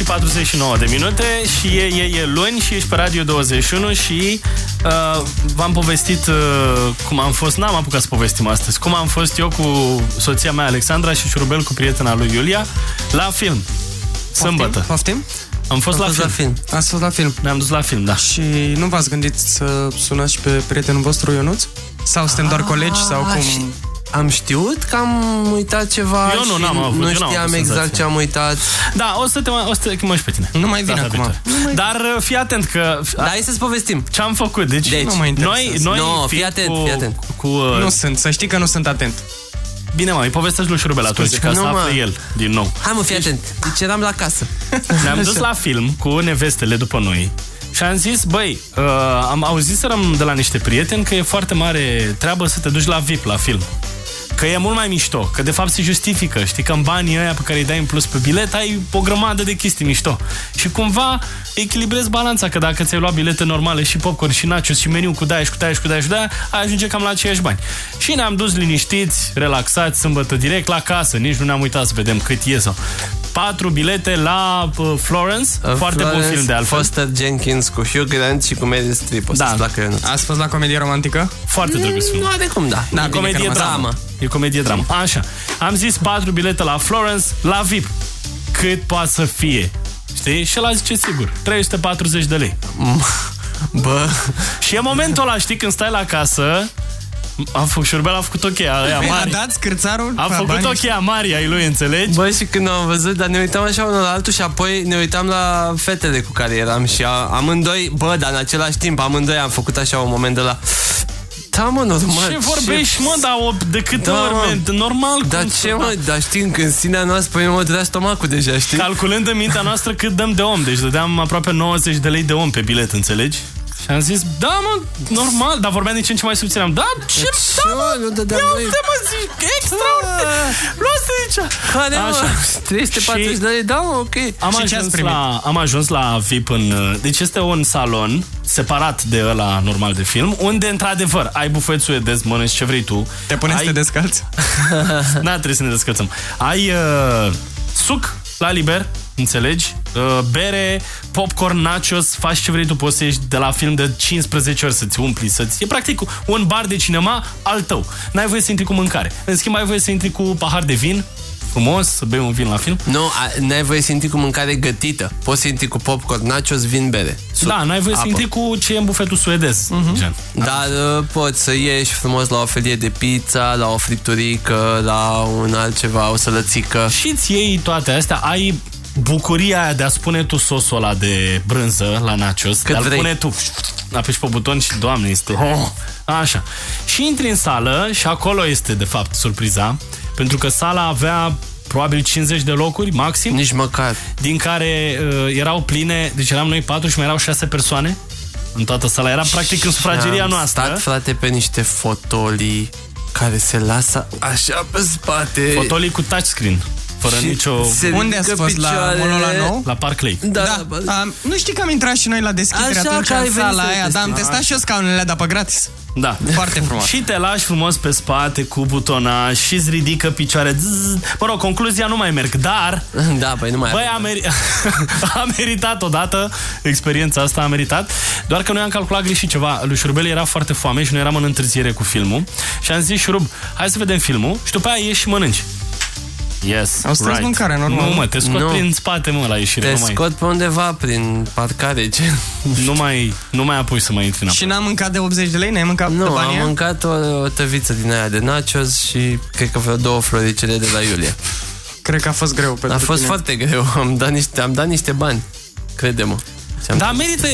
și 49 de minute și e, e, e luni și ești pe Radio 21 și uh, v-am povestit uh, cum am fost, n-am apucat să povestim astăzi, cum am fost eu cu soția mea Alexandra și șurubel cu prietena lui Iulia la film. Sâmbătă. Poftim? Am fost, Am la, fost film. la film. Ați fost la film. Ne-am dus la film, da. Și nu v-ați gândit să sunați și pe prietenul vostru Ionuț? Sau suntem doar colegi sau Ah, cum? Și- Am știut că am uitat ceva Eu nu, și n-am avut, nu eu n-am știam avut exact senzația. ce am uitat. Da, o să te, mai- o să te chemăm și pe tine. Nu mai vine Data acum. viitoare. Dar uh, fii atent că... Da, hai să-ți povestim. Ce am făcut? Deci, Deci, Nu mă interesează. noi, noi No, fii fiind atent, cu, fii atent. Cu, uh, Nu sunt, să știi că nu sunt atent. Bine, mă, îi povestesc lui Șurubel atunci, Scuze. ca să Nu, mă. afle el din nou. Hai mă, fii atent. Deci eram la casă. Ne-am dus la film cu nevestele după noi și am zis, băi, uh, am auzit de la niște prieteni că e foarte mare treabă să te duci la VIP la film. Că e mult mai mișto, că de fapt se justifică. Știi că în banii ăia pe care îi dai în plus pe bilet ai o grămadă de chestii mișto. Și cumva echilibrezi balanța, că dacă ți-ai luat bilete normale și popcorn și nachos și meniu cu daia și cu daia și cu daia și cu daia, ai ajunge cam la aceiași bani. Și ne-am dus liniștiți, relaxați, sâmbătă direct la casă. Nici nu ne-am uitat să vedem cât e sau. Patru bilete la uh, Florence, foarte bun film de altfel. Foster Jenkins cu Hugh Grant și cu Meryl Streep. O Da. să-ți placă Ionuț. Ați fost la comedie romantică? Foarte drăguț film. Nu are cum, da. Da, e bine că comedie rămas dramă. E comedie dramă. Așa. Am zis patru bilete la Florence, la VIP. Cât poate să fie? Știi? Și ăla zice sigur. 340 de lei. Bă, Și e momentul ăla, știi, când stai la casă, am făcut șurbel, a făcut ok, aia A mari. dat scârțarul? A pe făcut bani? ok mari ai lui, înțelegi? Bă, și când am văzut, dar ne uitam așa unul la altul și apoi ne uitam la fetele cu care eram și a, amândoi, bă, dar în același timp amândoi am făcut așa un moment de la... Da, mă, normal. Ce vorbești, mă, dar o, de câte Da, ori, mă. man, normal. Dar cum ce, să- mă, dar știi, când în sinea noastră, pe mine mă dădea stomacul deja, știi? Calculând în mintea noastră cât dăm de om, deci dădeam aproape 90 de lei de om pe bilet, înțelegi? Și am zis, da, mă, normal, dar vorbeam din ce în ce mai subțin. Am, da, ce, Ce, da, mă, nu dădeam ia noi. uite, mă, zic, extraordinar. Luați de aici. Care, mă? Așa. 340 Și- de lei, da, mă, ok. Am Și ce ați ajuns, primit? la, am ajuns la VIP în... Deci este un salon separat de ăla normal de film, unde, într-adevăr, ai bufet suedez, mănânci ce vrei tu. Te pune să ai... te descalți? N-a trebuit să ne descălțăm. Ai uh, suc la liber, înțelegi? Uh, bere, popcorn, nachos, faci ce vrei tu, poți să ieși de la film de 15 ori să-ți umpli, să-ți... E practic un bar de cinema al tău. N-ai voie să intri cu mâncare. În schimb, ai voie să intri cu pahar de vin, frumos, să bei un vin la film. Nu, a- n-ai voie să intri cu mâncare gătită. Poți să intri cu popcorn, nachos, vin, bere. Suc, da, n-ai voie să apă. intri cu ce e în bufetul suedez. Gen. Dar uh, poți să ieși frumos la o felie de pizza, la o fripturică, la un altceva, o sălățică. Și îți iei toate astea, ai bucuria aia de a spune tu sosul ăla de brânză la nachos, Cât de a vrei. pune tu, apeși pe buton și, doamne, este... Oh! Așa. Și intri în sală și acolo este, de fapt, surpriza, pentru că sala avea probabil 50 de locuri, maxim, Nici măcar. din care uh, erau pline, deci eram noi patru și mai erau șase persoane în toată sala. Era practic în sufrageria Și am noastră. stat, frate, pe niște fotolii care se lasă așa pe spate. Fotolii cu touchscreen. Fără Și nicio... se Unde ați ridică fost? La picioarele. mall ăla nou? La Park Lake. Da, Da, da. am, nu știi că am intrat și noi la deschidere Așa atunci că ai în venit sala să aia, dar am testezi. testat și eu scaunele dar pe gratis. Da. Foarte frumos. Și te lași frumos pe spate cu butonaj și îți ridică picioare. Zzz. Mă rog, concluzia nu mai merg, dar Da, păi nu mai Băi, a, meri- a meritat odată experiența asta, a meritat. Doar că noi am calculat greșit ceva. Lui Șurubel era foarte foame și noi eram în întârziere cu filmul. Și am zis, Șurub, hai să vedem filmul și după aia ieși și mănânci. Yes, Au strâns right. mâncare, normal. Nu, mă, te scot Nu. prin spate, mă, la ieșire. Te nu, mai, scot pe undeva prin parcare, ce? nu, mai, nu mai apoi să mai intri înapoi. Și n-am mâncat de 80 de lei? N-ai mâncat de Nu, am bani aia? mâncat o, o tăviță din aia de nachos și cred că vreo două floricele de la Iulia. Cred că a fost greu pentru A fost tine. foarte greu, am dat niște, am dat niște bani, crede-mă. Și-am Da, merită,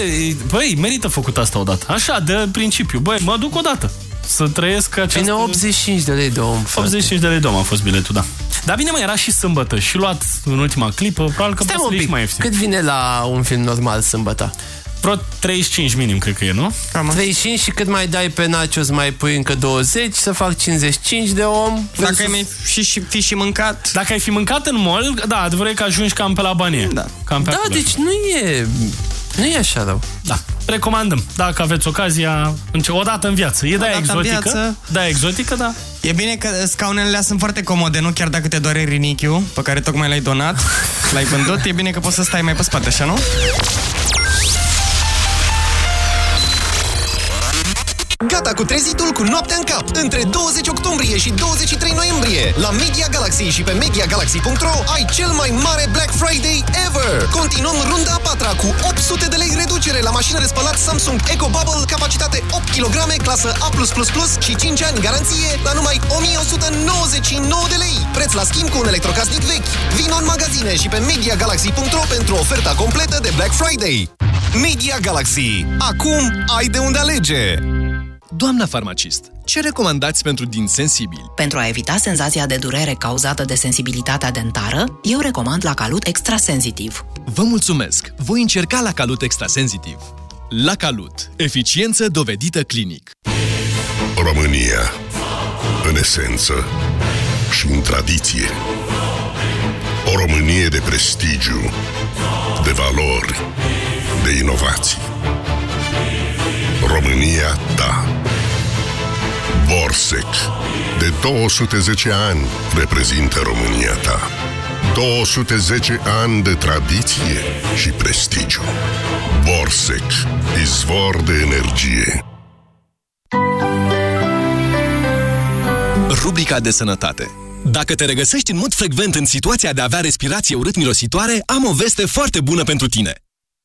băi, merită făcut asta odată. Așa, de principiu. Băi, mă duc odată. Să trăiesc această... Vine 85 de lei de om, frate. 85 de lei dom a fost biletul, da. Dar bine, mă, era și sâmbătă și luat în ultima clipă, probabil că Stai poți un să le pic, ieși mai ieftin. cât vine la un film normal sâmbătă? Vreo 35 minim, cred că e, nu? Cam 35 și cât mai dai pe nachos mai pui încă 20 să fac 55 de om. Dacă ai mai și, și, fi și mâncat... Dacă ai fi mâncat în mall, da, adevărul e că ajungi cam pe la banie. Da. Cam pe Da, acolo. deci nu e... Nu e așa rău. Da. Recomandăm. Dacă aveți ocazia, înce- o dată în viață. E de dată în exotică. viață. Da, exotică, da. E bine că scaunele alea sunt foarte comode, nu? Chiar dacă te doare rinichiul, pe care tocmai l-ai donat, l-ai vândut, e bine că poți să stai mai pe spate, așa, nu? Gata cu trezitul cu noaptea în cap! Între 20 octombrie și 23 noiembrie la Media Galaxy și pe MediaGalaxy.ro ai cel mai mare Black Friday ever! Continuăm runda a patra cu 800 de lei reducere la mașină de spălat Samsung Eco Bubble, capacitate 8 kg, clasă A+++ și 5 ani garanție la numai 1199 de lei. Preț la schimb cu un electrocasnic vechi. Vino în magazine și pe MediaGalaxy.ro pentru oferta completă de Black Friday. Media Galaxy. Acum ai de unde alege! Doamna farmacist, ce recomandați pentru din sensibili? Pentru a evita senzația de durere cauzată de sensibilitatea dentară, eu recomand la Calut Extrasensitiv. Vă mulțumesc! Voi încerca la Calut Extrasensitiv. La Calut. Eficiență dovedită clinic. România. În esență și în tradiție. O Românie de prestigiu, de valori, de inovații. România ta. Borsec. De 210 ani reprezintă România ta. 210 ani de tradiție și prestigiu. Borsec. Izvor de energie. Rubrica de sănătate. Dacă te regăsești în mod frecvent în situația de a avea respirație urât-mirositoare, am o veste foarte bună pentru tine.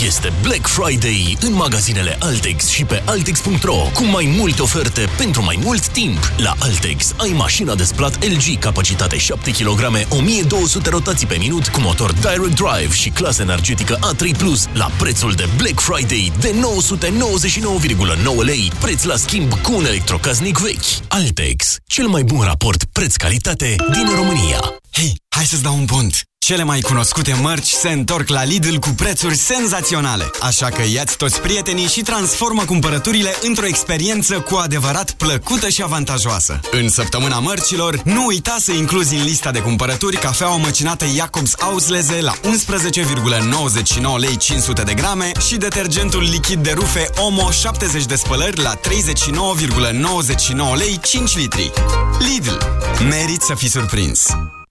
Este Black Friday în magazinele Altex și pe Altex.ro cu mai multe oferte pentru mai mult timp. La Altex ai mașina de spălat LG, capacitate 7 kg, 1200 rotații pe minut cu motor Direct Drive și clasă energetică A3+, la prețul de Black Friday de 999,9 lei, preț la schimb cu un electrocasnic vechi. Altex, cel mai bun raport preț-calitate din România. Hei, hai să-ți dau un pont! Cele mai cunoscute mărci se întorc la Lidl cu prețuri senzaționale. Așa că iați toți prietenii și transformă cumpărăturile într-o experiență cu adevărat plăcută și avantajoasă. În săptămâna mărcilor, nu uita să incluzi în lista de cumpărături cafeaua măcinată Jacobs Ausleze la 11,99 lei 500 de grame și detergentul lichid de rufe Omo 70 de spălări la 39,99 lei 5 litri. Lidl. Merit să fii surprins!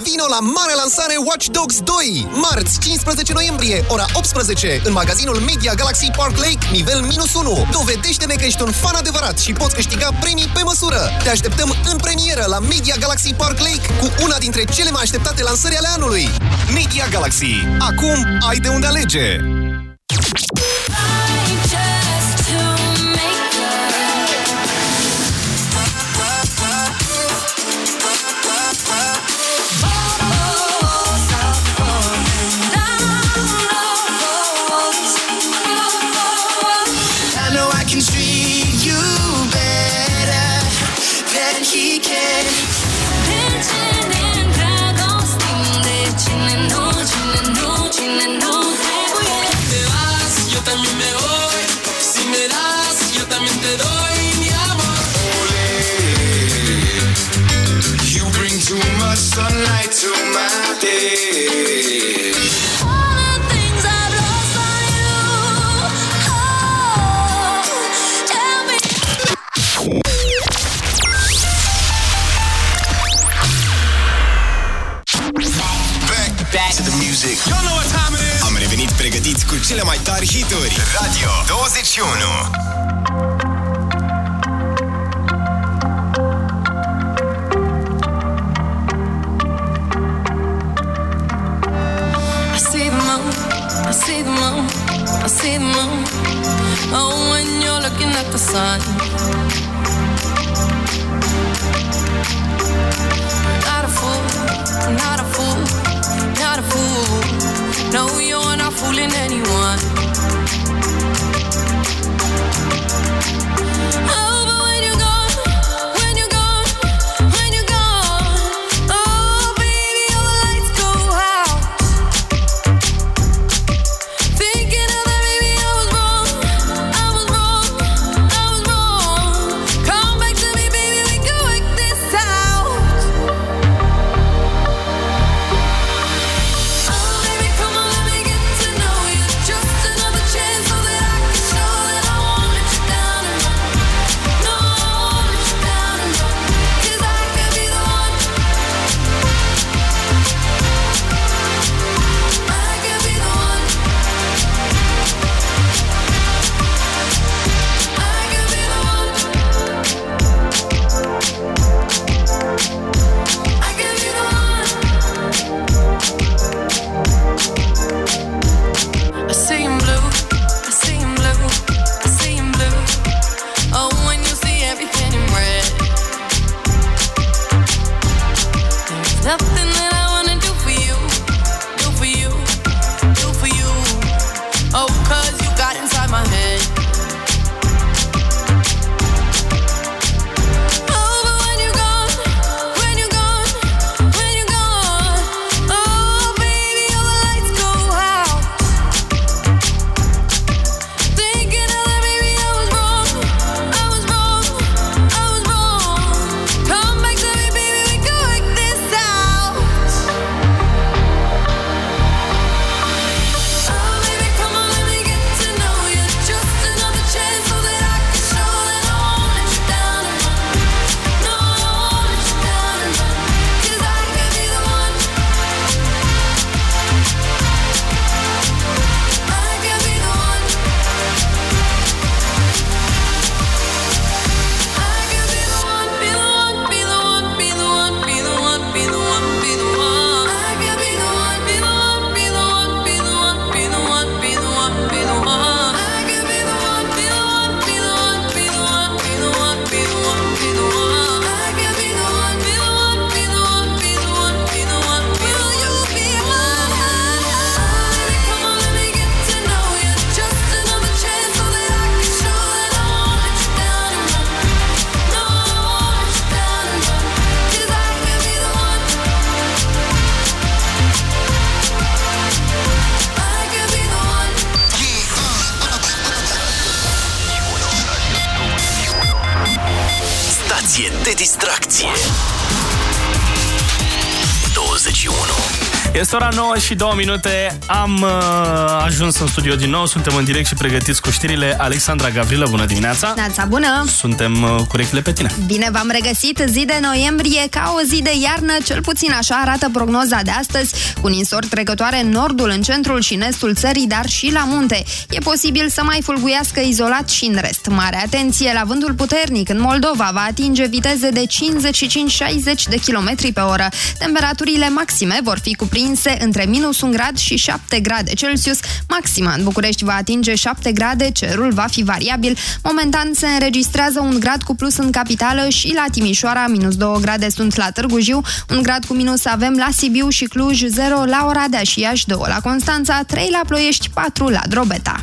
Vino la mare lansare Watch Dogs 2! Marți, 15 noiembrie, ora 18, în magazinul Media Galaxy Park Lake, nivel minus 1. Dovedește-ne că ești un fan adevărat și poți câștiga premii pe măsură. Te așteptăm în premieră la Media Galaxy Park Lake cu una dintre cele mai așteptate lansări ale anului. Media Galaxy. Acum ai de unde alege! Am revenit pregătiți cu cu cele mai tari hituri. Radio 21. Și see the moon, I see the moon, I see the moon. Oh, when you're looking at the sun. Not a fool, not a fool, not a fool. No, you're not fooling anyone. 9 și 2 minute. Am uh, ajuns în studio din nou. Suntem în direct și pregătiți cu știrile. Alexandra Gavrilă, bună dimineața! Neața bună! Suntem uh, cu rechile pe tine. Bine v-am regăsit, zi de noiembrie ca o zi de iarnă, cel puțin așa arată prognoza de astăzi, cu ninsori trecătoare în nordul, în centrul și în estul țării, dar și la munte. E posibil să mai fulguiască izolat și în rest. Mare atenție la vântul puternic în Moldova va atinge viteze de 55-60 de km pe oră. Temperaturile maxime vor fi cuprinse între minus 1 grad și 7 grade Celsius. Maxima în București va atinge 7 grade, cerul va fi variabil. Momentan se înregistrează un grad cu plus în capitală și la Timișoara, minus 2 grade sunt la Târgu Jiu, un grad cu minus avem la Sibiu și Cluj, 0 la Oradea și Iași, 2 la Constanța, 3 la Ploiești, 4 la Drobeta.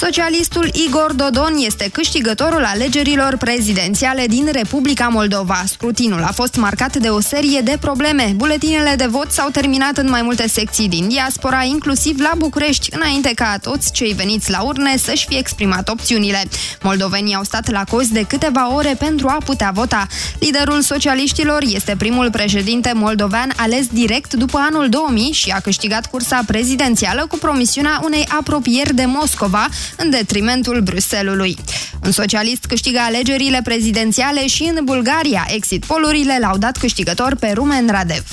Socialistul Igor Dodon este câștigătorul alegerilor prezidențiale din Republica Moldova. Scrutinul a fost marcat de o serie de probleme. Buletinele de vot s-au terminat în mai multe secții din diaspora, inclusiv la București, înainte ca toți cei veniți la urne să-și fie exprimat opțiunile. Moldovenii au stat la cozi de câteva ore pentru a putea vota. Liderul socialiștilor este primul președinte moldovean ales direct după anul 2000 și a câștigat cursa prezidențială cu promisiunea unei apropieri de Moscova, în detrimentul Bruselului. Un socialist câștigă alegerile prezidențiale și în Bulgaria. Exit polurile l-au dat câștigător pe Rumen Radev.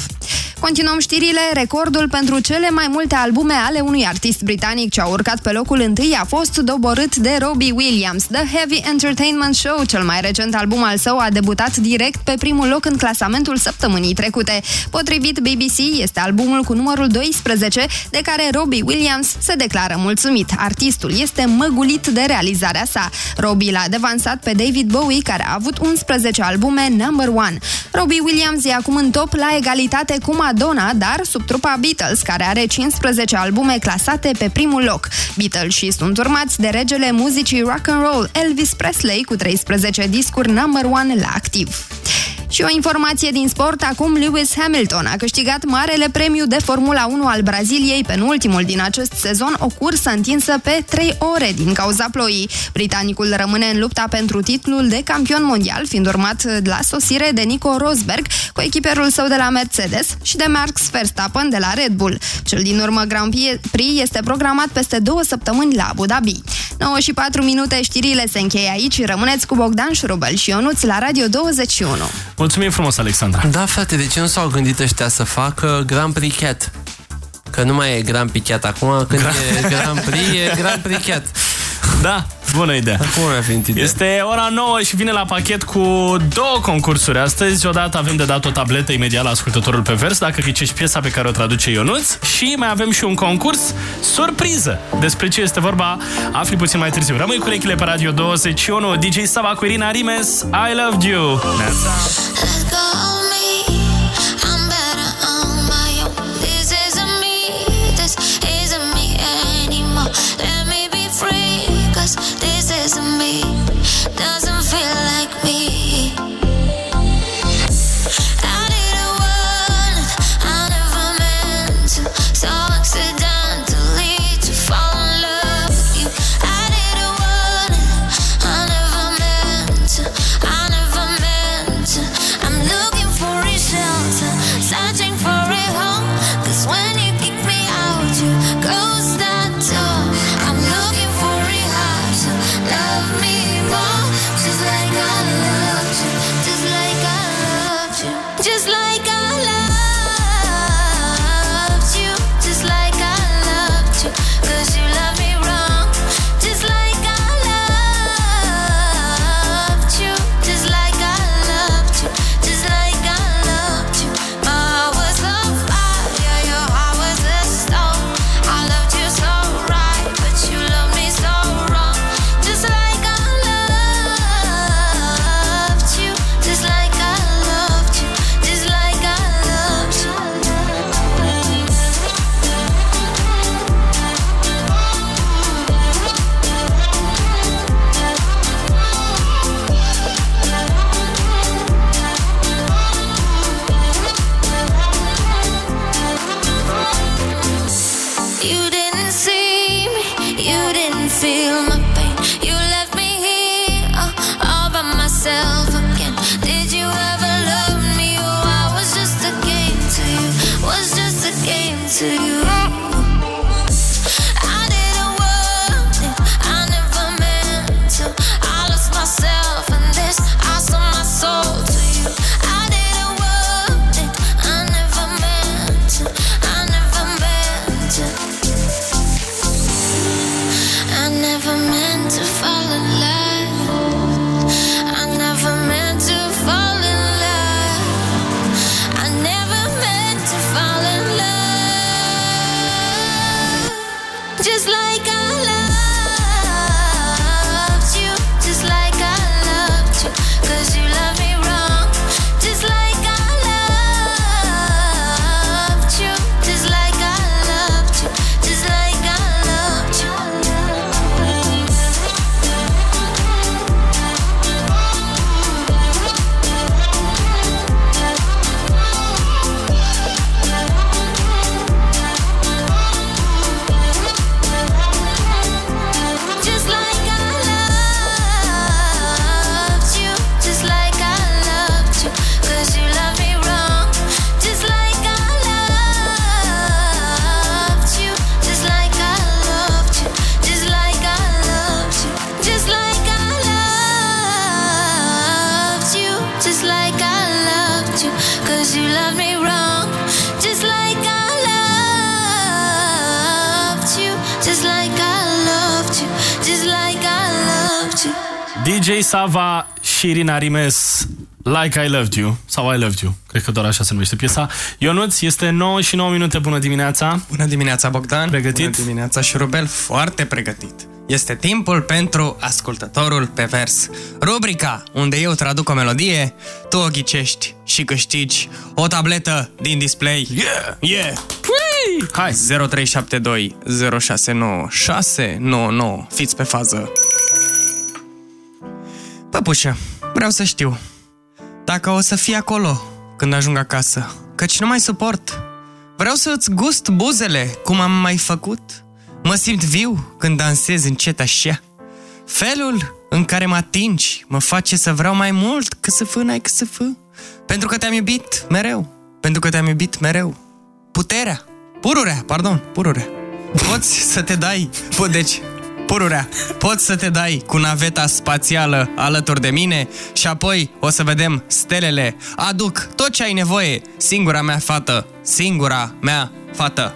Continuăm știrile. Recordul pentru cele mai multe albume ale unui artist britanic ce a urcat pe locul întâi a fost doborât de Robbie Williams. The Heavy Entertainment Show, cel mai recent album al său, a debutat direct pe primul loc în clasamentul săptămânii trecute. Potrivit BBC, este albumul cu numărul 12, de care Robbie Williams se declară mulțumit. Artistul este măgulit de realizarea sa. Robbie l-a devansat pe David Bowie, care a avut 11 albume number one. Robbie Williams e acum în top la egalitate cu Madonna, dar sub trupa Beatles, care are 15 albume clasate pe primul loc. Beatles și sunt urmați de regele muzicii rock and roll Elvis Presley cu 13 discuri number one la activ. Și o informație din sport, acum Lewis Hamilton a câștigat marele premiu de Formula 1 al Braziliei, penultimul din acest sezon, o cursă întinsă pe 3 ore din cauza ploii. Britanicul rămâne în lupta pentru titlul de campion mondial, fiind urmat la sosire de Nico Rosberg, cu echiperul său de la Mercedes și de Max Verstappen de la Red Bull. Cel din urmă Grand Prix este programat peste două săptămâni la Abu Dhabi. 9 și 4 minute, știrile se încheie aici. Rămâneți cu Bogdan Șurubel și Ionuț la Radio 21. Mulțumim frumos, Alexandra. Da, frate, de ce nu s-au gândit ăștia să facă Grand Prix Cat? Că nu mai e Grand Prix Cat acum, când e Grand Prix, e Grand Prix Cat. Da, bună idee. Cum mi-a venit ideea? Este ora 9 și vine la pachet cu două concursuri astăzi. Odată avem de dat o tabletă imediat la ascultătorul pe vers, dacă ghicești piesa pe care o traduce Ionuț. Și mai avem și un concurs surpriză. Despre ce este vorba, afli puțin mai târziu. Rămâi cu urechile pe Radio 21, DJ Sava cu Irina Rimes, I Love You. Neața. Let go și Irina Rimes Like I Loved You sau I Loved You, cred că doar așa se numește piesa. Ionuț, este 9 și 9 minute, bună dimineața. Bună dimineața, Bogdan. Pregătit? Bună dimineața, Șurubel. Foarte pregătit. Este timpul pentru ascultătorul pe vers. Rubrica unde eu traduc o melodie, tu o ghicești și câștigi o tabletă din display. Yeah! Yeah! Ui! Hai! 0372 069 699. Fiți pe fază. Păpușă, vreau să știu dacă o să fii acolo când ajung acasă, căci nu mai suport. Vreau să-ți gust buzele, cum am mai făcut. Mă simt viu când dansez încet așa. Felul în care mă atingi mă face să vreau mai mult că să fă n-ai că să fă. Pentru că te-am iubit mereu. Pentru că te-am iubit mereu. Puterea. Pururea, pardon, pururea. Poți să te dai, po- deci, pururea, poți să te dai cu naveta spațială alături de mine și apoi o să vedem stelele. Aduc tot ce ai nevoie, singura mea fată, singura mea fată.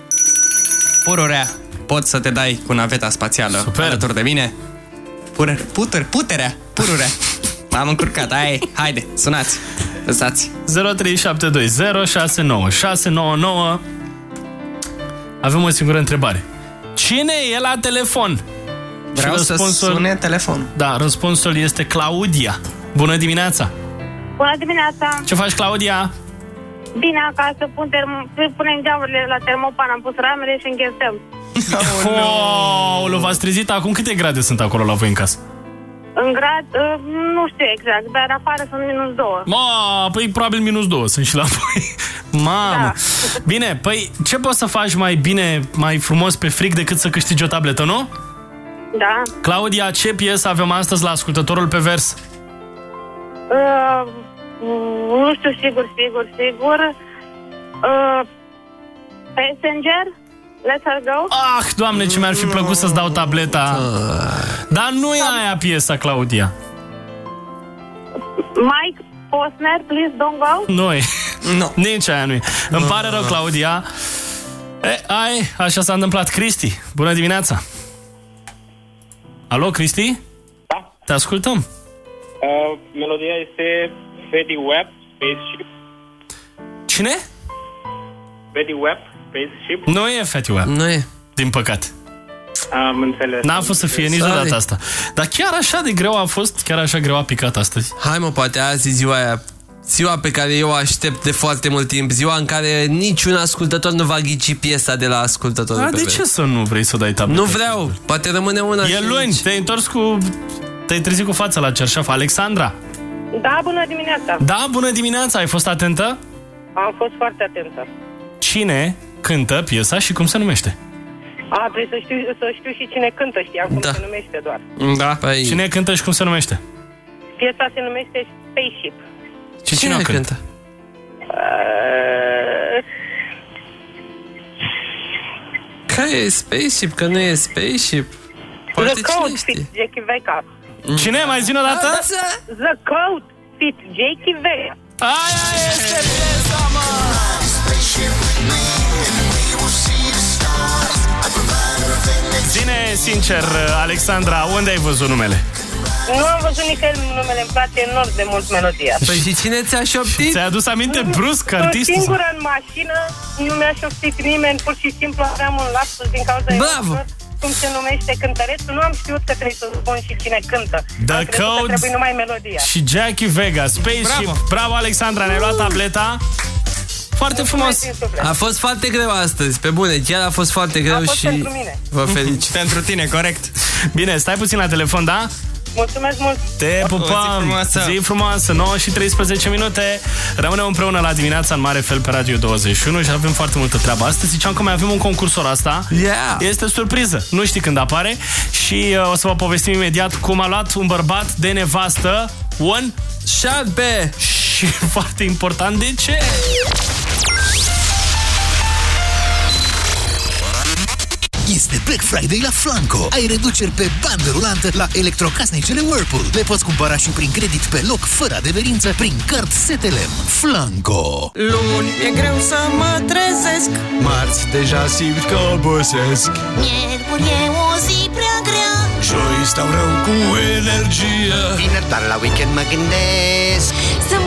Pururea, poți să te dai cu naveta spațială Super. alături de mine? Puter, puter, puterea, pururea. M-am încurcat, hai, haide, sunați, lăsați. 0372 069 699 Avem o singură întrebare. Cine e la telefon? Vreau Și să sune telefon. Da, răspunsul este Claudia. Bună dimineața! Bună dimineața! Ce faci, Claudia? Bine acasă, pun termo- punem geamurile la termopan, am pus ramele și înghețăm. Oh, v-ați trezit acum? Câte grade sunt acolo la voi în casă? În grad, uh, nu știu exact, dar afară sunt minus 2. Ma, păi probabil minus două sunt și la voi. Mamă! Da. Bine, păi ce poți să faci mai bine, mai frumos pe fric decât să câștigi o tabletă, nu? Da. Claudia, ce piesă avem astăzi la ascultătorul pe vers? Uh, nu știu sigur, sigur, sigur. Uh, passenger? Let her go? Ah, doamne, ce mi-ar fi plăcut să-ți dau tableta. Dar nu e aia piesa, Claudia. Mike Posner, please don't go? Nu e. No. Nici aia nu e. Îmi pare rău, Claudia. E, ai, așa s-a întâmplat. Cristi, bună dimineața. Alo, Cristi? Da. Te ascultăm. Uh, melodia este Freddy Webb, Spaceship. Cine? Freddy Webb, Spaceship. Nu e Fatty Web. Nu e. Din păcate. Am înțeles. N-a fost să fie nici Sorry. data asta. Dar chiar așa de greu a fost, chiar așa greu a picat astăzi. Hai mă, poate azi e ziua aia Ziua pe care eu o aștept de foarte mult timp Ziua în care niciun ascultător nu va ghici piesa de la ascultătorul A, pe de vers. ce să nu vrei să dai tableta? Nu vreau, poate rămâne una E și luni, nici. te-ai întors cu... Te-ai trezit cu fața la cerșaf. Alexandra, Da, bună dimineața! da, bună dimineața, ai fost atentă? Am fost foarte atentă. Cine cântă piesa și cum se numește? A, trebuie să știu, să știu și cine cântă, știam cum Da. se numește doar. Da. Păi... Cine cântă și cum se numește? Piesa se numește Spaceship. Și cine, o cântă? Uh, Care e Spaceship? Că nu e Spaceship Poate The Code cine fit Jackie Vega. Cine? Mai zi o dată? The Code fit Jackie Vega. Aia este piesa, mă! Zine sincer, Alexandra, unde ai văzut numele? Nu am văzut nicăieri numele, îmi place enorm de mult melodia. Păi și cine ți-a șoptit? Ți-ai adus aminte brusc Sunt artistul? singură în mașină, nu mi-a șoptit nimeni, pur și simplu aveam un lapsus din cauza Bravo! emoțiilor. cum se numește cântărețul, nu am știut că trebuie să spun și cine cântă. The am crezut că Codes trebuie numai melodia. Și Jackie Vega, Spaceship. Bravo, Bravo Alexandra, ne-ai luat tableta. Foarte frumos. A fost foarte greu astăzi, pe bune, chiar a fost foarte greu fost și pentru mine. vă felicit. Pentru tine, corect. Bine, stai puțin la telefon, da? Mulțumesc mult! Te O zi pupăm! frumoasă. Zi frumoasă, 9 și 13 minute. Rămânem împreună la dimineața în mare fel pe Radio 21 și avem foarte multă treabă. Astăzi ziceam că mai avem un concursor asta. Yeah. Este surpriză, nu știi când apare și uh, o să vă povestim imediat cum a luat un bărbat de nevastă un șarpe. Și foarte important, de ce? Este Black Friday la Flanco. Ai reduceri pe bandă rulantă la electrocasnicele Whirlpool. Le poți cumpăra și prin credit pe loc, fără adeverință, prin card Setelem. Flanco. Luni e greu să mă trezesc Marți deja simt că obosesc Miercuri e o zi prea grea Joi stau rău cu energie Vineri doar la weekend mă gândesc Sâmbătă n-apuc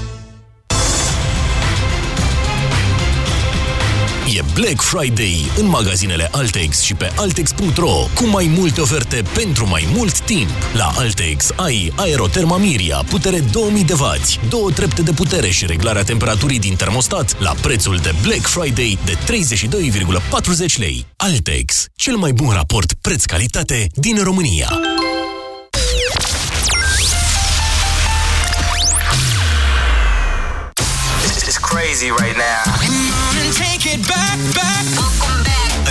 E Black Friday în magazinele Altex și pe Altex.ro cu mai multe oferte pentru mai mult timp. La Altex ai aerotermamiria, putere 2000 de W, două trepte de putere și reglarea temperaturii din termostat la prețul de Black Friday de 32,40 lei. Altex, cel mai bun raport preț-calitate din România. This is crazy right now. Take it back, back Welcome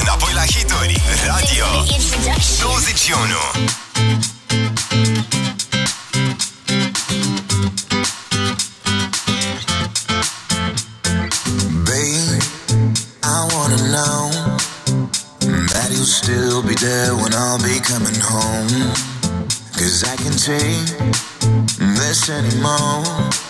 Înapoi la hituri, radio 21 Babe, I wanna know that you'll still be there when I'll be coming home. Cause I can take this anymore.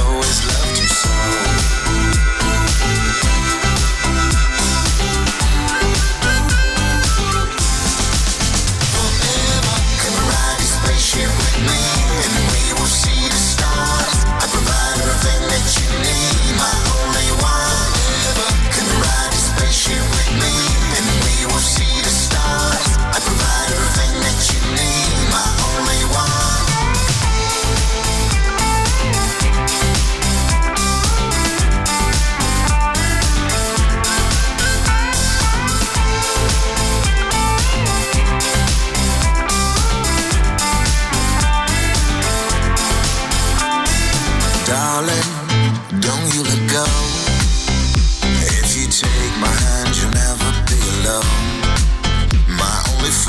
Always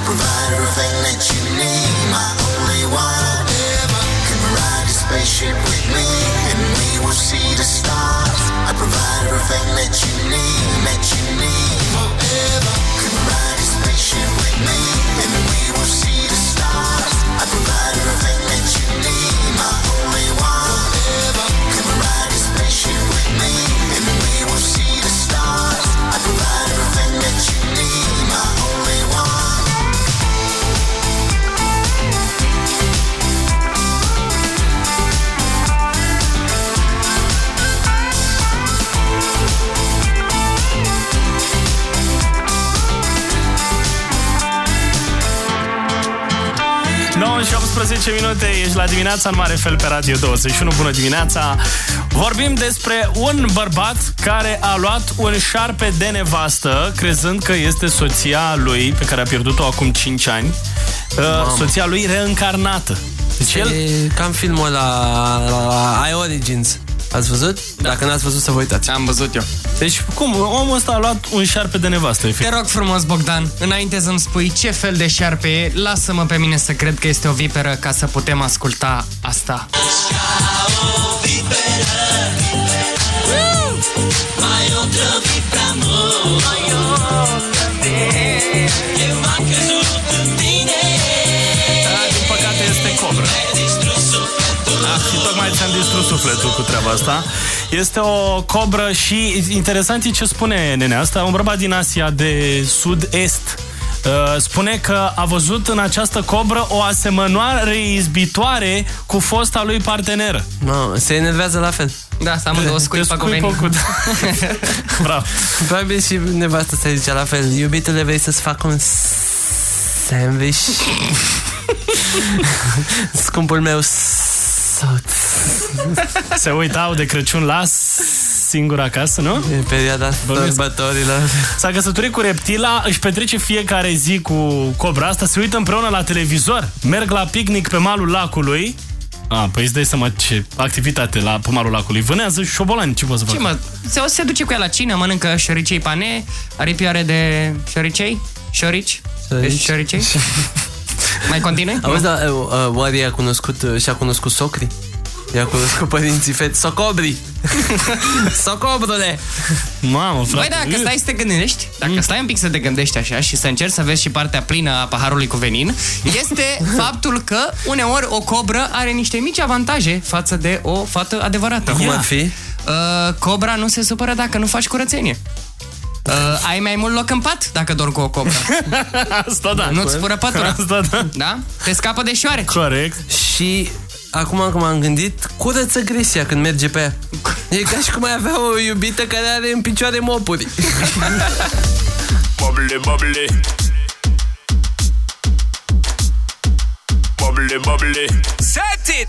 I provide everything that you need, My only one Can we ride the spaceship with me? And we will see the stars. I provide a revenue that you need. Forever, come ride this spaceship with me, I provide minute, ești la dimineața în mare fel pe Radio 21. Bună dimineața! Vorbim despre un bărbat care a luat un șarpe de nevastă, crezând că este soția lui, pe care a pierdut-o acum 5 ani. Uh, soția lui reîncarnată. Deci el... E cam filmul la, la I Origins. Ați văzut? Dacă n-ați văzut, să vă uitați. Am văzut eu. Deci, cum? Omul ăsta a luat un șarpe de nevastă, efectiv. Te rog frumos, Bogdan, înainte să-mi spui ce fel de șarpe e, lasă-mă pe mine să cred că este o viperă ca să putem asculta asta. Mai otrăvit prea mult Mai Eu m-am crezut în tine Da, din păcate este cobră. Ah, și tocmai ți-am distrus sufletul cu treaba asta. Este o cobră și interesant e ce spune nenea asta, un bărbat din Asia de sud-est. Uh, spune că a văzut în această cobră o asemănare izbitoare cu fosta lui parteneră. No, se enervează la fel. Da, să amândouă scuipă cu venit. cu... Bravo. Probabil și nevastă se zice la fel. Iubitule, vrei să-ți fac un sandwich? Scumpul meu soț. Se uitau de Crăciun la singur acasă, nu? E perioada sărbătorilor. S-a căsătorit cu reptila, își petrece fiecare zi cu cobra asta, se uită împreună la televizor, merg la picnic pe malul lacului. A, păi îți dai seama ce activitate la pe malul lacului. Vânează șobolani, ce poți să fac? Ce mă, se, o să se duce cu ea la cină, mănâncă șoricei pane, aripioare de șoricei, șorici, deci șoricei. Mai continui? Auzi, da, uh, uh, oare i-a cunoscut, uh, și-a cunoscut socrii? I-a cunoscut părinții fete. Socobri! Socobrule! Mamă, Băi, dacă stai să te gândești, dacă stai un pic să te gândești așa și să încerci să vezi și partea plină a paharului cu venin, este faptul că uneori o cobră are niște mici avantaje față de o fată adevărată. Cum ar fi? Uh, cobra nu se supără dacă nu faci curățenie. Uh, ai mai mult loc în pat dacă dormi cu o cobră. Asta da. Nu-ți fură pătura. Asta da. Da? Te scapă de șoare. Corect. Și acum că m-am gândit, curăță gresia când merge pe ea. E ca și cum ai avea o iubită care are în picioare mopuri. Bubbly, bubbly. Bubbly, bubbly. Set it!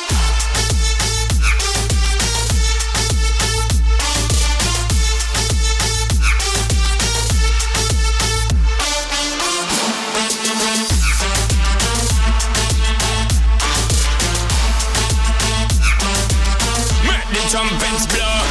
trumpets blow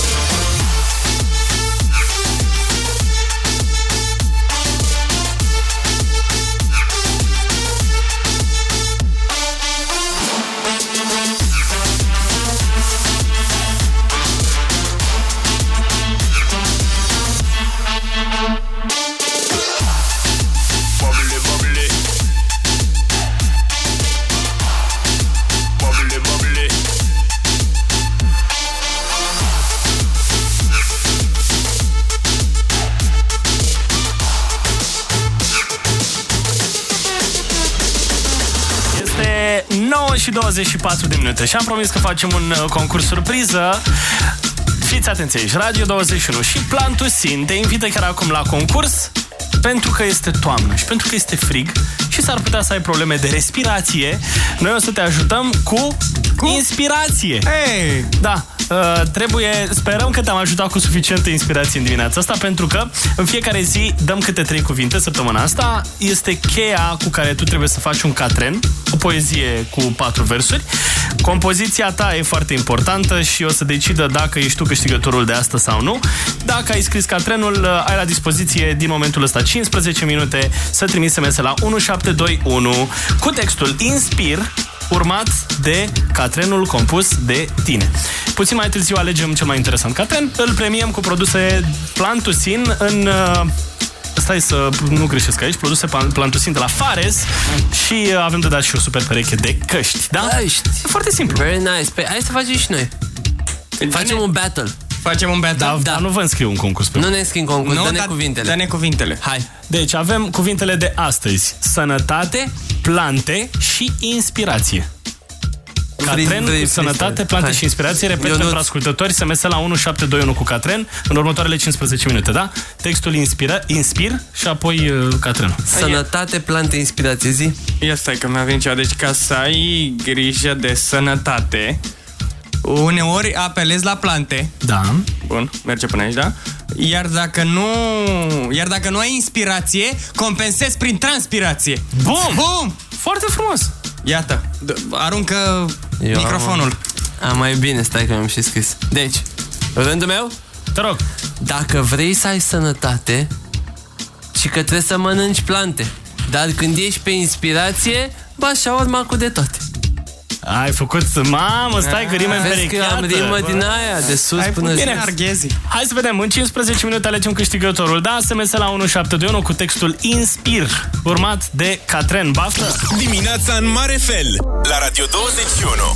24 de minute și am promis că facem un uh, concurs surpriză. Fiți atenți aici, Radio 21 și Plantusin te invită chiar acum la concurs pentru că este toamnă și pentru că este frig și s-ar putea să ai probleme de respirație. Noi o să te ajutăm cu, cu? inspirație. Hey! Da, uh, trebuie, sperăm că te-am ajutat cu suficientă inspirație în dimineața asta, pentru că în fiecare zi dăm câte trei cuvinte săptămâna asta. Este cheia cu care tu trebuie să faci un catren, o poezie cu patru versuri. Compoziția ta e foarte importantă și o să decidă dacă ești tu câștigătorul de asta sau nu. Dacă ai scris catrenul, uh, ai la dispoziție din momentul ăsta 15 minute să trimiți SMS la 1721 cu textul INSPIR urmat de catrenul compus de tine. Puțin mai târziu alegem cel mai interesant catren, îl premiem cu produse Plantusin în... Uh, Stai să nu greșesc aici, produse Plan- Plantusin de la Fares și uh, avem de dat și o super pereche de căști, da? Căști. E foarte simplu. Very nice. Păi, hai să facem și noi. Facem un battle. Facem un battle? Da, da. Dar nu vă înscriu un concurs. Pe Nu ne înscrie în concurs, Nu, dă-ne dar- cuvintele. dă-ne cuvintele. Hai. Deci avem cuvintele de astăzi. Sănătate, plante și inspirație. Catren Vrei- vrei cu sănătate, freestyle. plante Hai. și inspirație. Repet Ionuț. pentru ascultători, SMS la 1721 cu Catren în următoarele 15 minute, da? Textul inspiră, inspir și apoi uh, Catrenul. Sănătate, plante, inspirație, zi. Ia stai că mi-a venit ceva. Deci ca să ai grijă de sănătate, uneori apelezi la plante. Da. Bun, merge până aici, da? Iar dacă nu, iar dacă nu ai inspirație, compensezi prin transpirație. Bum! Bum! Foarte frumos! Iată, d- aruncă Eu microfonul. Am, am mai bine, stai că mi-am și scris. Deci, rândul meu? Te rog. Dacă vrei să ai sănătate și că trebuie să mănânci plante, dar când ești pe inspirație, ba urma cu de toate. Ai făcut, mamă, stai că rimă Vezi că am rimă din aia, de sus Ai până făcut jos. bine, Arghezi. Hai să vedem, în 15 minute alegem câștigătorul. Da, SMS la 1721 cu textul INSPIR, urmat de Catren Baftă. Dimineața în mare fel la Radio 21.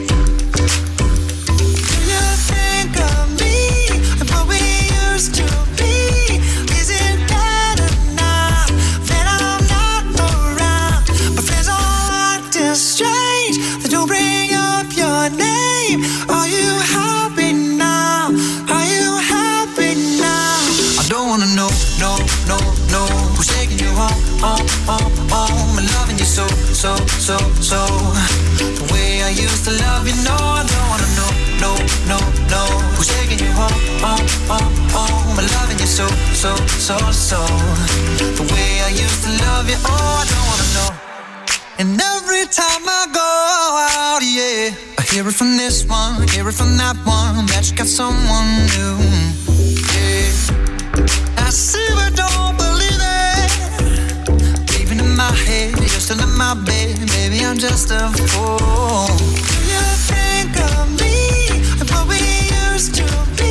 Who's taking you home, home, home, home? And loving you so, so, so, so. The way I used to love you, oh, I don't wanna know. And every time I go out, yeah, I hear it from this one, hear it from that one, that you got someone new. Yeah. I see but don't believe it. Even in my head, you're still in my bed, maybe I'm just a fool. Do you think of me used to be?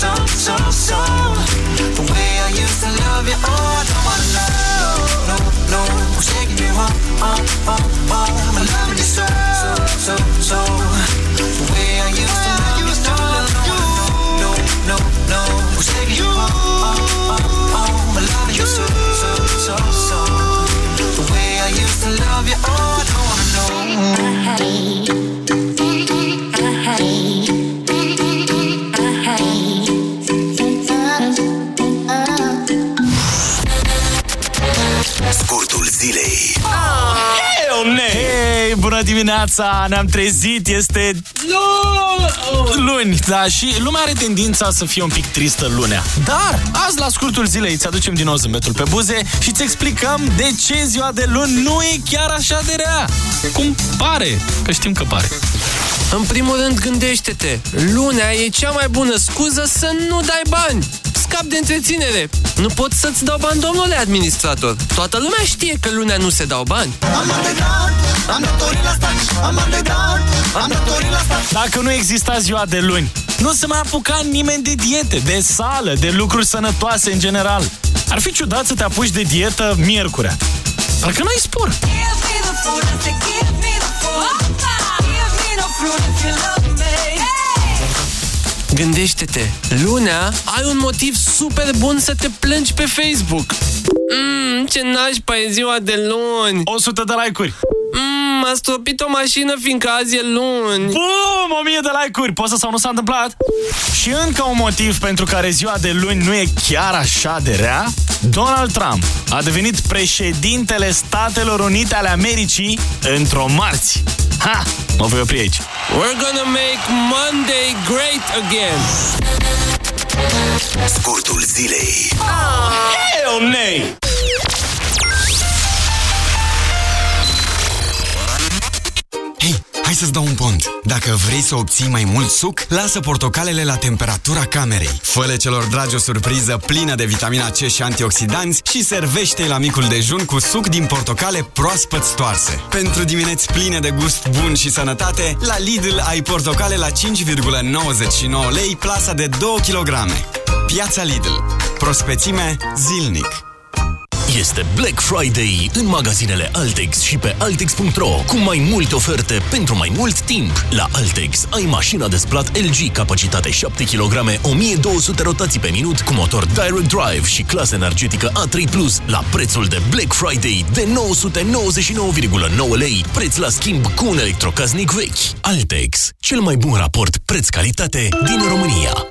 So, so, so, dimineața! Ne-am trezit, este luni, da, și lumea are tendința să fie un pic tristă lunea. Dar, azi, la scurtul zilei, îți aducem din nou zâmbetul pe buze și îți explicăm de ce ziua de luni nu e chiar așa de rea. Cum pare, că știm că pare. În primul rând, gândește-te, lunea e cea mai bună scuză să nu dai bani. Scap de întreținere. Nu pot să-ți dau bani, domnule administrator. Toată lumea știe că lunea nu se dau bani. Dacă nu exista ziua de luni, nu se mai apuca nimeni de diete, de sală, de lucruri sănătoase în general. Ar fi ciudat să te apuci de dietă miercurea. Parcă n-ai spor. Gândește-te, lunea ai un motiv super bun să te plângi pe Facebook. Mmm, ce nașpa e ziua de luni. 100 de like-uri. Mmm, a stropit o mașină fiindcă azi e luni. Bum, 1000 de like-uri. Poți să sau nu s-a întâmplat? Și încă un motiv pentru care ziua de luni nu e chiar așa de rea, Donald Trump a devenit președintele Statelor Unite ale Americii într-o marți. Ha! Mă voi opri aici. We're gonna make Monday great again. Scurtul zilei Hell nay! Hei, hai să-ți dau un pont. Dacă vrei să obții mai mult suc, lasă portocalele la temperatura camerei. Fă-le celor dragi o surpriză plină de vitamina C și antioxidanți și servește la micul dejun cu suc din portocale proaspăt stoarse. Pentru dimineți pline de gust bun și sănătate, la Lidl ai portocale la 5,99 lei plasa de 2 kg. Piața Lidl. Prospețime zilnic. Este Black Friday în magazinele Altex și pe Altex.ro cu mai multe oferte pentru mai mult timp. La Altex ai mașina de spălat LG, capacitate 7 kg, 1200 rotații pe minut, cu motor Direct Drive și clasă energetică A3+, la prețul de Black Friday de 999,9 lei, preț la schimb cu un electrocasnic vechi. Altex, cel mai bun raport preț-calitate din România.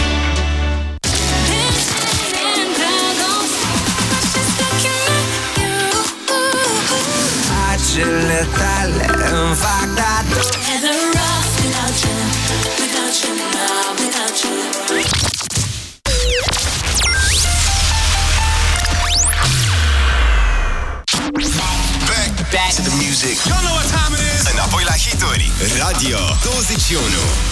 Acele tale îmi fac tatu Back, back to the music. You know what time it is. Înapoi la hituri. Radio 21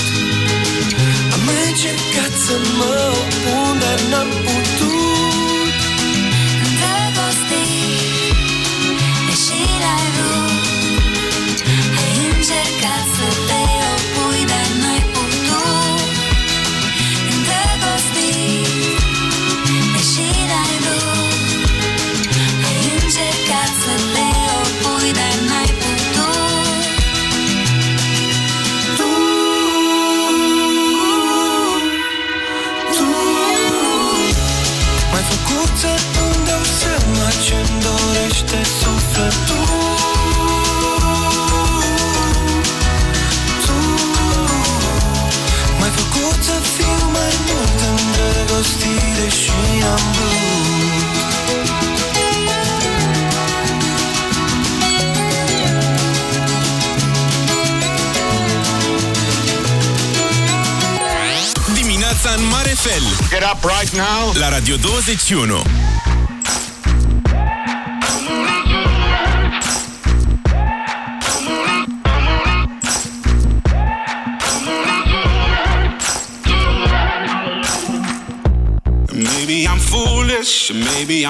să mă opun Dar n-am putut mai mult îndrăgostit Deși am vrut Dimineața în mare fel. Get up right now la Radio 21.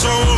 Think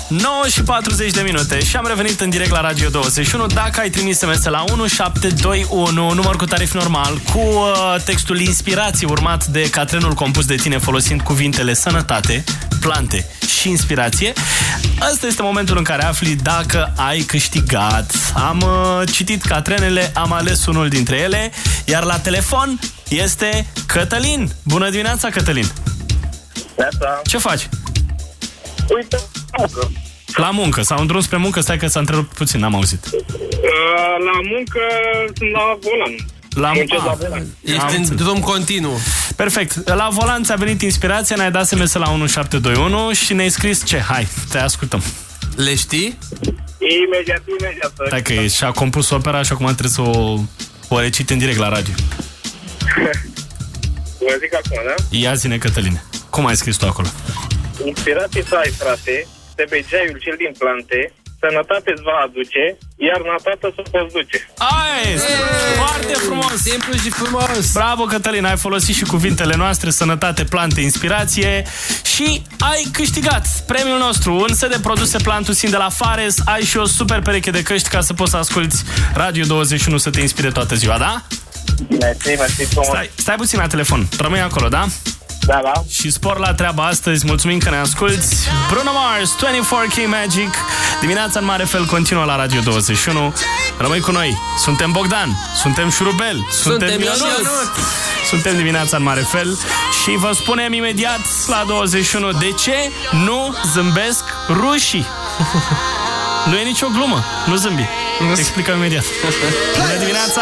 9 și 40 de minute și am revenit în direct la Radio 21. Dacă ai trimis SMS la 1721, număr cu tarif normal, cu uh, textul inspirație urmat de catrenul compus de tine folosind cuvintele sănătate, plante și inspirație, ăsta este momentul în care afli dacă ai câștigat. Am uh, citit catrenele, am ales unul dintre ele, iar la telefon este Cătălin. Bună dimineața, Cătălin! Ce faci? Uite, muncă. La muncă sau în drum spre muncă, stai că s-a întrerupt puțin, n-am auzit. Uh, La muncă sunt la volan. La Muncesc la Ah, volan. Ești în drum continuu. Perfect. La volanț ți-a venit inspirația, ne-ai dat SMS la 1721 și ne-ai scris ce? Hai, te ascultăm. Le știi? Imediat, imediat. Stai că e- și-a compus opera și acum trebuie să o, o recit în direct la radio. Vă zic acum, da? Ia zine, Cătăline. Cum ai scris tu acolo? Inspirație să ai, frate, de begeiul cel din plante, sănătate îți va aduce, iar natată să poți duce. Aia este! Foarte frumos! Simplu și frumos! Bravo, Cătălin, ai folosit și cuvintele noastre, sănătate, plante, inspirație și ai câștigat premiul nostru, un set de produse Plantusin de la Fares, ai și o super pereche de căști ca să poți să asculti Radio 21 să te inspire toată ziua, da? Mersi, mersi frumos. Stai, stai puțin la telefon, rămâi acolo, da? Da, da. Și spor la treaba astăzi, mulțumim că ne asculti. Bruno Mars, 24K Magic. Dimineața în mare fel continuă la Radio 21. Rămâi cu noi. Suntem Bogdan, suntem Șurubel, suntem, Suntem Ionuț. Ionuț. Suntem dimineața în mare fel și vă spunem imediat la 21 de ce nu zâmbesc rușii. Nu e nicio glumă, nu zâmbi. Explicăm imediat. Bună dimineața!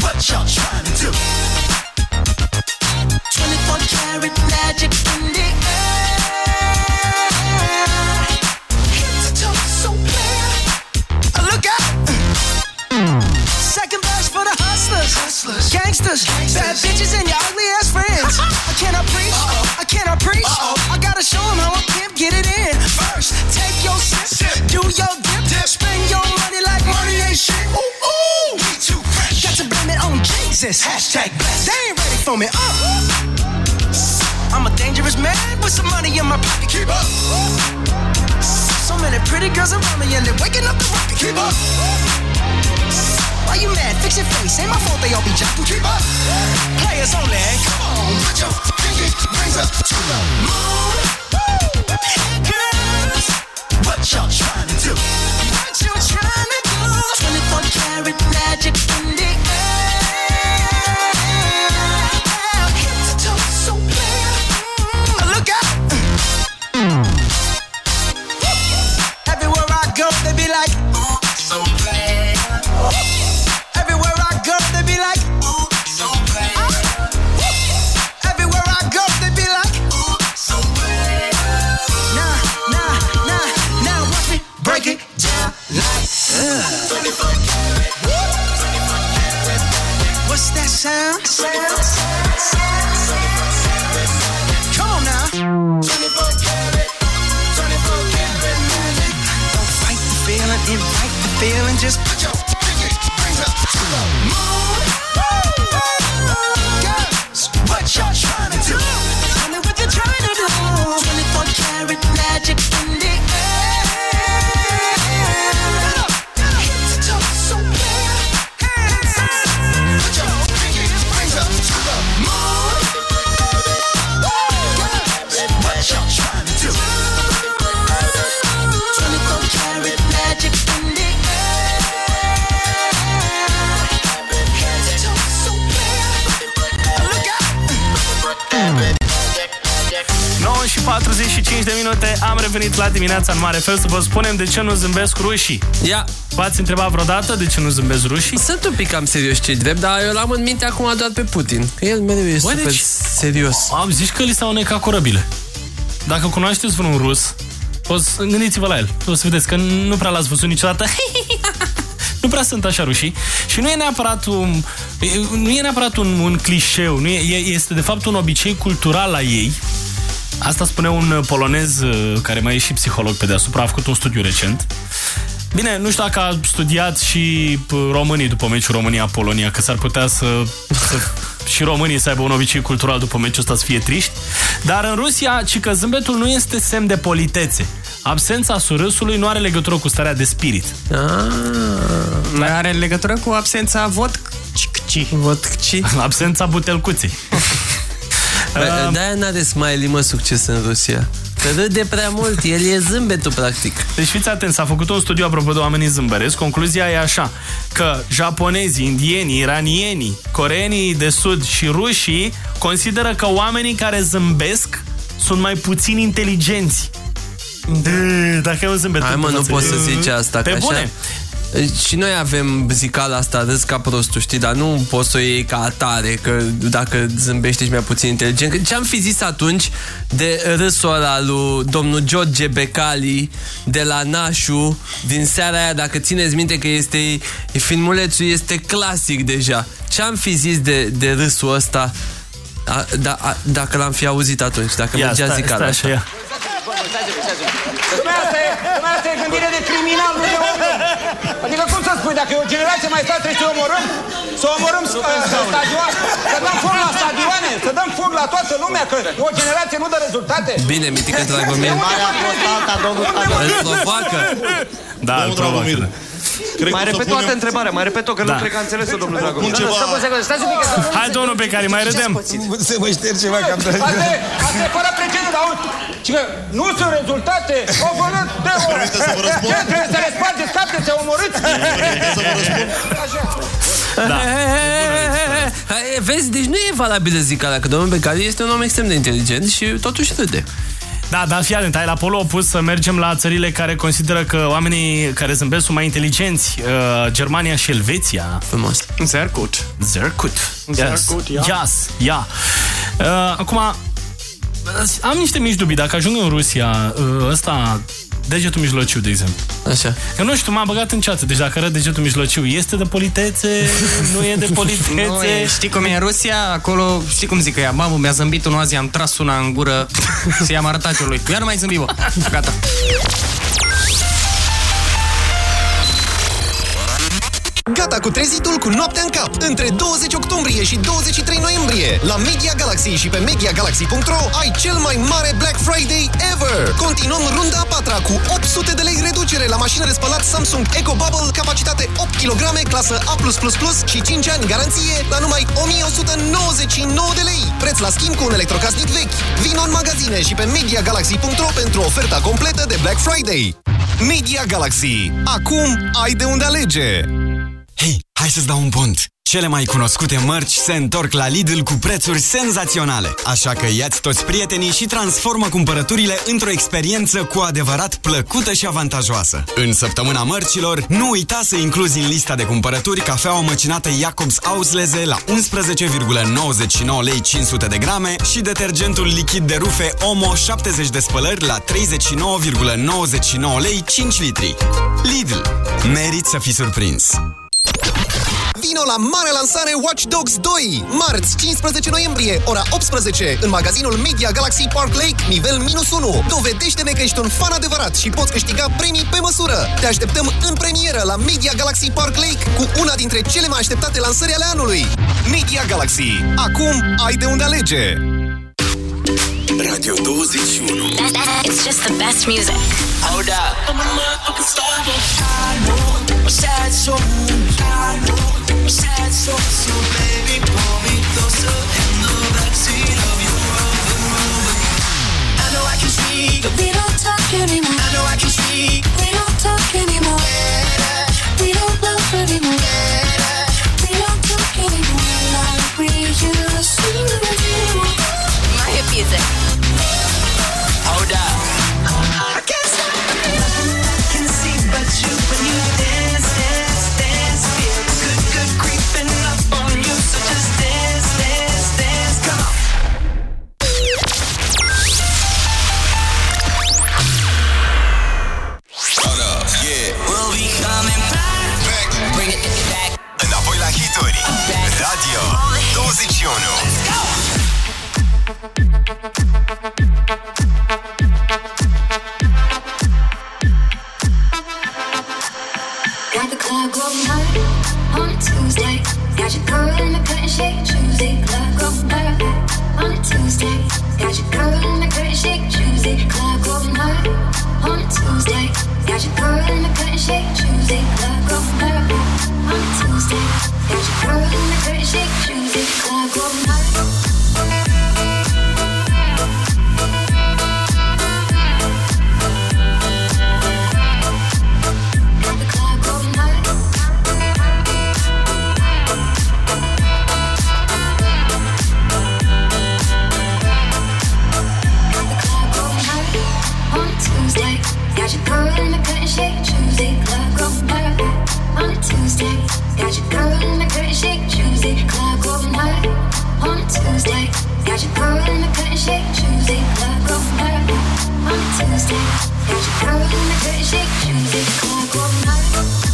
what y'all trying to do? 24 karat magic in the air. To so clear. Uh, Look out! Second for the hustlers, gangsters, bad bitches, and your ugly ass friends. I cannot preach, I cannot preach. I gotta show 'em how a pimp get it in. First, take your do your dip, spend your money like money ain't shit. Ooh, ooh, we too fresh. Got to blame it on Jesus. Hashtag blessed. They ain't ready for me. Uh. I'm a dangerous man with some money in my pocket. Keep up. So many pretty girls around me and they're waking up the rocket. Keep up. Why you mad? Fix your face. Ain't my fault they all be jocking. Keep up. Players only. Come on, put your pinky rings up to the moon. What y'all trying to do? What you trying to do? 24 karat magic What's that sound? Come on now. 24 karat, 24 karat magic. Don't fight the feeling, invite the feeling. Just put your pinky rings up. 45 de minute. Am revenit la dimineața în mare fel Să vă spunem de ce nu zâmbesc rușii. Ia. V-ați întrebat vreodată de ce nu zâmbesc rușii? Sunt un pic cam serios ce drept, dar eu l-am în minte acum doar pe Putin. Că el mereu e Băi, super deci- serios. Am zis că li s-au necat corăbile. Dacă cunoașteți vreun rus o să, Gândiți-vă la el. O să vedeți că nu prea l-ați văzut niciodată. Nu prea sunt așa rușii. Și nu e neapărat un, nu e neapărat un, un clișeu nu e, e- Este de fapt un obicei cultural la ei Asta spune un polonez uh, care mai e și psiholog pe deasupra, a făcut un studiu recent. Bine, nu știu dacă a studiat și p- românii după meciul România-Polonia, că s-ar putea să, să și românii să aibă un obicei cultural după meciul ăsta să fie triști. Dar în Rusia, ci că zâmbetul nu este semn de politețe. Absența surâsului nu are legătură cu starea de spirit. Ah. Are legătură cu absența vodci. Vodci. Absența butelcuței. Bă, De-aia n-are smiley, mă, succes în Rusia. Că râde prea mult, el e zâmbetul, practic. Deci fiți atenți, s-a făcut un studiu apropo de oamenii zâmbăresc. Concluzia e așa, că japonezii, indienii, iranienii, coreenii de sud și rușii consideră că oamenii care zâmbesc sunt mai puțin inteligenți. De, dacă e un zâmbet Hai în mă, nu față. poți să zici asta. Pe că bune. Așa, și noi avem zicala asta, râs ca prostul, știi, dar nu poți să o iei ca atare, că dacă zâmbești ești mai puțin inteligent. Că Ce-am fi zis atunci de râsul ăla lui domnul George Becali de la Nașu din seara aia, dacă țineți minte că este filmulețul este clasic deja. Ce-am fi zis de, de râsul ăsta a, da, a, dacă l-am fi auzit atunci, dacă Ia, mergea stai, zicala stai așa. așa, ia. Dumneavoastră e, dumneavoastră e gândire de criminal, nu de om. Adică cum să spui, dacă e o generație mai stat, trebuie să o omorâm? Să omorâm uh, stadioane? Să dăm foc la stadioane? Să dăm foc la toată lumea? Că o generație nu dă rezultate? Bine, Mitică Dragomir. Marea a fost alta, domnul Îl provoacă. Da, îl provoacă. Da. mai repet toată întrebarea, mai repet-o, că Da. nu cred că a înțeles-o domnul Dragomir. Da, da, Stați un secund, stați un pic. că- Hai, domnul Becali, mai râdem. Se mă șterge ceva cam de... Asta e, asta e fără precedent, auzi? Și că nu sunt rezultate, o vălânt de o... Permite să vă răspund? Ce, trebuie să le spargeți capete, să omorâți? Așa. Da. E, Vezi, deci nu e valabilă zicala, că domnul Becali este un om extrem de inteligent și totuși râde. Da, dar fii atent, ai la polul opus să mergem la țările care consideră că oamenii care zâmbesc sunt mai inteligenți. Uh, Germania și Elveția. Frumos. Sehr gut. Sehr gut. Sehr Yes. gut, ja. Yes, ja. Uh, acum, am niște mici dubii. Dacă ajung în Rusia, uh, ăsta, degetul mijlociu, de exemplu. Așa. Că nu știu, m-a băgat în ceață. Deci dacă arăt degetul mijlociu, este de politețe? Nu e de politețe? Nu, e, știi cum e în Rusia? Acolo, știi cum zic ea? Mamă, mi-a zâmbit unul azi, am tras una în gură și i-am arătat eu lui. Ia nu mai zâmbi, bă. Gata. Cu trezitul cu noaptea în cap. Între 20 octombrie și 23 noiembrie, la Media Galaxy și pe MediaGalaxy.ro ai cel mai mare Black Friday ever! Continuăm runda a patra cu 800 de lei reducere la mașină de spălat Samsung EcoBubble, capacitate 8 kg, clasă A+++ și 5 ani garanție la numai 1199 de lei. Preț la schimb cu un electrocasnic vechi. Vino în magazine și pe MediaGalaxy.ro pentru oferta completă de Black Friday. Media Galaxy. Acum ai de unde alege! Hei, hai să-ți dau un pont! Cele mai cunoscute mărci se întorc la Lidl cu prețuri senzaționale. Așa că iați toți prietenii și transformă cumpărăturile într-o experiență cu adevărat plăcută și avantajoasă. În săptămâna mărcilor, nu uita să incluzi în lista de cumpărături cafeaua măcinată Jacobs Ausleze la 11,99 lei 500 de grame și detergentul lichid de rufe Omo 70 de spălări la 39,99 lei 5 litri. Lidl. Merit să fii surprins! Vino la mare lansare Watch Dogs 2! Marți, 15 noiembrie, ora 18, în magazinul Media Galaxy Park Lake, nivel minus 1. Dovedește-ne că ești un fan adevărat și poți câștiga premii pe măsură. Te așteptăm în premieră la Media Galaxy Park Lake cu una dintre cele mai așteptate lansări ale anului. Media Galaxy. Acum ai de unde alege. Radio 21 It's just the best music. Hold up. I'm a motherfucking star, but I know my sad soul. I know sad soul. So baby, pull me closer in the backseat of your Rover, Rover. I know I can see But we don't talk anymore. I know I can see Got your girl in the cutting shake choose a club glow night and it was like catch your girl in the cut and shake choose a black or white on Tuesday. Catch your girl in the great shake choose club going hard Got your girl in the cutting shake Tuesday. Club going hard on a Tuesday. Got your girl in the cutting shake Tuesday. Club going hard on a Tuesday. Got your girl in the cutting shake Tuesday. Club going hard on a Tuesday. Shake Tuesday. Club going hard.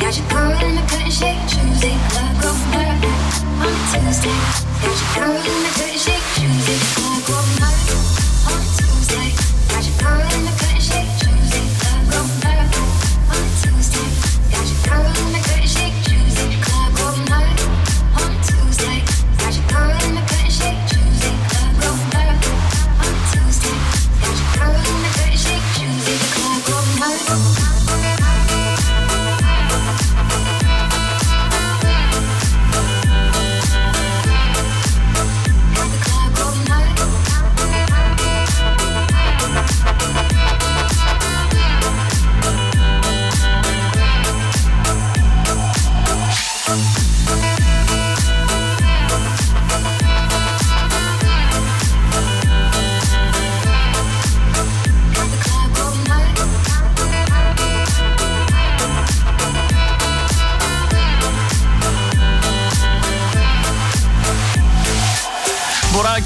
Got your girl in a good shape, Tuesday. love a murder on a Tuesday. Got your girl in a good shape, Tuesday. love a murder on a Tuesday. Got your girl in a good shape, Tuesday. Like a murder on Tuesday. Got you girl in a good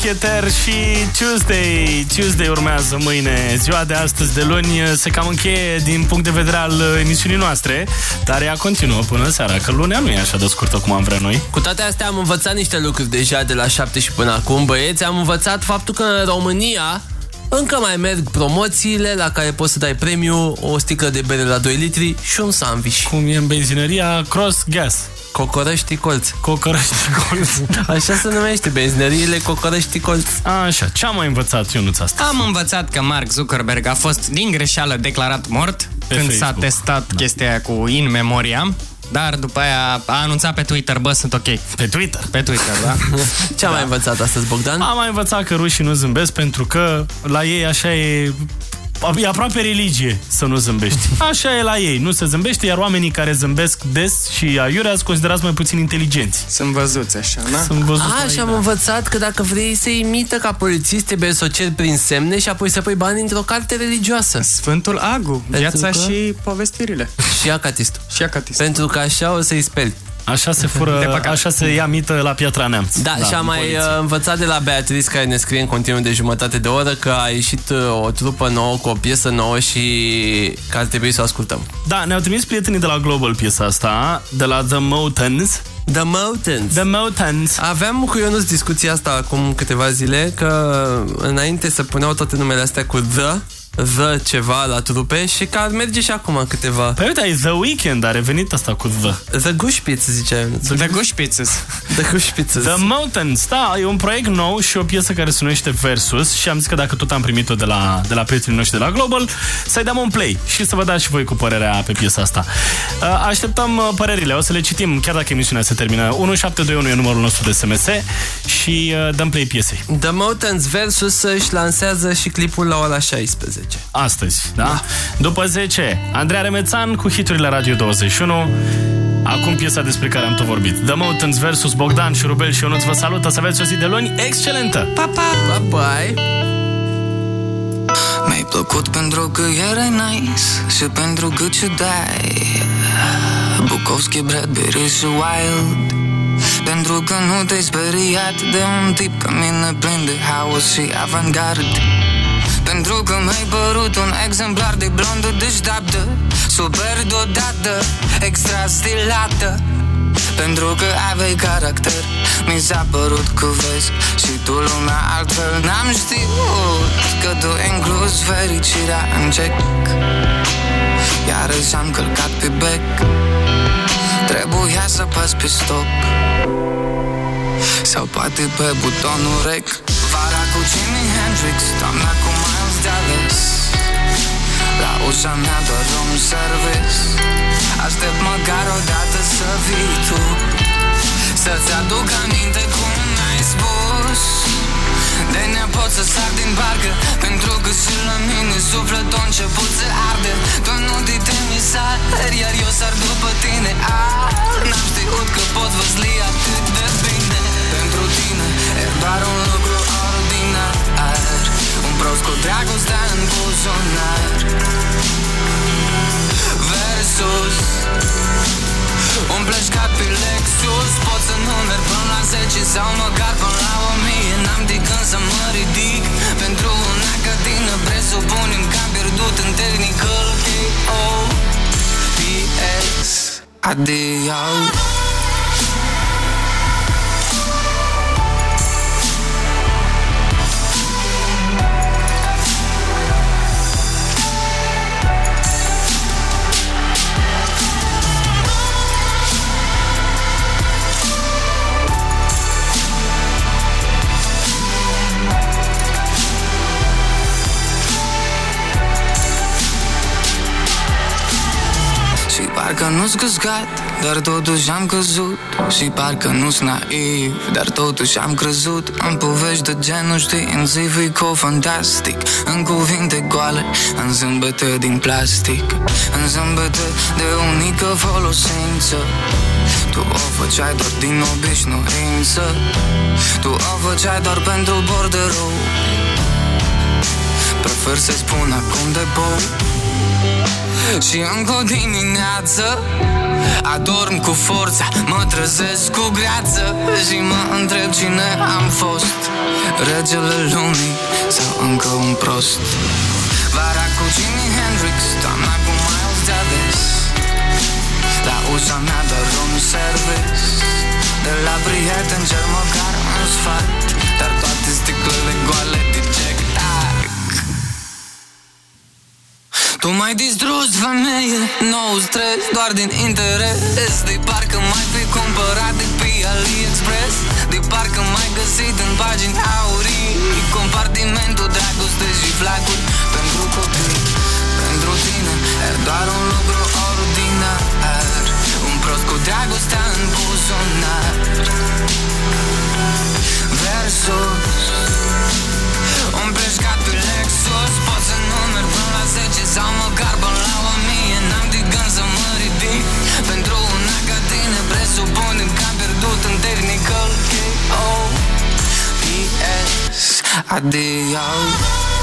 Moscheter și Tuesday. Tuesday urmează mâine. Ziua de astăzi, de luni, se cam încheie din punct de vedere al emisiunii noastre, dar ea continuă până seara, că lunea nu e așa de scurtă cum am vrea noi. Cu toate astea am învățat niște lucruri deja de la 7 și până acum, băieți. Am învățat faptul că în România încă mai merg promoțiile la care poți să dai premiu o sticlă de bere la 2 litri și un sandwich. Cum e în benzinăria Cross Gas. Cocorăști Colț. Cocorăști Colț. Așa se numește, benzinăriile Cocorăști Colț. Așa, ce am mai învățat, Ionuț, asta? Am învățat că Mark Zuckerberg a fost din greșeală declarat mort Pe când s-a Facebook. testat chestia aia cu in memoriam. Dar după aia a anunțat pe Twitter, bă, sunt ok. Pe Twitter? Pe Twitter, da. Ce am mai învățat astăzi, Bogdan? Am mai învățat că rușii nu zâmbesc pentru că la ei așa e... E aproape religie să nu zâmbești. Așa e la ei, nu se zâmbește, iar oamenii care zâmbesc des și aiurea sunt considerați mai puțin inteligenți. Sunt văzuți așa, da? Sunt văzuți A, mai, și am da. învățat că dacă vrei să imită ca polițist, trebuie să o ceri prin semne și apoi să pui bani într-o carte religioasă. Sfântul Agu, viața că- și povestirile. Și acatistul. Și acatistul. Pentru că așa o să-i speli. Așa se De fură, păcat. așa se ia mită la Piatra Neamț. Da, și am în mai poliție. uh, învățat de la Beatrice care ne scrie în continuu de jumătate de oră că a ieșit uh, o trupă nouă cu o piesă nouă și că ar trebui să o ascultăm. Da, ne-au trimis prietenii de la Global piesa asta, de la The Mountains. The Mountains. The Mountains. Aveam cu Ionuț discuția asta acum câteva zile că înainte să puneau toate numele astea cu The, The ceva la trupe și că ar merge și acum câteva. Păi uite, e The Weekend, a revenit asta cu The. The Gushpitz, zicea Ionuț. The Gushpitzes. The Gushpitz. The Mountains, da, e un proiect nou și o piesă care se numește Versus și am zis că dacă tot am primit-o de la, de la prietenii noștri de la Global, să-i dăm un play și să vă dați și voi cu părerea pe piesa asta. Uh, Așteptăm uh, părerile, o să le citim chiar dacă emisiunea se termină. 1721 e numărul nostru de SMS și uh, dăm play piesei. The Mountains Versus își lansează și clipul la ora 16. Astăzi, da? da. După 10, Andreea Remețan cu hiturile Radio 21. Acum piesa despre care am tot vorbit. The Mountains versus Bogdan și Rubel și Ionuț vă salută să aveți o zi de luni excelentă! Pa, pa! Bye-bye! Mi-ai plăcut pentru că erai nice Și pentru că ciudai Bukowski, Bradbury și Wild Pentru că nu te-ai speriat De un tip ca mine plin de haos și avantgard pentru că mi-ai părut un exemplar de blondă deșteaptă Super dotată, extra stilată. Pentru că aveai caracter Mi s-a părut că vezi Și tu lumea altfel. N-am știut că tu inclus fericirea în cec Iarăși am călcat pe bec. Trebuia să pas pe stop Sau poate pe butonul rec. Vara cu Jimi Hendrix Toamna cu Miles Davis La ușa mea doar un service. Aștept măcar o dată să vii tu Să-ți aduc aminte cum ai spus. De nepot să sar din barcă Pentru că și la mine sufletul a început să arde. Tu nu te temi sar Iar eu sar după tine. Ah, N-am știut că pot văzli atât de bine. Pentru tine e doar un lucru ordinar Un prost cu dragostea în buzunar. Versus un pleșcat pe Lexus Pot să nu merg până la 10 Sau măcar până la 1000 N-am de când să mă ridic Pentru una ca tine Presupunem că am pierdut în technical K.O.P.S. Adio nu-s căscat, dar totuși am căzut. Și parcă nu-s naiv, dar totuși am crezut În povești de genul științific-o fantastic. În cuvinte goale, în zâmbete din plastic. În zâmbete de unică folosință. Tu o făceai doar din obișnuință. Tu o făceai doar pentru borderou Prefer să spun acum de bou și încă o dimineață Adorm cu forța, mă trezesc cu greață Și mă întreb cine am fost. Regele lumii sau încă un prost. Vara cu Jimi Hendrix, toamna cu Miles Davis. La ușa mea de room service. De la prieten cer măcar un sfat Dar toate sticlele goale Tu m-ai distrus, femeie, nou stres Doar din interes. De parcă mai fi cumpărat de pe AliExpress. De parcă m-ai găsit în pagini aurii Compartimentul dragoste și flacuri Pentru copii, pentru tine. E doar un lucru ordinar. Un prost cu dragostea în buzunar. Versus. Un pleșcat pe Lexus Pot să nu merg până la 10 Sau măcar până la 1000 N-am de gând să mă ridic Pentru una ca tine Presupunem că am pierdut în technical K.O. P.S. Adio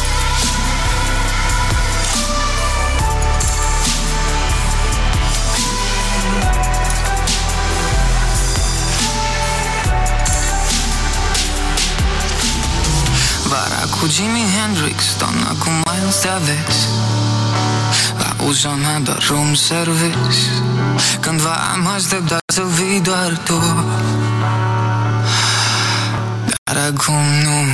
cu Jimi Hendrix, toamna cu Miles Davis La ușa mea de room service Cândva am așteptat să vii doar tu. Dar acum nu.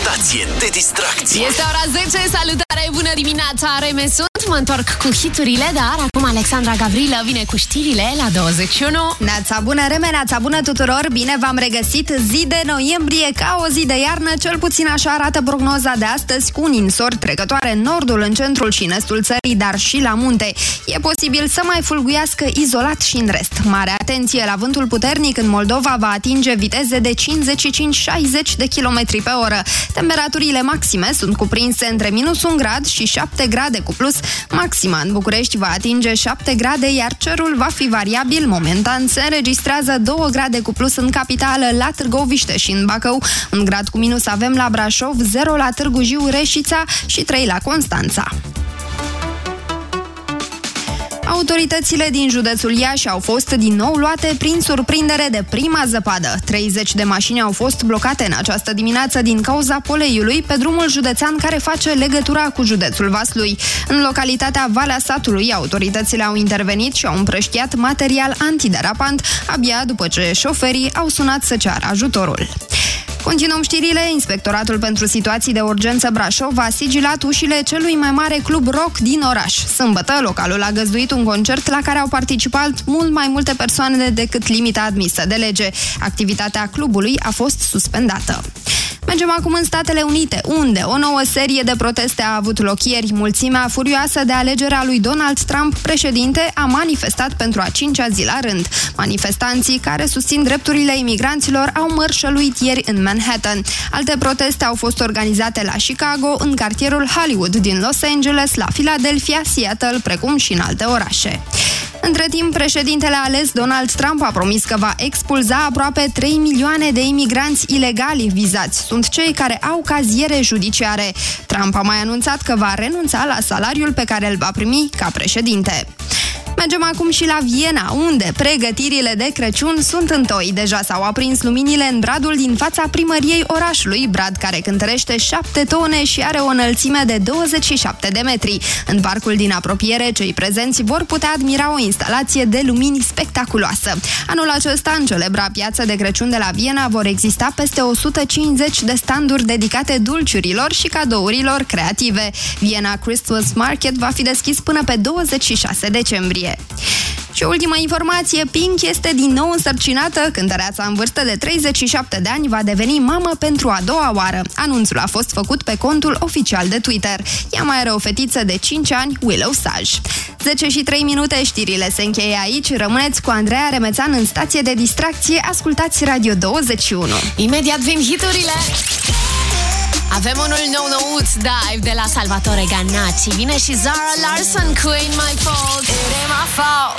Stație de distracție. Este ora 10, salutare, bună dimineața, Reme sunt, mă întorc cu hiturile, dar acum Alexandra Gavrilă vine cu știrile la 21. Neața bună, Reme, neața bună tuturor, bine v-am regăsit zi de noiembrie ca o zi de iarnă, cel puțin așa arată prognoza de astăzi cu ninsori trecătoare în nordul, în centrul și în estul țării, dar și la munte. E posibil să mai fulguiască izolat și în rest. Mare atenție la vântul puternic în Moldova va atinge viteze de 55-60 de km pe oră. Temperaturile maxime sunt cuprinse între minus 1 grad și 7 grade cu plus. Maxima în București va atinge 7 grade, iar cerul va fi variabil. Momentan se înregistrează 2 grade cu plus în capitală, la Târgoviște și în Bacău. Un grad cu minus avem la Brașov, 0 la Târgu Jiu, Reșița și 3 la Constanța. Autoritățile din județul Iași au fost din nou luate prin surprindere de prima zăpadă. 30 de mașini au fost blocate în această dimineață din cauza poleiului pe drumul județean care face legătura cu județul Vaslui. În localitatea Valea Satului, autoritățile au intervenit și au împrăștiat material antiderapant abia după ce șoferii au sunat să ceară ajutorul. Continuăm știrile. Inspectoratul pentru situații de urgență Brașov a sigilat ușile celui mai mare club rock din oraș. Sâmbătă, localul a găzduit un concert la care au participat mult mai multe persoane decât limita admisă de lege. Activitatea clubului a fost suspendată. Mergem acum în Statele Unite, unde o nouă serie de proteste a avut loc ieri. Mulțimea furioasă de alegerea lui Donald Trump președinte a manifestat pentru a cincea zi la rând. Manifestanții care susțin drepturile imigranților au mărșăluit ieri în Manhattan. Alte proteste au fost organizate la Chicago, în cartierul Hollywood din Los Angeles, la Philadelphia, Seattle, precum și în alte orașe. Între timp, președintele ales Donald Trump a promis că va expulza aproape 3 milioane de imigranți ilegali vizați. Sunt cei care au caziere judiciare. Trump a mai anunțat că va renunța la salariul pe care îl va primi ca președinte. Mergem acum și la Viena, unde pregătirile de Crăciun sunt întoi. Deja s-au aprins luminile în bradul din fața primăriei orașului, brad care cântărește 7 tone și are o înălțime de 27 de metri. În parcul din apropiere, cei prezenți vor putea admira o instalație de lumini spectaculoasă. Anul acesta, în celebra piață de Crăciun de la Viena, vor exista peste 150 de standuri dedicate dulciurilor și cadourilor creative. Viena Christmas Market va fi deschis până pe 26 decembrie. Și o ultimă informație, Pink este din nou însărcinată. Cântăreața în vârstă de 37 de ani va deveni mamă pentru a doua oară. Anunțul a fost făcut pe contul oficial de Twitter. Ea mai are o fetiță de 5 ani, Willow Saj. 10 și 3 minute, știrile se încheie aici. Rămâneți cu Andreea Remețan în stație de distracție. Ascultați Radio 21. Imediat vin hiturile! Avem unul nou nouț, Dive, de la Salvatore Ganacci. Vine și Zara Larson cu Ain't My Fault. It ain't my fault.